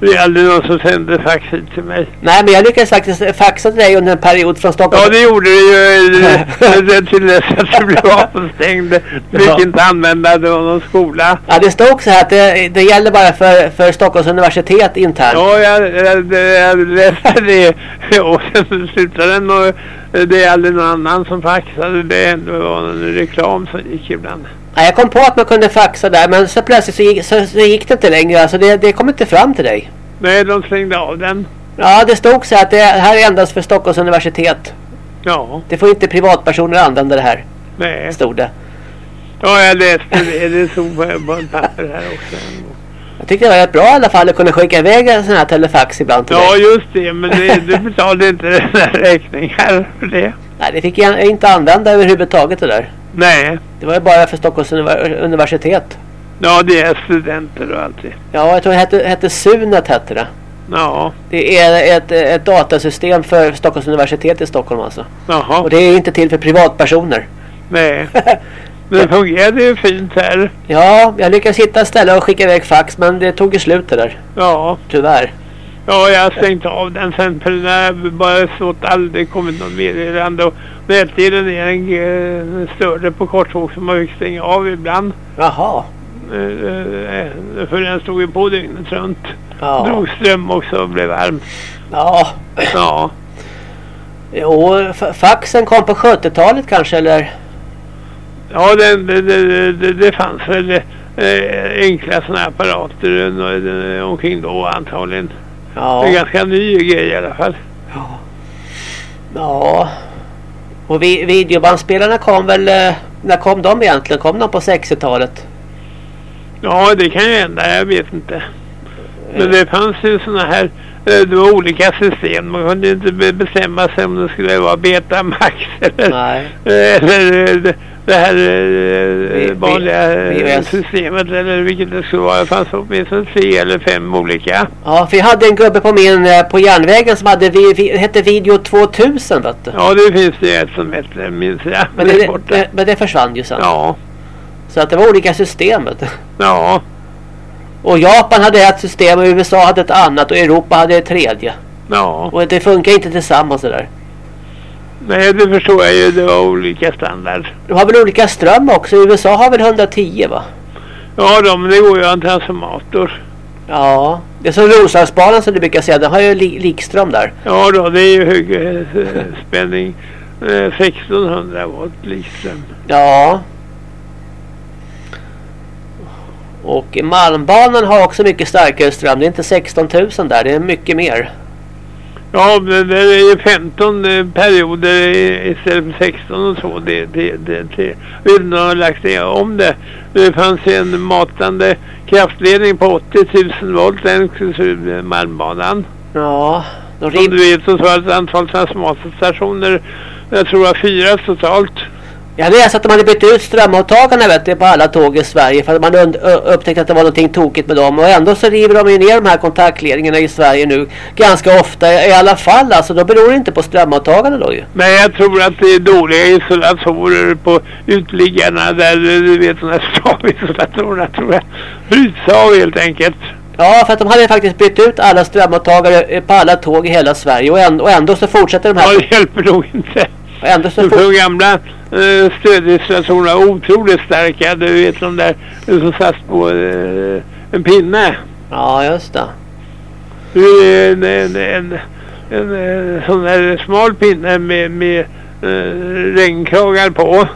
Det är aldrig någon som sänder fax hit till mig. Nej men jag lyckades faktiskt faxa till dig under en period från Stockholm. Ja, det gjorde det ju eh, det- till dess att det blev avstängd. Vi fick Ja. inte använda det var någon skola. Ja det står också här att det, det gäller bara för, för Stockholms universitet internt. Ja, jag, jag, jag läste det och sen slutade den och det är aldrig någon annan som faxade det. Det var en reklam som gick ibland. Ja, jag kom på att man kunde faxa där men så plötsligt så gick, så, så gick det inte längre. Alltså det, det kom inte fram till dig. Nej, de slängde av den. Ja det stod så här att det här är endast för Stockholms universitet. Ja, Det får inte privatpersoner använda det här. nej. Stod det. Ja, jag läste det. Det stod på en papper här också. Jag tyckte det var rätt bra i alla fall att kunna skicka iväg en sån här telefax ibland till Ja, dig. just det. Men det, du betalade inte den där räkningar för det. Nej det fick jag inte använda överhuvudtaget det där. Nej. Det var ju bara för Stockholms univer- universitet. Ja, det är studenter och allt det. Ja jag tror det hette, hette Sunet hette det. Ja, Det är ett, ett datasystem för Stockholms universitet i Stockholm alltså. jaha. Och det är inte till för privatpersoner. Nej. Men det fungerade ju fint här. Ja, jag lyckades hitta ett ställe och skicka iväg fax men det tog ju slut det där. Ja. Tyvärr. Ja, jag har stängt av den sen för den har bara stått aldrig kommit någon meddelande. Och nättiden är en eh, större på korttåg som man fick stänga av ibland. Jaha. Eh, eh, för den stod ju på dygnet runt. Ja. Drog ström också och blev varm. Ja. Ja. Jo, faxen kom på 70-talet kanske eller? Ja, det, det, det, det, fanns väl eh, enkla sådana apparater omkring då antagligen. Ja. Det är ganska ny grej i alla fall. Ja. Och vi, videobandspelarna kom väl, eh, när kom de egentligen? Kom de på 60-talet? Ja, det kan ju hända, jag vet inte. Men det fanns ju sådana här eh, det var olika system. Man kunde inte bestämma sig om det skulle vara Betamax eller, Nej. eller eh, det här Vi- eh, vanliga vi- eh, VHS. systemet eller vilket det skulle vara. Det fanns åtminstone tre eller fem olika. Ja, för jag hade en gubbe på min eh, på järnvägen som hade vi, vi, hette Video 2000 vet du. Ja, det finns det ett som heter, minns jag. Men det det, men det försvann ju sen. Ja, Så att det var olika system vet du. ja, Och Japan hade ett system och USA hade ett annat och Europa hade ett tredje. ja. Och det funkar inte tillsammans det där. Nej, det förstår jag ju. Det var olika standard. De har väl olika ström också. USA har väl 110 va? Ja, men det går ju en transformator. Ja. Det är som Roslagsbanan som du brukar säga. Den har ju li, likström där. Ja då, det är ju hög eh, spänning. Eh, 1600 volt Likström. Ja. Och Malmbanan har också mycket starkare ström. Det är inte 16 000 där. Det är mycket mer. Ja, men det är ju 15 eh, perioder istället för 16 och så. Det, det, det, det. Om de har lagt ner om det. Det fanns en matande kraftledning på 80 000 volt längs Malmbanan. Ja. Som du vet så var det ett antal transformatorstationer. Jag tror det var fyra totalt. Jag läste att de hade bytt ut strömavtagarna vet du, på alla tåg i Sverige för att man upptäckte att det var någonting tokigt med dem. Och ändå så river de ju ner de här kontaktledningarna i Sverige nu ganska ofta i alla fall. Alltså då beror det inte på strömavtagarna då ju. Men jag tror att det är dåliga isolatorer på utliggarna där du vet sådana här stavisolatorer tror jag bryts av helt enkelt. Ja, för att de hade faktiskt bytt ut alla strömavtagare eh, på alla tåg i hela Sverige och ändå, och ändå så fortsätter de Ja, här... det hjälper nog inte. Ändå så För gamla eh, stödinsulatorerna var otroligt starka. Du vet de där som satt på eh, en pinne. Ja, just det. En, en, en, en, eh, sån där smal pinne med, med eh, regnkragar på.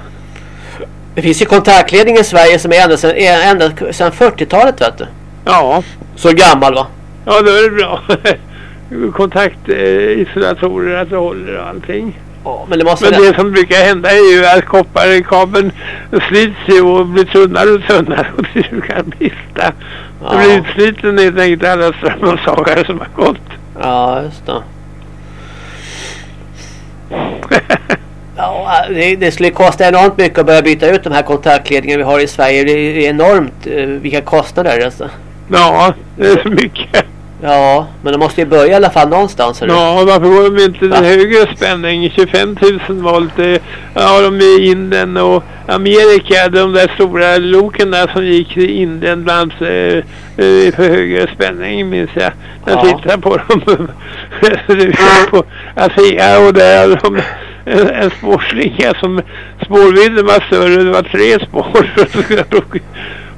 Det finns ju kontaktledning i Sverige som är ända sedan, ända sedan 40-talet vet du. Ja, Så gammal va? ja då är det bra. Kontaktisolatorer att det håller och allting. Ja, men det måste... Men det som brukar hända är ju att kopparkabeln slits ju och blir tunnare och tunnare och till slut kan brista. Ja. Det blir utsliten helt enkelt alla strömavtagare som har gått. Ja, just det. Ja, det, det skulle kosta enormt mycket att börja byta ut de här kontaktledningarna vi har i Sverige. Det är enormt eh, vilka kostnader alltså. Ja, det är så mycket. Ja, men de måste ju börja i alla fall någonstans. Ja, varför går de inte Va? till högre spänning? 25 000 volt eh, har de i Indien och Amerika. De där stora loken där som gick till Indien bland annat, eh, eh, för högre spänning minns jag. Jag Ja. tittar på dem. på ASEA och där hade de en, en spårslinga som spårvidden var större. Det var tre spår. Jag prov-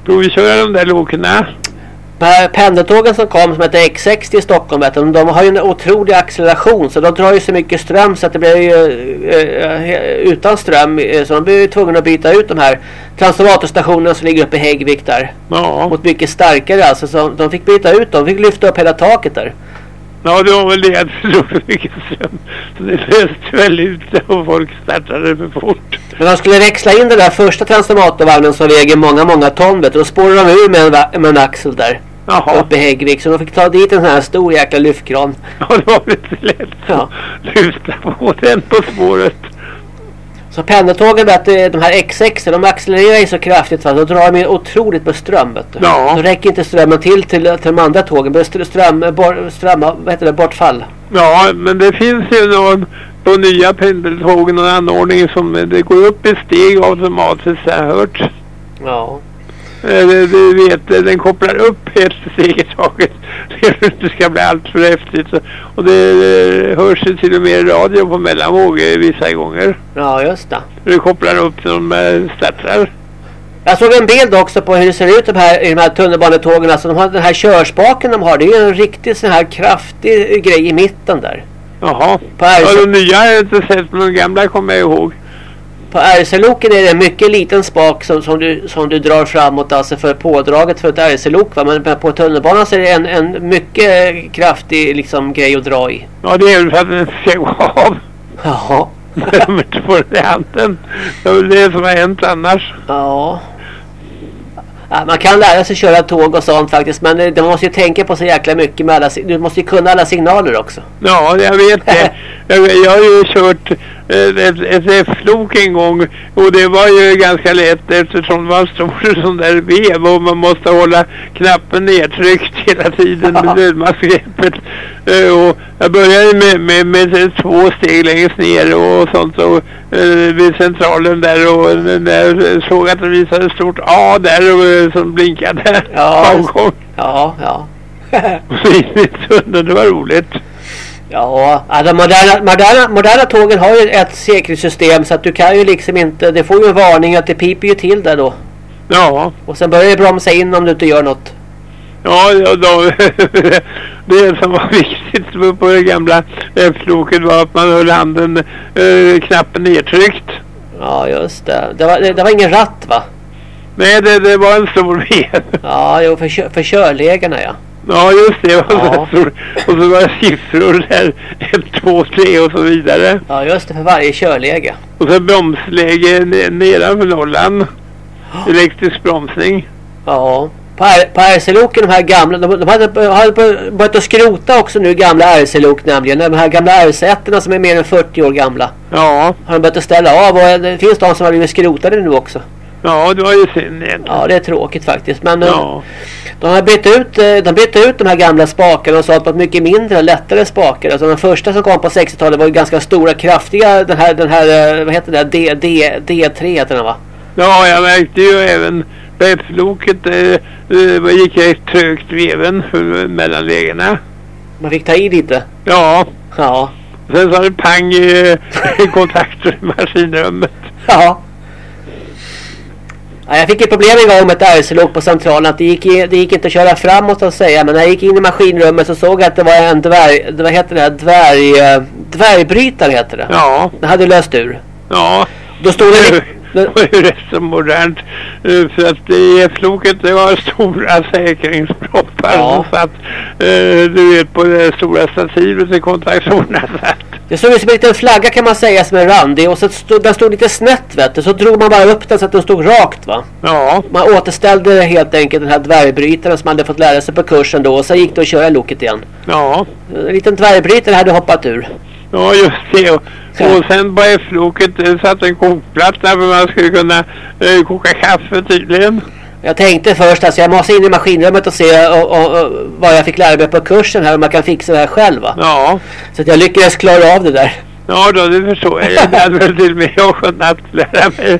provköra de där lokerna. Pendeltågen som kom som heter X60 i Stockholm vet du, de, de har ju en otrolig acceleration så de drar ju så mycket ström så att det blir ju eh, eh, utan ström eh, så de blir ju tvungna att byta ut de här transformatorstationerna som ligger uppe i Häggvik där Ja. mot mycket starkare alltså så de fick byta ut dem, de fick lyfta upp hela taket där. Ja, det var väl det att det drog för mycket ström. Så det löste väl ut och folk startade för fort. Men de skulle växla in den där första transformatorvagnen som väger många, många ton vet du. Då spårade de ur med en, med en axel där. Jaha, Uppe i Häggvik. Så de fick ta dit en sån här stor jäkla lyftkran. ja, det var väl inte lätt Ja. att lyfta på den på spåret. Så pendeltågen vet du, de här X6 de accelererar ju så kraftigt va. Då drar de ju otroligt med ström vet du. Ja. Då räcker inte strömmen till till, till de andra tågen. Det blir str- ström, bor, ström, vad heter det, bortfall. Ja, men det finns ju någon på nya pendeltågen och anordning som eh, det går upp i steg automatiskt har jag hört. Ja. Eh, Du, du vet, eh, den kopplar upp ett steg i taget. Det det ska bli allt för häftigt. Och det eh, hörs till och med i radio på mellanvåg eh, vissa gånger. Ja, just det. Du kopplar upp när de eh, startar. Jag såg en bild också på hur det ser ut de här, i de här tunnelbanetågen. Alltså de har den här körspaken de har. Det är ju en riktigt sån här kraftig grej i mitten där. Jaha. På Ja, RC de nya har jag inte sett, men de gamla kommer jag ihåg. På RC-loken är det en mycket liten spak som, som, du, som du drar framåt alltså för pådraget för ett RC-lok. Men på tunnelbanan så är det en, en mycket kraftig liksom, grej att dra i. Ja, det är väl för att den ska gå av. Jaha. Får det i handen. Det är väl det som har hänt annars. Ja. Man kan lära sig köra tåg och sånt faktiskt. Men eh, man måste ju tänka på så jäkla mycket med alla... Du måste ju kunna alla signaler också. Ja, jag vet det. jag, jag har ju kört ett, ett F-lok en gång och det var ju ganska lätt eftersom det var en stor sån där vev och man måste hålla knappen nedtryckt hela tiden med nödmaskgreppet. Uh, och jag började med, med, med, två steg längst ner och sånt och, uh, vid centralen där och när jag såg att det visade stort A där och, som blinkade ja, avgång. Ja, ja. och så in i tunneln, det var roligt. Ja, alltså moderna, moderna, moderna tågen har ju ett säkerhetssystem så att du kan ju liksom inte, det får ju en varning att det piper ju till där då. Ja. Och sen börjar det bromsa in om du inte gör något. Ja, ja då, det som var viktigt på det gamla F-loket var att man höll handen, eh, knappen nedtryckt. Ja, just det. Det var, det, det var ingen ratt va? Nej, det, det var en stor ved. Ja, jo, för, för körlägena ja. Ja, just det. Var ja. så. Och så var det siffror där. 1, 2, 3 och så vidare. Ja, just det. För varje körläge. Och så bromsläge nedanför nollan. Elektrisk bromsning. Ja. På, på RC-loken, de här gamla, de, de hade, hade börjat att skrota också nu gamla RC-lok nämligen. De här gamla RC-ettorna som är mer än 40 år gamla. Ja. Har de börjat att ställa av och det finns de som har blivit skrotade nu också. Ja, det var ju synd Ja, det är tråkigt faktiskt. Men ja. de har bytt ut, de bytte ut de här gamla spakarna och satt på ett mycket mindre och lättare spakar. Alltså de första som kom på 60-talet var ju ganska stora, kraftiga. Den här, den här vad heter det? D, D, D3 heter den va? Ja, jag märkte ju även F-loket eh, eh, gick rätt trögt veven mellan lägena. Man fick ta i lite? Ja. Ja. Sen sa det pang i, i kontakter i maskinrummet. Ja. Ja, jag fick ett problem en gång med ett RC-lok på centralen. Att det, gick, det gick inte att köra framåt så att säga. Men när jag gick in i maskinrummet så såg jag att det var en dvärg... Vad heter det? Dvärg, eh, dvärgbrytare heter det. Ja. Det hade löst ur. Ja. Då stod det... Det ju rätt så modernt. Uh, för att i floket det var stora säkringsproppar ja. som satt, uh, du vet, på det stora stativet i kontaktzonerna satt. Det såg ut som en liten flagga kan man säga som är randig och så stod, den stod lite snett vet du. Så drog man bara upp den så att den stod rakt va? Ja. Man återställde helt enkelt den här dvärgbrytaren som man hade fått lära sig på kursen då och så gick det att köra loket igen. Ja. En liten dvärgbrytare hade hoppat ur. Ja, just det. Och, och sen på F-loket satt en kokplatta för man skulle kunna eh, koka kaffe tydligen. Jag tänkte först att alltså, jag måste in i maskinrummet och se och, och, och, vad jag fick lära mig på kursen här. Om man kan fixa det här själv va? Ja. Så att jag lyckades klara av det där. Ja då, det förstår jag. Jag hade väl till och med jag kunnat lära mig.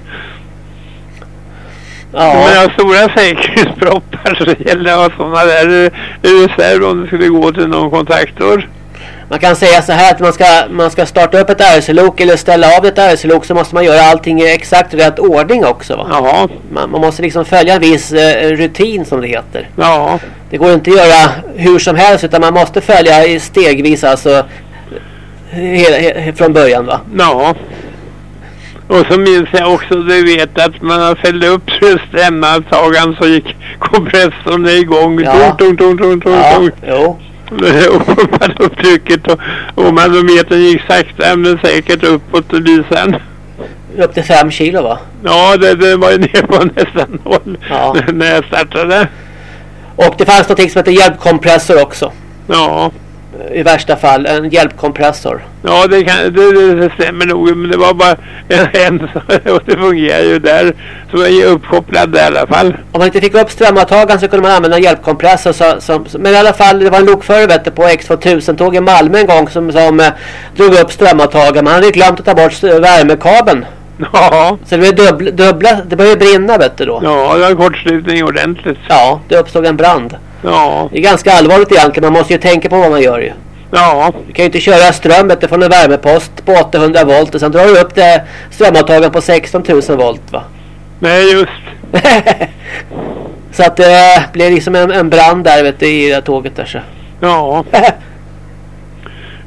Ja. Men har stora säkerhetsproppar så det gäller att ha sådana där eh, reserv om det skulle gå till någon kontaktor. Man kan säga så här att man ska, man ska starta upp ett RC-lok eller ställa av ett RC-lok så måste man göra allting i exakt rätt ordning också va? Ja. Man, man måste liksom följa en viss eh, rutin som det heter. Ja. Det går inte att göra hur som helst utan man måste följa stegvis alltså hela, he, från början va? Ja. Och så minns jag också, du vet att man har fällt upp stämmartagaren så gick kompressorn igång. Ja. Tung, tung, tung, tung, ja. tung. Jo och pumpade upp trycket och, och manometern gick sakta men säkert uppåt lysen. Upp till fem kilo va? Ja, det, det var ju ner på nästan noll ja. när jag startade. Och det fanns något som heter hjälpkompressor också. Ja i värsta fall en hjälpkompressor. Ja, det, kan, det, det stämmer nog. Men det var bara en, en och det fungerar ju där. Så jag är uppkopplad där i alla fall. Om man inte fick upp strömavtagaren så kunde man använda en hjälpkompressor. Så, som, men i alla fall, det var en lokförare på X2000-tåg i Malmö en gång som, som eh, drog upp strömavtagaren. Man hade glömt att ta bort värmekabeln. Ja. Så det blev dubbla, dubbla, det började brinna vet du då. Ja, det var kortslutning ordentligt. Ja, det uppstod en brand. Ja. Det är ganska allvarligt egentligen. Man måste ju tänka på vad man gör ju. Ja. Du kan ju inte köra strömmet från en värmepost på 800 volt och sen drar du upp det strömavtagaren på 16 000 volt va? Nej just. så att det blir liksom en, en brand där vet du, i det tåget där så. Ja.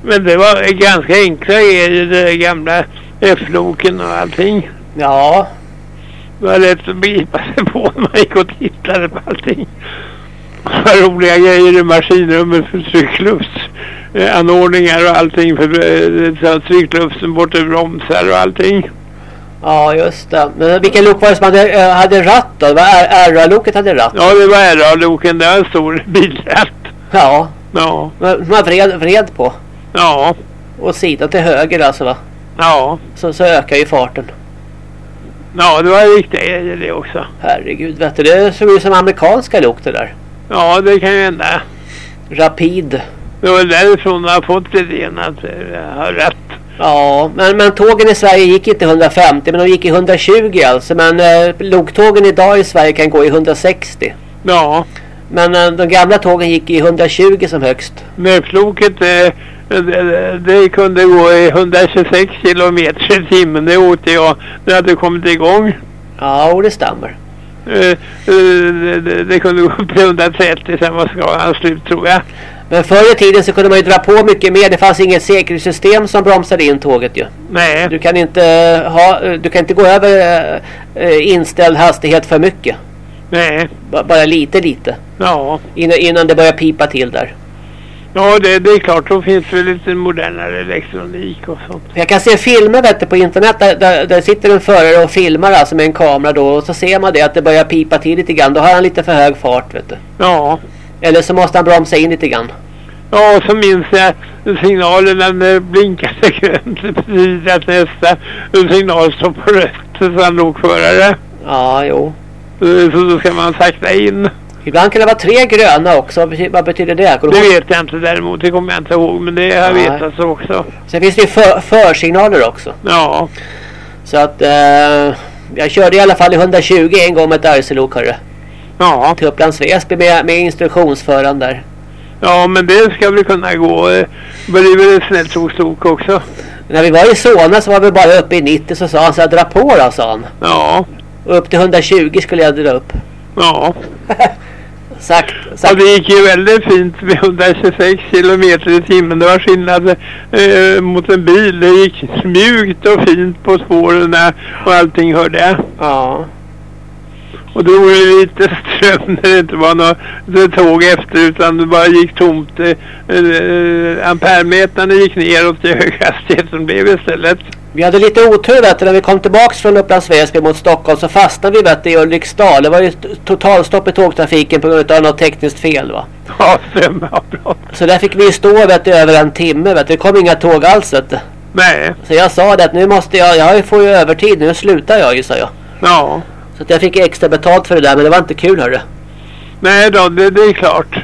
Men det var ganska enkla grejer det gamla F-loken och allting. Ja. Det var lätt att begripa sig på när man gick och tittade på allting. Var roliga grejer i maskinrummet för trycklufts anordningar och allting för eh, tryckluften bort ur bromsar och allting. Ja, just det. Men vilken lok var det som hade, eh, hade ratt då? Det var RA-loket hade ratt? Ja, det var RA-loken. Det var en stor bilratt. Ja. Ja. Man vred, vred på. Ja. Och sidan till höger alltså va? Ja. Så, så ökar ju farten. Ja, det var riktigt det också. Herregud, vet du, det såg ut som amerikanska lok det där. Ja, det kan ju hända. Rapid. Det var därifrån jag har fått idén att jag har rätt. Ja, men, men tågen i Sverige gick inte 150 men de gick i 120 alltså. Men eh, loktågen idag i Sverige kan gå i 160. Ja. Men eh, de gamla tågen gick i 120 som högst. Nödfloket eh, det, det, kunde gå i 126 kilometer i timmen. Det åkte jag när jag hade kommit igång. Ja, det stämmer. Eh, eh, det, det, kunde gå upp till 130 sen var skalan slut tror jag. Men förr i tiden så kunde man ju dra på mycket mer. Det fanns inget säkerhetssystem som bromsade in tåget ju. Nej. Du kan inte, ha, du kan inte gå över inställd hastighet för mycket. Nej. B bara lite lite. Ja. Innan, innan det börjar pipa till där. Ja, det, det är klart. Då finns det lite modernare elektronik och sånt. Jag kan se filmer vet du, på internet där, där, där, sitter en förare och filmar alltså med en kamera då. Och så ser man det att det börjar pipa till lite grann. Då har han lite för hög fart vet du. Ja. Eller så måste han bromsa in lite grann. Ja, så minns jag signalerna när blinkade grönt. Det betyder att nästa signal står på rött. Så han lokförare. Ja, jo. Så då ska man sakta in. Ibland kan det vara tre gröna också. Vad betyder det? Det vet jag inte däremot. Det kommer jag inte ihåg. Men det har jag vetat så också. Sen finns det ju för, försignaler också. Ja. Så att eh, jag körde i alla fall i 120 en gång med ett RC-lok hörru. Ja. Till Upplands Väsby med, med instruktionsföraren där. Ja, men det ska väl kunna gå. Det blir väl ett snälltågslok också. När vi var i Solna så var vi bara uppe i 90 så sa han så här, dra på då, sa han. Ja. Och upp till 120 skulle jag dra upp. Ja. Sagt, sagt. Ja, det gick ju väldigt fint med 126 kilometer i timmen. Det var skillnad eh, mot en bil. Det gick mjukt och fint på spåren och allting hörde jag. Ja. Och då var det lite ström när det inte var något tåg efter utan det bara gick tomt. Eh, eh, ampermätarna gick neråt i höghastigheten blev istället. Vi hade lite otur vet du, när vi kom tillbaks från Upplands Väsby mot Stockholm så fastnade vi vet du, i Ulriksdal. Det var ju totalstopp i tågtrafiken på grund av något tekniskt fel va? Ja, strömavbrott. Så där fick vi stå vet du, över en timme vet du. Det kom inga tåg alls vet du. Nej. Så jag sa det att nu måste jag, jag får ju övertid, nu slutar jag ju sa jag. Ja. Så att jag fick extra betalt för det där men det var inte kul hörru. Nej då, det, det är klart.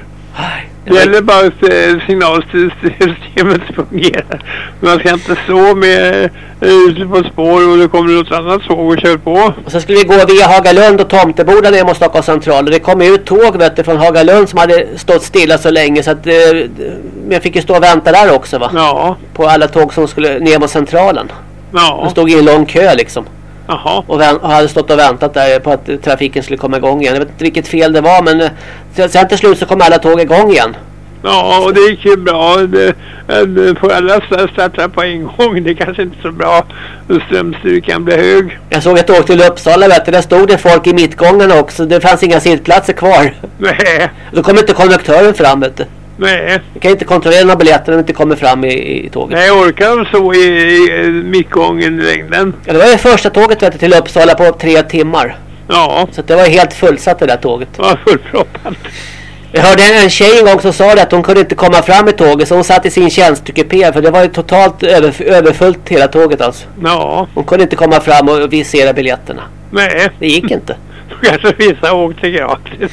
Det gäller bara att eh, signalsystemet fungerar. Man ska inte stå med ute på spår och det kommer något annat tåg och kör på. Och så skulle vi gå via Hagalund och Tomteboda ner mot Stockholms central. Och det kom ut tåg vet du, från Hagalund som hade stått stilla så länge så att eh, jag fick ju stå och vänta där också va? Ja. På alla tåg som skulle ner mot centralen. Ja. De stod i en lång kö liksom. Jaha. Och, och hade stått och väntat där på att trafiken skulle komma igång igen. Jag vet inte vilket fel det var men eh, sen till slut så kom alla tåg igång igen. Ja, och det gick ju bra. Det, det får alla starta på en gång. Det är kanske inte så bra. Strömstyrkan blir hög. Jag såg ett åk till Uppsala vet du. Där stod det folk i mittgången också. Det fanns inga sittplatser kvar. Nej. Då kom inte konduktören fram vet du. Nej. Du kan inte kontrollera några biljetter om de inte kommer fram i, i tåget. Nej, orkar de så i, i mittgången i längden? Ja, det var ju första tåget vet du, till Uppsala på tre timmar. Ja. Så det var helt fullsatt det där tåget. Det var fullproppat. Jag hörde en, en tjej en gång som sa det att hon kunde inte komma fram i tåget så hon satt i sin tjänstekupé för det var ju totalt över, överfullt hela tåget alltså. Ja. Hon kunde inte komma fram och visera biljetterna. Nej. Det gick inte. Då kanske vissa åkte gratis.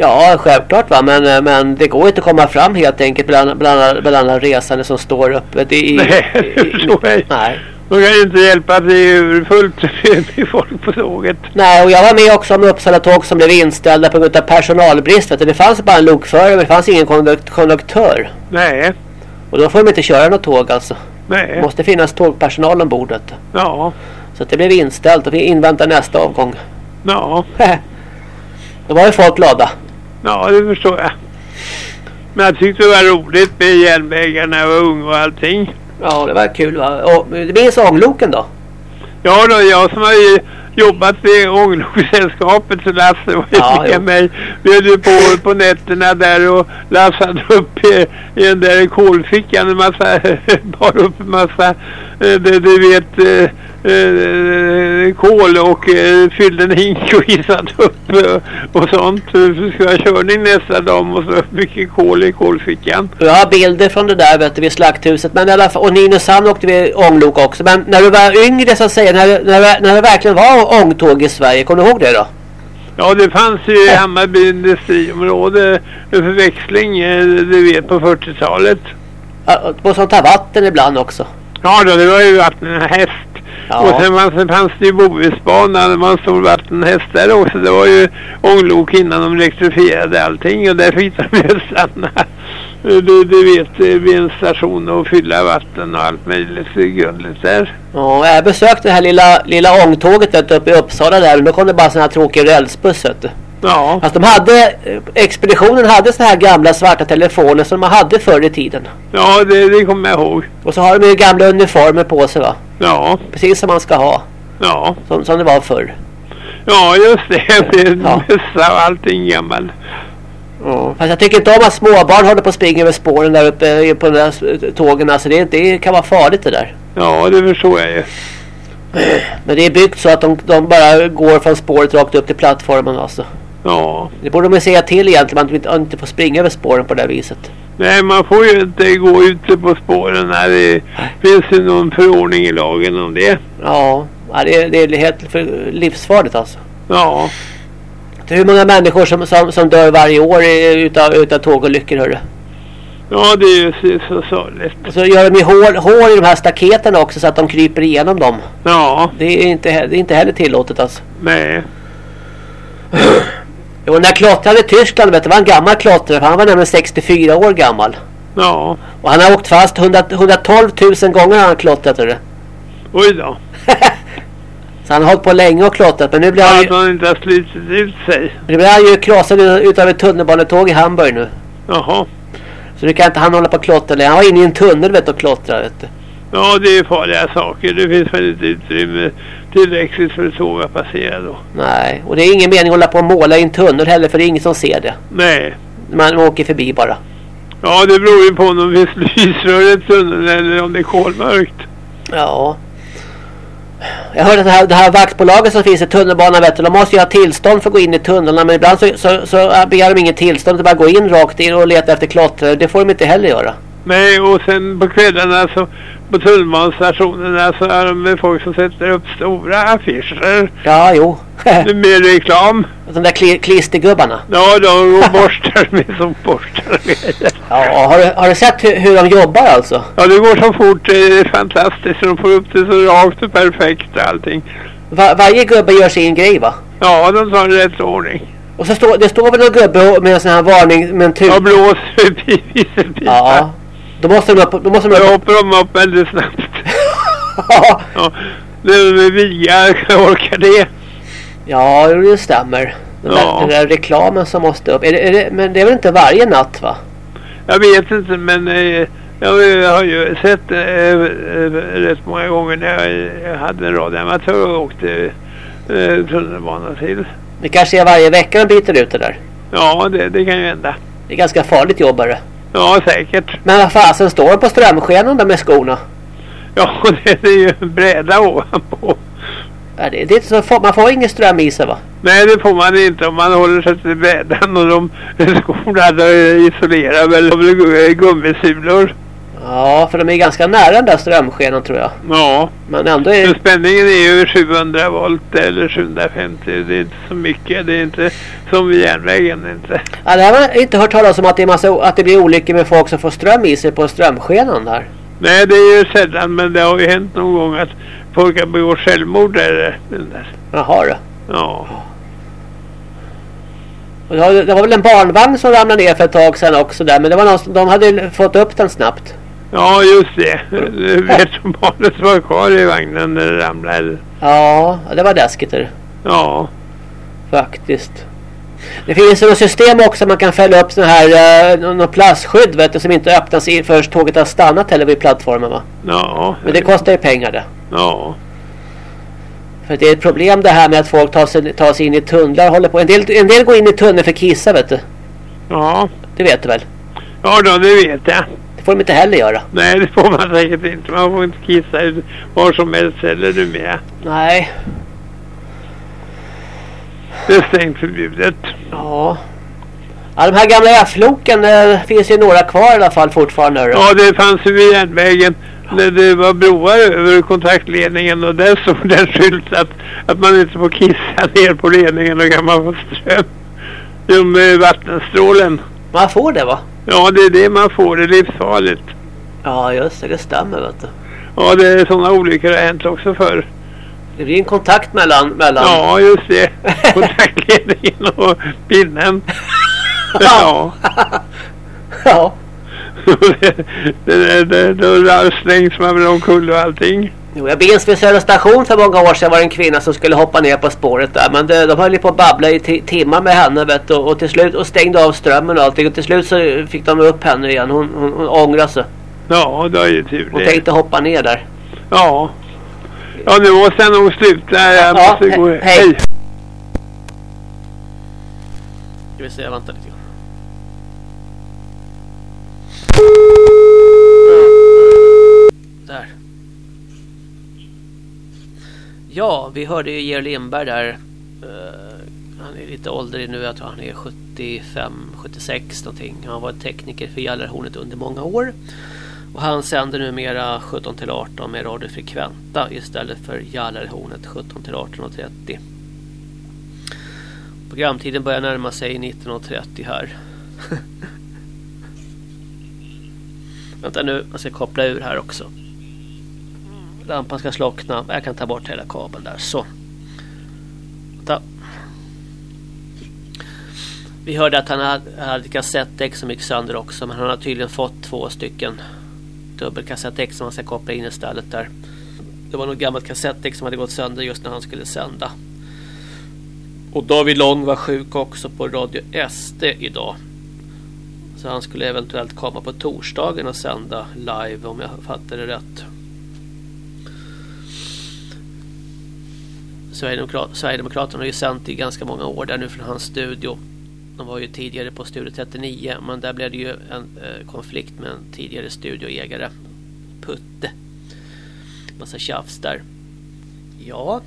Ja, självklart va. Men, men det går inte att komma fram helt enkelt bland, bland, bland alla resande som står uppe. I, nej, i, i, nej. De kan ju inte hjälpa att det är fullt med folk på tåget. Nej, och jag var med också om Uppsala tåg som blev inställda på grund av personalbrist. Vet du. Det fanns bara en lokförare men det fanns ingen kondukt konduktör. Nej. Och då får de inte köra något tåg alltså. Nej. Det måste finnas tågpersonal ombord. Vet du. Ja. Så det blev inställt och vi inväntar nästa avgång. Ja. Då var ju folk glada. Ja, det förstår jag. Men jag tyckte det var roligt med järnvägarna när jag var ung och allting. Ja, det var kul va. Och det minns ångloken då? Ja då, jag som har jobbat vid ångloksällskapet så Lasse var Ja, med jo. mig. Vi höll på på nätterna där och Lasse hade upp i, i den där kolfickan en massa, bar upp en massa, eh, du, du vet, eh, kol och eh, fyllde en hink och hissade upp eh, och sånt. Så skulle jag körning nästa dag och så mycket kol i kolfickan. Jag har bilder från det där vet du, vid slakthuset. Men i alla fall, och Nynäshamn åkte vi ånglok också. Men när du var yngre så att säga, när, när, när det verkligen var ångtåg i Sverige, kommer du ihåg det då? Ja, det fanns ju i Hammarby industriområde förväxling, eh, du vet, på 40-talet. Ja, och sånt här vatten ibland också. Ja, då, det var ju vattenhäst. Ja. Och sen fanns, fanns det ju Bohusbanan, det var en stor vattenhäst där också. Det var ju ånglok innan de elektrifierade allting och där fick de ju stanna. Du, du vet, vid en station och fylla vatten och allt möjligt grundligt där. Ja, jag besökte det här lilla, lilla ångtåget uppe i Uppsala där. Men då kom det bara sådana här tråkiga rälsbuss, vet du. Ja. Alltså de hade, expeditionen hade såna här gamla svarta telefoner som man hade förr i tiden. Ja, det, det kommer jag ihåg. Och så har de ju gamla uniformer på sig va? Ja. Precis som man ska ha. Ja. Som, som det var förr. Ja, just det. Med ja. mössa och allting gammalt. Ja. Fast jag tycker inte om att småbarn håller på att springa över spåren där uppe på de där tågen. Alltså det, det kan vara farligt det där. Ja, det förstår jag ju. Men det är byggt så att de, de bara går från spåret rakt upp till plattformen alltså. Ja. Det borde man säga till egentligen. Man inte, inte får springa över spåren på det här viset. Nej, man får ju inte gå ute på spåren när det finns ju någon förordning i lagen om det. Ja, det är, det är helt för, livsfarligt alltså. Ja. Det är hur många människor som, som, som dör varje år utav, utav tågolyckor, hörru? Ja, det är ju så sorgligt. Och så gör de ju hål, hål i de här staketen också så att de kryper igenom dem. Ja. Det är inte, det är inte heller tillåtet alltså. Nej. Jo, när jag klottrade i Tyskland, vet du, var en gammal klottrare. Han var nämligen 64 år gammal. Ja. Och han har åkt fast 100, 112 000 gånger har han klottrat det. Oj då. Så han har hållit på länge och klottrat. Men nu blir han ju... han inte har slitit ut sig. Nu blir han ju krossad utav ett tunnelbanetåg i Hamburg nu. Jaha. Så nu kan inte han hålla på och klottra längre. Han var inne i en tunnel vet du, och klottrade. Vet du. Ja, det är farliga saker. Det finns väl inte utrymme tillräckligt för att passera då. Nej, och det är ingen mening att hålla på och måla i en tunnel heller för det är ingen som ser det. Nej. Man åker förbi bara. Ja, det beror ju på om det finns lysrör i tunneln eller om det är kolmörkt. Ja. Jag hörde att det här, det här vaktbolaget som finns i tunnelbanan vet du, de måste ju ha tillstånd för att gå in i tunnlarna men ibland så, så, så begär de inget tillstånd att bara gå in rakt in och leta efter klottrare. Det får de inte heller göra. Nej, och sen på kvällarna så på tunnelbanestationerna så är de folk som sätter upp stora affischer. Ja, jo. med reklam. De där kli klistergubbarna. Ja, de borstar med som borstar med. Ja, har du, har du sett hur, hur de jobbar alltså? Ja, det går så fort. Det är fantastiskt. De får upp det så rakt och perfekt och allting. Va varje gubbe gör sin grej va? Ja, de tar rätt ordning. Och så står det står väl någon gubbe med en sån här varning med en tur. Ja, blås visselpipa. Ja. Då måste de upp. Då måste de upp. Då hoppar de upp väldigt snabbt. ja. Det med vigar orkar det. Ja, det stämmer. Den, ja. där, den där reklamen som måste upp. Är det, är det, men det är väl inte varje natt va? Jag vet inte men eh, jag har ju sett eh, eh, rätt många gånger när jag hade en radioamatör och åkte eh, tunnelbana till. Det kanske är varje vecka de byter ut det där? Ja, det, det kan ju hända. Det är ganska farligt jobbare. Ja, säkert. Men vad fasen står på strömskenan där med skorna? Ja, det är ju en bräda ovanpå. Ja, det, det är så, man får ingen ström i sig va? Nej, det får man inte om man håller sig till brädan och de skorna isolerar väl gummisulor. Ja, för de är ganska nära den där strömskenan tror jag. Ja. Men ändå är... Men spänningen är ju 700 volt eller 750. Det är inte så mycket. Det är inte som vid järnvägen inte. Ja, det har man inte hört talas om att det, är massa, att det blir olyckor med folk som får ström i sig på strömskenan där. Nej, det är ju sällan. Men det har ju hänt någon gång att folk har begått självmord där. där. Jaha det. Ja. Det var väl en barnvagn som ramlade ner för ett tag sedan också där. Men det var någon, de hade fått upp den snabbt. Ja, just det. Du vet som barnet var kvar i vagnen när det ramlade. Ja, det var läskigt. Ja. Faktiskt. Det finns ett system också man kan fälla upp sån här uh, någon plastskydd vet du, som inte öppnas förrän tåget har stannat eller vid plattformen va? Ja. Men det kostar ju pengar det. Ja. För det är ett problem det här med att folk tar sig, tar sig in i tunnlar håller på. En del, en del går in i tunneln för kissa vet du. Ja. Det vet du väl? Ja då, det vet jag får de inte heller göra. Nej, det får man säkert inte. Man får inte kissa var som helst heller numera. Nej. Det är strängt förbjudet. Ja. Ja, de här gamla F-loken eh, finns ju några kvar i alla fall fortfarande. Då. Ja, det fanns ju vid järnvägen när det var broar över kontaktledningen och där stod det en skylt att, att man inte får kissa ner på ledningen och kan man få ström genom eh, vattenstrålen. Man får det va? Ja, det är det man får. Det är livsfarligt. Ja, just det. Det stämmer vet du. Ja, det är sådana olyckor har hänt också förr. Det blir en kontakt mellan... mellan... Ja, just det. Kontaktledningen och pinnen. ja. ja. det, det, det, då slängs man väl omkull och allting. Jo, jag minns vid Södra station för många år sedan var det en kvinna som skulle hoppa ner på spåret där. Men det, de höll ju på att babbla i timmar med henne vet du, och till slut och stängde av strömmen och allting. Och till slut så fick de upp henne igen. Hon, hon, hon ångrade sig. Ja, det är ju tur Hon tänkte hoppa ner där. Ja. Ja, nu måste jag nog sluta. Jag ja, måste gå. Hej. hej. Ska vi se, vänta lite grann. Ja, vi hörde ju Georg Lindberg där. Uh, han är lite åldrig nu, jag tror han är 75, 76 någonting. Han har varit tekniker för Gallerhornet under många år. Och han sänder numera 17 till 18 med Radio Frekventa istället för Gallerhornet 17 till 18.30. Programtiden börjar närma sig 19.30 här. Vänta nu, jag ska koppla ur här också. Lampan ska slockna. Jag kan ta bort hela kabeln där. Så. Ta. Vi hörde att han hade ett kassettdäck som gick sönder också. Men han har tydligen fått två stycken dubbelkassettdäck som han ska koppla in istället där. Det var något gammalt kassettdäck som hade gått sönder just när han skulle sända. Och David Lång var sjuk också på Radio SD idag. Så han skulle eventuellt komma på torsdagen och sända live om jag fattar det rätt. Sverigedemokrat Sverigedemokraterna har ju sänt i ganska många år där nu från hans studio. De var ju tidigare på Studio 39 men där blev det ju en eh, konflikt med en tidigare studioägare. Putte. Massa tjafs där. Ja.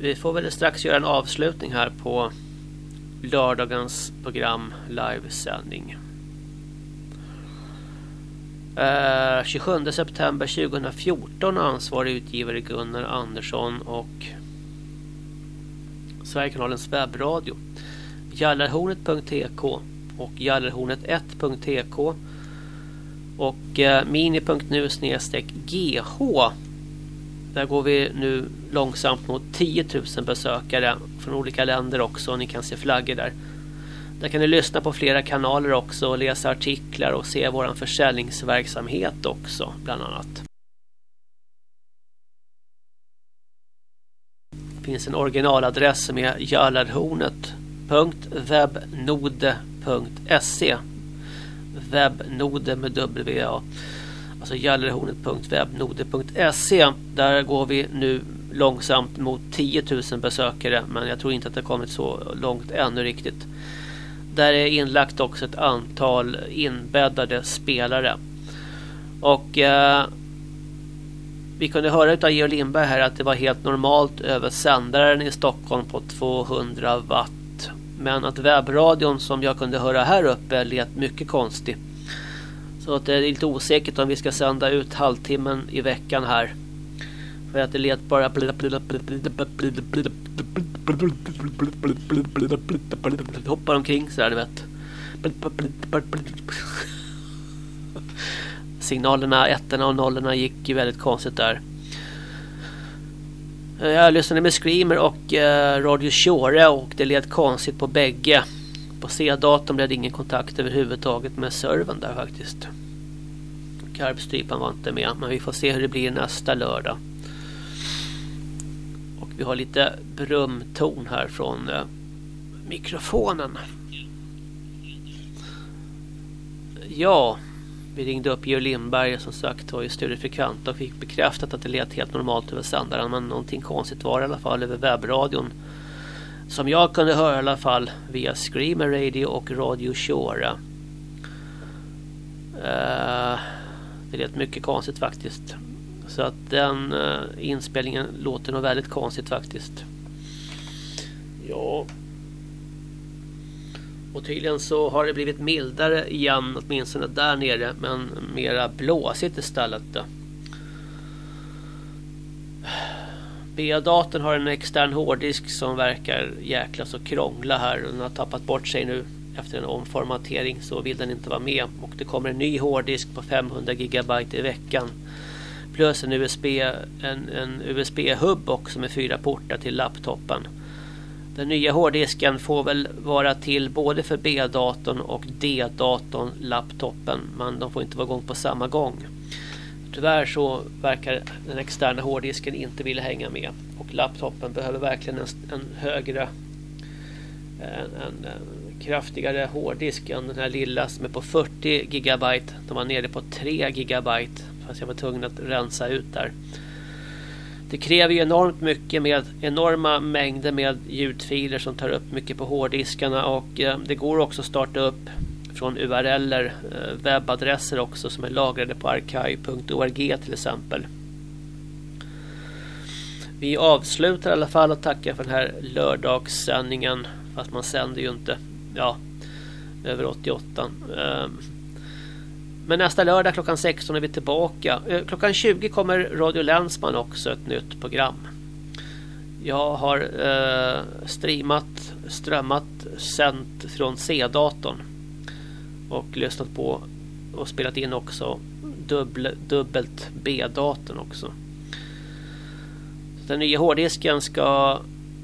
Vi får väl strax göra en avslutning här på lördagens program livesändning. Eh, 27 september 2014 ansvarig utgivare Gunnar Andersson och Sverigekanalens webbradio jallarhornet.tk och jallarhornet1.tk och eh, mini.nu snedstreck gh där går vi nu långsamt mot 10 000 besökare från olika länder också. Ni kan se flaggor där. Där kan ni lyssna på flera kanaler också och läsa artiklar och se vår försäljningsverksamhet också bland annat. Det finns en originaladress som är jallarhornet.webnode.se Webnode med W alltså jallarhornet.webnode.se Där går vi nu långsamt mot 10 000 besökare men jag tror inte att det kommit så långt ännu riktigt. Där är inlagt också ett antal inbäddade spelare. Och eh, vi kunde höra av Georg Lindberg här att det var helt normalt över sändaren i Stockholm på 200 watt. Men att webbradion som jag kunde höra här uppe lät mycket konstig. Så att det är lite osäkert om vi ska sända ut halvtimmen i veckan här. För att det lät bara hoppar omkring sådär du vet. Signalerna, ettorna och nollorna gick ju väldigt konstigt där. Jag lyssnade med Screamer och eh, Radio Shore och det lät konstigt på bägge. På C-datorn blev det ingen kontakt överhuvudtaget med servern där faktiskt. Karpstrypan var inte med men vi får se hur det blir nästa lördag. Vi har lite brumton här från eh, mikrofonen. Ja, vi ringde upp Georg Lindberg som sagt var ju studiefrekvent och fick bekräftat att det lät helt normalt över sändaren men någonting konstigt var det i alla fall över webbradion. Som jag kunde höra i alla fall via Screamer Radio och Radio Shore. Uh, det lät mycket konstigt faktiskt. Så att den uh, inspelningen låter nog väldigt konstigt faktiskt. Ja. Och tydligen så har det blivit mildare igen åtminstone där nere. Men mera blåsigt istället. Då. BA-datorn har en extern hårddisk som verkar jäkla så krångla här. Den har tappat bort sig nu efter en omformatering så vill den inte vara med. Och det kommer en ny hårddisk på 500 GB i veckan. Plus en USB, en, en USB-hub också med fyra portar till laptopen. Den nya hårddisken får väl vara till både för B-datorn och D-datorn, laptopen. Men de får inte vara igång på samma gång. Tyvärr så verkar den externa hårddisken inte vilja hänga med. Och laptopen behöver verkligen en, en högre en, en, en, kraftigare hårddisk än den här lilla som är på 40 GB. De var nere på 3 GB fast jag var tvungen att rensa ut där. Det kräver ju enormt mycket med enorma mängder med ljudfiler som tar upp mycket på hårddiskarna och eh, det går också att starta upp från URLer, eh, webbadresser också som är lagrade på archive.org till exempel. Vi avslutar i alla fall och tackar för den här lördagssändningen fast man sänder ju inte ja, över 88. Ehm, men nästa lördag klockan 16 är vi tillbaka. Eh, klockan 20 kommer Radio Länsman också ett nytt program. Jag har eh, streamat, strömmat, sänt från C-datorn. Och lyssnat på och spelat in också dubbel, dubbelt B-datorn också. Den nya hårddisken ska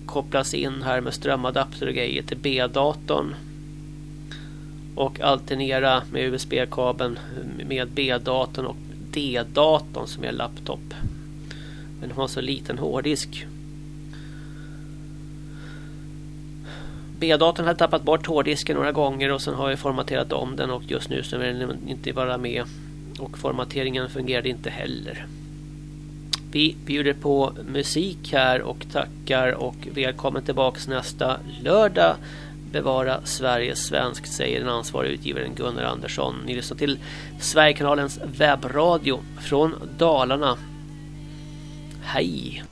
kopplas in här med strömadapter och grejer till B-datorn och alternera med USB-kabeln med B-datorn och D-datorn som är laptop. Men har så liten hårddisk. B-datorn har tappat bort hårddisken några gånger och sen har jag formaterat om den och just nu så vill den inte vara med. Och formateringen fungerade inte heller. Vi bjuder på musik här och tackar och välkommen tillbaks nästa lördag bevara Sverige svenskt, säger den ansvariga utgivaren Gunnar Andersson. Ni lyssnar till Sverigekanalens webbradio från Dalarna. Hej!